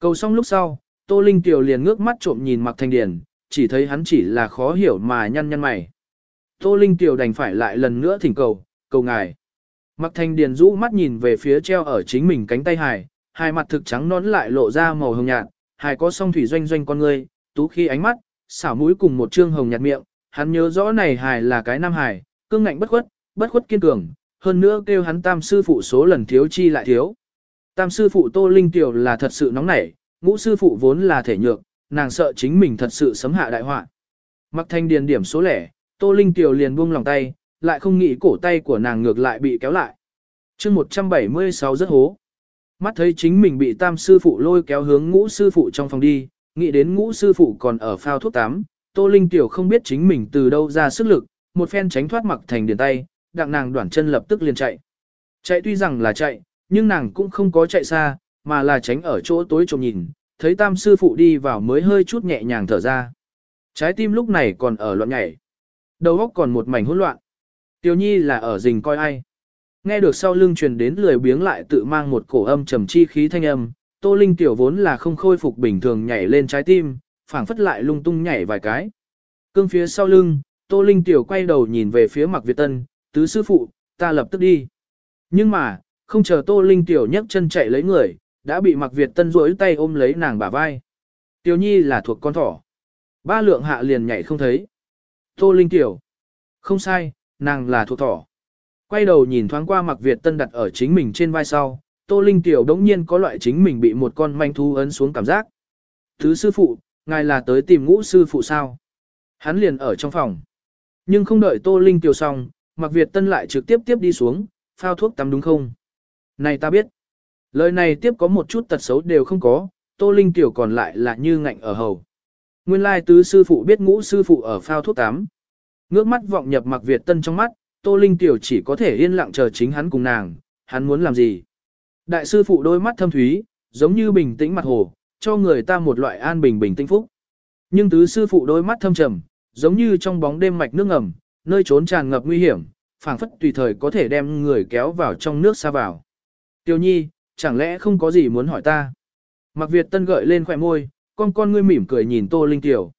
Cầu xong lúc sau, Tô Linh Tiểu liền ngước mắt trộm nhìn Mặc Thanh Điền, chỉ thấy hắn chỉ là khó hiểu mà nhăn nhăn mày. Tô Linh Tiểu đành phải lại lần nữa thỉnh cầu, cầu ngài. Mặc Thanh Điền rũ mắt nhìn về phía treo ở chính mình cánh tay hài, hai mặt thực trắng nón lại lộ ra màu hồng nhạt, hài có song thủy doanh doanh con ngươi, tú khi ánh mắt, xảo mũi cùng một trương hồng nhạt miệng, hắn nhớ rõ này hài là cái nam hài, cương ngạnh bất khuất, bất khuất kiên cường, hơn nữa kêu hắn tam sư phụ số lần thiếu chi lại thiếu. Tam sư phụ Tô Linh Tiểu là thật sự nóng nảy, ngũ sư phụ vốn là thể nhược, nàng sợ chính mình thật sự sấm hạ đại họa. Mặc thanh điền điểm số lẻ, Tô Linh Tiểu liền buông lòng tay, lại không nghĩ cổ tay của nàng ngược lại bị kéo lại. chương 176 rất hố. Mắt thấy chính mình bị tam sư phụ lôi kéo hướng ngũ sư phụ trong phòng đi, nghĩ đến ngũ sư phụ còn ở phao thuốc tắm, Tô Linh Tiểu không biết chính mình từ đâu ra sức lực, một phen tránh thoát mặc thành điền tay, đặng nàng đoạn chân lập tức liền chạy. Chạy tuy rằng là chạy, nhưng nàng cũng không có chạy xa, mà là tránh ở chỗ tối trộm nhìn, thấy tam sư phụ đi vào mới hơi chút nhẹ nhàng thở ra. Trái tim lúc này còn ở loạn nhảy. Đầu óc còn một mảnh hỗn loạn. Tiểu nhi là ở rình coi ai. Nghe được sau lưng truyền đến lười biếng lại tự mang một cổ âm trầm chi khí thanh âm, Tô Linh tiểu vốn là không khôi phục bình thường nhảy lên trái tim, phảng phất lại lung tung nhảy vài cái. Cương phía sau lưng, Tô Linh tiểu quay đầu nhìn về phía Mạc Việt Tân, tứ sư phụ, ta lập tức đi. Nhưng mà, không chờ Tô Linh tiểu nhấc chân chạy lấy người, đã bị Mạc Việt Tân duỗi tay ôm lấy nàng bả vai. Tiểu Nhi là thuộc con thỏ. Ba lượng hạ liền nhảy không thấy. Tô Linh tiểu. Không sai, nàng là thuộc thỏ. Quay đầu nhìn thoáng qua Mặc Việt Tân đặt ở chính mình trên vai sau, Tô Linh tiểu đống nhiên có loại chính mình bị một con manh thu ấn xuống cảm giác. Thứ sư phụ, ngài là tới tìm ngũ sư phụ sao? Hắn liền ở trong phòng. Nhưng không đợi Tô Linh tiểu xong, Mặc Việt Tân lại trực tiếp tiếp đi xuống, phao thuốc tắm đúng không? Này ta biết. Lời này tiếp có một chút tật xấu đều không có, Tô Linh tiểu còn lại là như ngạnh ở hầu. Nguyên lai tứ sư phụ biết ngũ sư phụ ở phao thuốc tắm. Ngước mắt vọng nhập mặc Việt Tân trong mắt, Tô Linh tiểu chỉ có thể yên lặng chờ chính hắn cùng nàng, hắn muốn làm gì? Đại sư phụ đôi mắt thâm thúy, giống như bình tĩnh mặt hồ, cho người ta một loại an bình bình tĩnh phúc. Nhưng tứ sư phụ đôi mắt thâm trầm, giống như trong bóng đêm mạch nước ngầm, nơi trốn tràn ngập nguy hiểm, phảng phất tùy thời có thể đem người kéo vào trong nước xa vào. Tiêu nhi, chẳng lẽ không có gì muốn hỏi ta? Mặc Việt Tân gợi lên khỏe môi, con con ngươi mỉm cười nhìn Tô Linh Tiểu.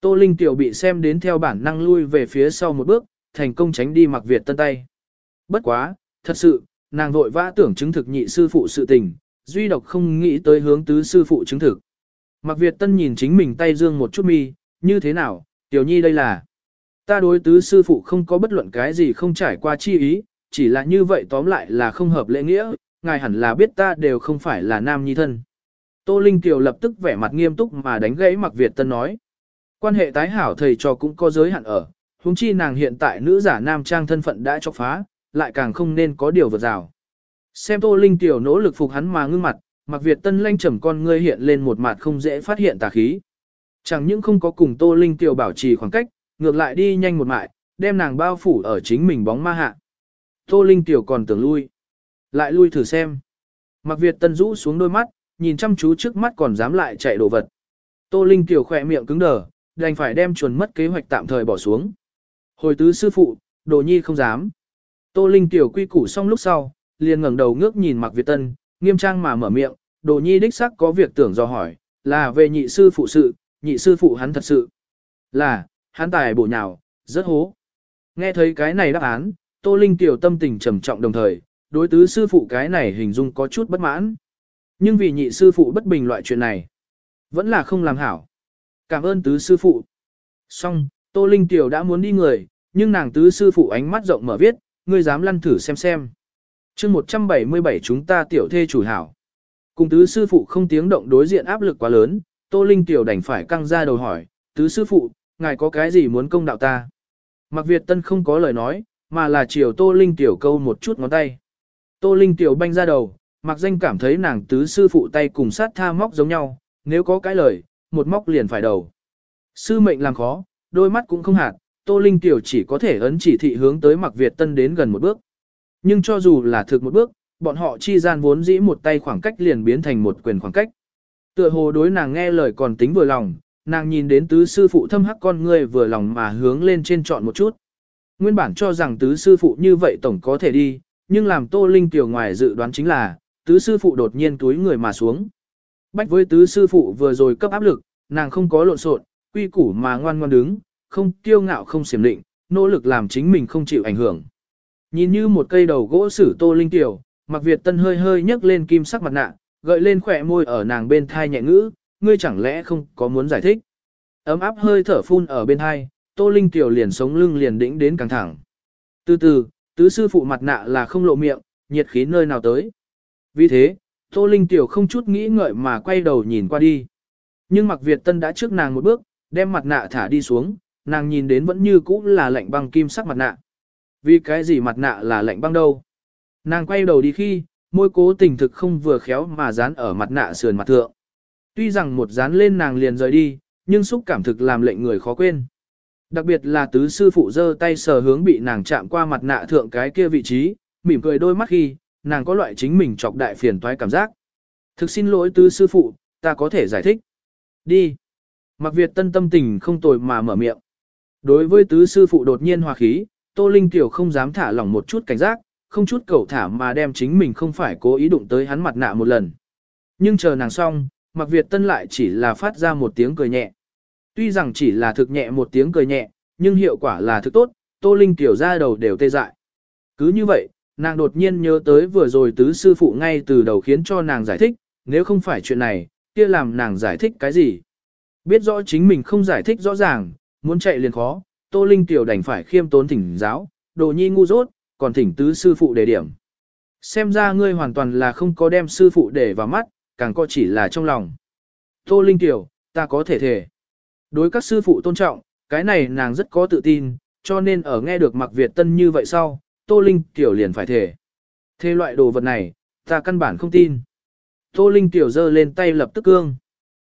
Tô Linh Tiểu bị xem đến theo bản năng lui về phía sau một bước, thành công tránh đi mặc Việt Tân tay. Bất quá, thật sự, nàng vội vã tưởng chứng thực nhị sư phụ sự tình, duy độc không nghĩ tới hướng tứ sư phụ chứng thực. mặc Việt Tân nhìn chính mình tay dương một chút mi, như thế nào, Tiểu Nhi đây là. Ta đối tứ sư phụ không có bất luận cái gì không trải qua chi ý, chỉ là như vậy tóm lại là không hợp lễ nghĩa, ngài hẳn là biết ta đều không phải là nam nhi thân. Tô Linh Kiều lập tức vẻ mặt nghiêm túc mà đánh gãy Mạc Việt Tân nói. Quan hệ tái hảo thầy trò cũng có giới hạn ở, huống chi nàng hiện tại nữ giả nam trang thân phận đã chọc phá, lại càng không nên có điều vượt rào. Xem Tô Linh Kiều nỗ lực phục hắn mà ngưng mặt, Mạc Việt Tân lanh trầm con ngươi hiện lên một mặt không dễ phát hiện tà khí. Chẳng những không có cùng Tô Linh Kiều bảo trì khoảng cách, ngược lại đi nhanh một mại, đem nàng bao phủ ở chính mình bóng ma hạ. Tô Linh Tiểu còn tưởng lui. Lại lui thử xem. Mặc Việt Tân rũ xuống đôi mắt, nhìn chăm chú trước mắt còn dám lại chạy đồ vật. Tô Linh Tiểu khỏe miệng cứng đờ, đành phải đem chuồn mất kế hoạch tạm thời bỏ xuống. Hồi tứ sư phụ, đồ nhi không dám. Tô Linh Tiểu quy củ xong lúc sau, liền ngẩng đầu ngước nhìn Mạc Việt Tân, nghiêm trang mà mở miệng, đồ nhi đích sắc có việc tưởng do hỏi, là về nhị sư phụ sự, nhị sư phụ hắn thật sự. Là, hắn tài bổ nhào, rất hố. Nghe thấy cái này đáp án, Tô Linh tiểu tâm tình trầm trọng đồng thời, đối tứ sư phụ cái này hình dung có chút bất mãn. Nhưng vì nhị sư phụ bất bình loại chuyện này, vẫn là không làm hảo. Cảm ơn tứ sư phụ. Xong, Tô Linh tiểu đã muốn đi người, nhưng nàng tứ sư phụ ánh mắt rộng mở viết, ngươi dám lăn thử xem xem. chương 177 chúng ta tiểu thê chủ hảo. Cùng tứ sư phụ không tiếng động đối diện áp lực quá lớn, Tô Linh tiểu đành phải căng ra đầu hỏi, tứ sư phụ, ngài có cái gì muốn công đạo ta? mặc Việt Tân không có lời nói, mà là chiều Tô Linh Tiểu câu một chút ngón tay. Tô Linh Tiểu banh ra đầu, Mạc Danh cảm thấy nàng tứ sư phụ tay cùng sát tha móc giống nhau, nếu có cái lời, một móc liền phải đầu. Sư mệnh làm khó, đôi mắt cũng không hạt, Tô Linh Tiểu chỉ có thể ấn chỉ thị hướng tới Mạc Việt Tân đến gần một bước. Nhưng cho dù là thực một bước, bọn họ chi gian vốn dĩ một tay khoảng cách liền biến thành một quyền khoảng cách. Tựa hồ đối nàng nghe lời còn tính vừa lòng, Nàng nhìn đến tứ sư phụ thâm hắc con ngươi vừa lòng mà hướng lên trên chọn một chút. Nguyên bản cho rằng tứ sư phụ như vậy tổng có thể đi, nhưng làm Tô Linh tiểu ngoài dự đoán chính là, tứ sư phụ đột nhiên túi người mà xuống. Bách với tứ sư phụ vừa rồi cấp áp lực, nàng không có lộn xộn, quy củ mà ngoan ngoan đứng, không kiêu ngạo không xiểm định, nỗ lực làm chính mình không chịu ảnh hưởng. Nhìn như một cây đầu gỗ sử tô linh tiểu, mặc Việt Tân hơi hơi nhấc lên kim sắc mặt nạ, gợi lên khỏe môi ở nàng bên thai nhẹ ngữ, ngươi chẳng lẽ không có muốn giải thích. Ấm áp hơi thở phun ở bên thai, tô linh tiểu liền sống lưng liền đĩnh đến căng thẳng. Từ từ, tứ sư phụ mặt nạ là không lộ miệng, nhiệt khí nơi nào tới. Vì thế, tô linh tiểu không chút nghĩ ngợi mà quay đầu nhìn qua đi. Nhưng mặc Việt Tân đã trước nàng một bước, đem mặt nạ thả đi xuống, nàng nhìn đến vẫn như cũ là lạnh băng kim sắc mặt nạ. Vì cái gì mặt nạ là lạnh băng đâu? Nàng quay đầu đi khi, môi cố tình thực không vừa khéo mà dán ở mặt nạ sườn mặt thượng. Tuy rằng một dán lên nàng liền rời đi, nhưng xúc cảm thực làm lệnh người khó quên. Đặc biệt là tứ sư phụ giơ tay sờ hướng bị nàng chạm qua mặt nạ thượng cái kia vị trí, mỉm cười đôi mắt khi, nàng có loại chính mình chọc đại phiền toái cảm giác. Thực xin lỗi tứ sư phụ, ta có thể giải thích. Đi. Mặc Việt tân tâm tình không tồi mà mở miệng. Đối với tứ sư phụ đột nhiên hòa khí, Tô Linh Tiểu không dám thả lỏng một chút cảnh giác, không chút cầu thả mà đem chính mình không phải cố ý đụng tới hắn mặt nạ một lần. Nhưng chờ nàng xong, Mặc Việt Tân lại chỉ là phát ra một tiếng cười nhẹ. Tuy rằng chỉ là thực nhẹ một tiếng cười nhẹ, nhưng hiệu quả là thực tốt, Tô Linh Tiểu ra đầu đều tê dại. Cứ như vậy, nàng đột nhiên nhớ tới vừa rồi tứ sư phụ ngay từ đầu khiến cho nàng giải thích, nếu không phải chuyện này, kia làm nàng giải thích cái gì. Biết rõ chính mình không giải thích rõ ràng, muốn chạy liền khó, Tô Linh Tiểu đành phải khiêm tốn thỉnh giáo, đồ nhi ngu dốt, còn thỉnh tứ sư phụ đề điểm. Xem ra ngươi hoàn toàn là không có đem sư phụ để vào mắt, càng có chỉ là trong lòng. Tô Linh Tiểu, ta có thể thể. Đối các sư phụ tôn trọng, cái này nàng rất có tự tin, cho nên ở nghe được mặc Việt Tân như vậy sau, Tô Linh Tiểu liền phải thể. Thế loại đồ vật này, ta căn bản không tin. Tô Linh Tiểu giơ lên tay lập tức cương.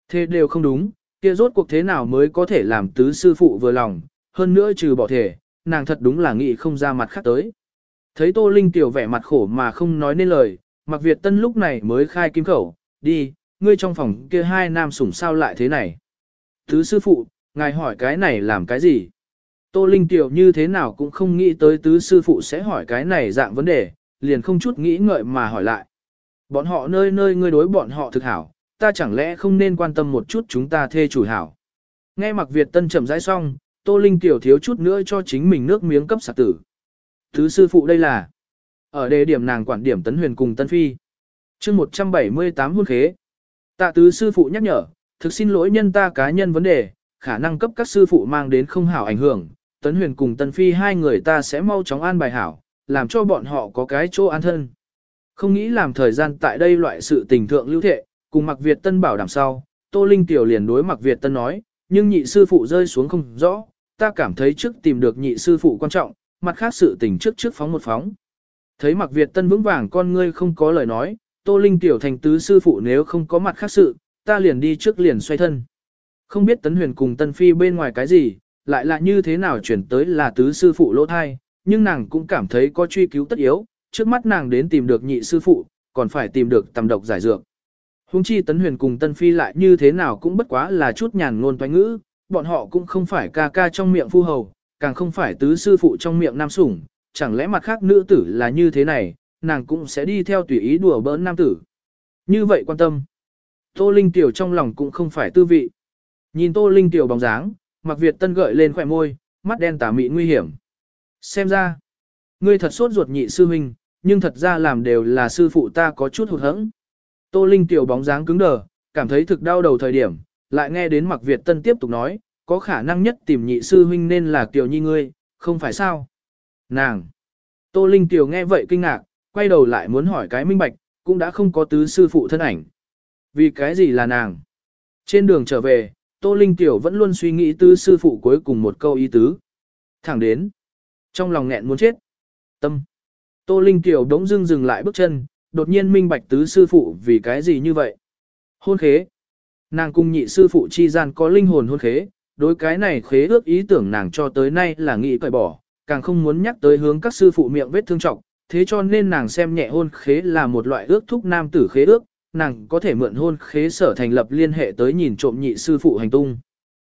Thế đều không đúng, kia rốt cuộc thế nào mới có thể làm tứ sư phụ vừa lòng, hơn nữa trừ bỏ thể, nàng thật đúng là nghĩ không ra mặt khác tới. Thấy Tô Linh tiểu vẻ mặt khổ mà không nói nên lời, Mặc Việt Tân lúc này mới khai kim khẩu, đi, ngươi trong phòng kia hai nam sủng sao lại thế này. Tứ sư phụ, ngài hỏi cái này làm cái gì? Tô Linh tiểu như thế nào cũng không nghĩ tới tứ sư phụ sẽ hỏi cái này dạng vấn đề, liền không chút nghĩ ngợi mà hỏi lại. Bọn họ nơi nơi ngươi đối bọn họ thực hảo, ta chẳng lẽ không nên quan tâm một chút chúng ta thê chủ hảo. Nghe mặc Việt Tân chậm rãi xong, Tô Linh tiểu thiếu chút nữa cho chính mình nước miếng cấp sạc tử. Thứ sư phụ đây là, ở đề điểm nàng quản điểm Tấn Huyền cùng Tân Phi. chương 178 hôn khế. Tạ tứ sư phụ nhắc nhở, thực xin lỗi nhân ta cá nhân vấn đề, khả năng cấp các sư phụ mang đến không hảo ảnh hưởng. Tấn Huyền cùng Tân Phi hai người ta sẽ mau chóng an bài hảo, làm cho bọn họ có cái chỗ an thân. Không nghĩ làm thời gian tại đây loại sự tình thượng lưu thệ, cùng Mạc Việt Tân bảo đảm sau, Tô Linh Tiểu liền đối Mạc Việt Tân nói, nhưng nhị sư phụ rơi xuống không rõ, ta cảm thấy trước tìm được nhị sư phụ quan trọng, mặt khác sự tình trước trước phóng một phóng. Thấy Mạc Việt Tân vững vàng con ngươi không có lời nói, Tô Linh Tiểu thành tứ sư phụ nếu không có mặt khác sự, ta liền đi trước liền xoay thân. Không biết Tấn Huyền cùng Tân Phi bên ngoài cái gì, lại là như thế nào chuyển tới là tứ sư phụ lỗ thai, nhưng nàng cũng cảm thấy có truy cứu tất yếu, trước mắt nàng đến tìm được nhị sư phụ, còn phải tìm được tầm độc giải dược. Hùng chi Tấn Huyền cùng Tân Phi lại như thế nào cũng bất quá là chút nhàn ngôn toán ngữ, bọn họ cũng không phải ca ca trong miệng phu hầu, càng không phải tứ sư phụ trong miệng nam sủng, chẳng lẽ mặt khác nữ tử là như thế này, nàng cũng sẽ đi theo tùy ý đùa bỡn nam tử. Như vậy quan tâm. Tô Linh Tiểu trong lòng cũng không phải tư vị. Nhìn Tô Linh Tiểu bóng dáng, mặc Việt Tân gợi lên khỏe môi, mắt đen tà mị nguy hiểm. Xem ra, ngươi thật sốt ruột nhị sư huynh, nhưng thật ra làm đều là sư phụ ta có chút hụt hẫng. Tô Linh tiểu bóng dáng cứng đờ, cảm thấy thực đau đầu thời điểm, lại nghe đến Mạc Việt Tân tiếp tục nói, có khả năng nhất tìm nhị sư huynh nên là tiểu Nhi ngươi, không phải sao? Nàng! Tô Linh tiểu nghe vậy kinh ngạc, quay đầu lại muốn hỏi cái minh bạch, cũng đã không có tứ sư phụ thân ảnh. Vì cái gì là nàng? Trên đường trở về, Tô Linh tiểu vẫn luôn suy nghĩ tứ sư phụ cuối cùng một câu ý tứ. Thẳng đến. Trong lòng nghẹn muốn chết. Tâm. Tô Linh tiểu đống dưng dừng lại bước chân, đột nhiên minh bạch tứ sư phụ vì cái gì như vậy. Hôn khế. Nàng cung nhị sư phụ chi gian có linh hồn hôn khế, đối cái này khế ước ý tưởng nàng cho tới nay là nghĩ cởi bỏ, càng không muốn nhắc tới hướng các sư phụ miệng vết thương trọng, thế cho nên nàng xem nhẹ hôn khế là một loại ước thúc nam tử khế ước, nàng có thể mượn hôn khế sở thành lập liên hệ tới nhìn trộm nhị sư phụ hành tung.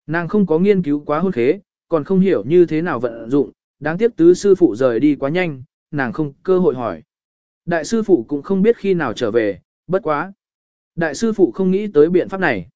Nàng không có nghiên cứu quá hôn khế, còn không hiểu như thế nào vận dụng, đáng tiếc tứ sư phụ rời đi quá nhanh, nàng không cơ hội hỏi. Đại sư phụ cũng không biết khi nào trở về, bất quá. Đại sư phụ không nghĩ tới biện pháp này.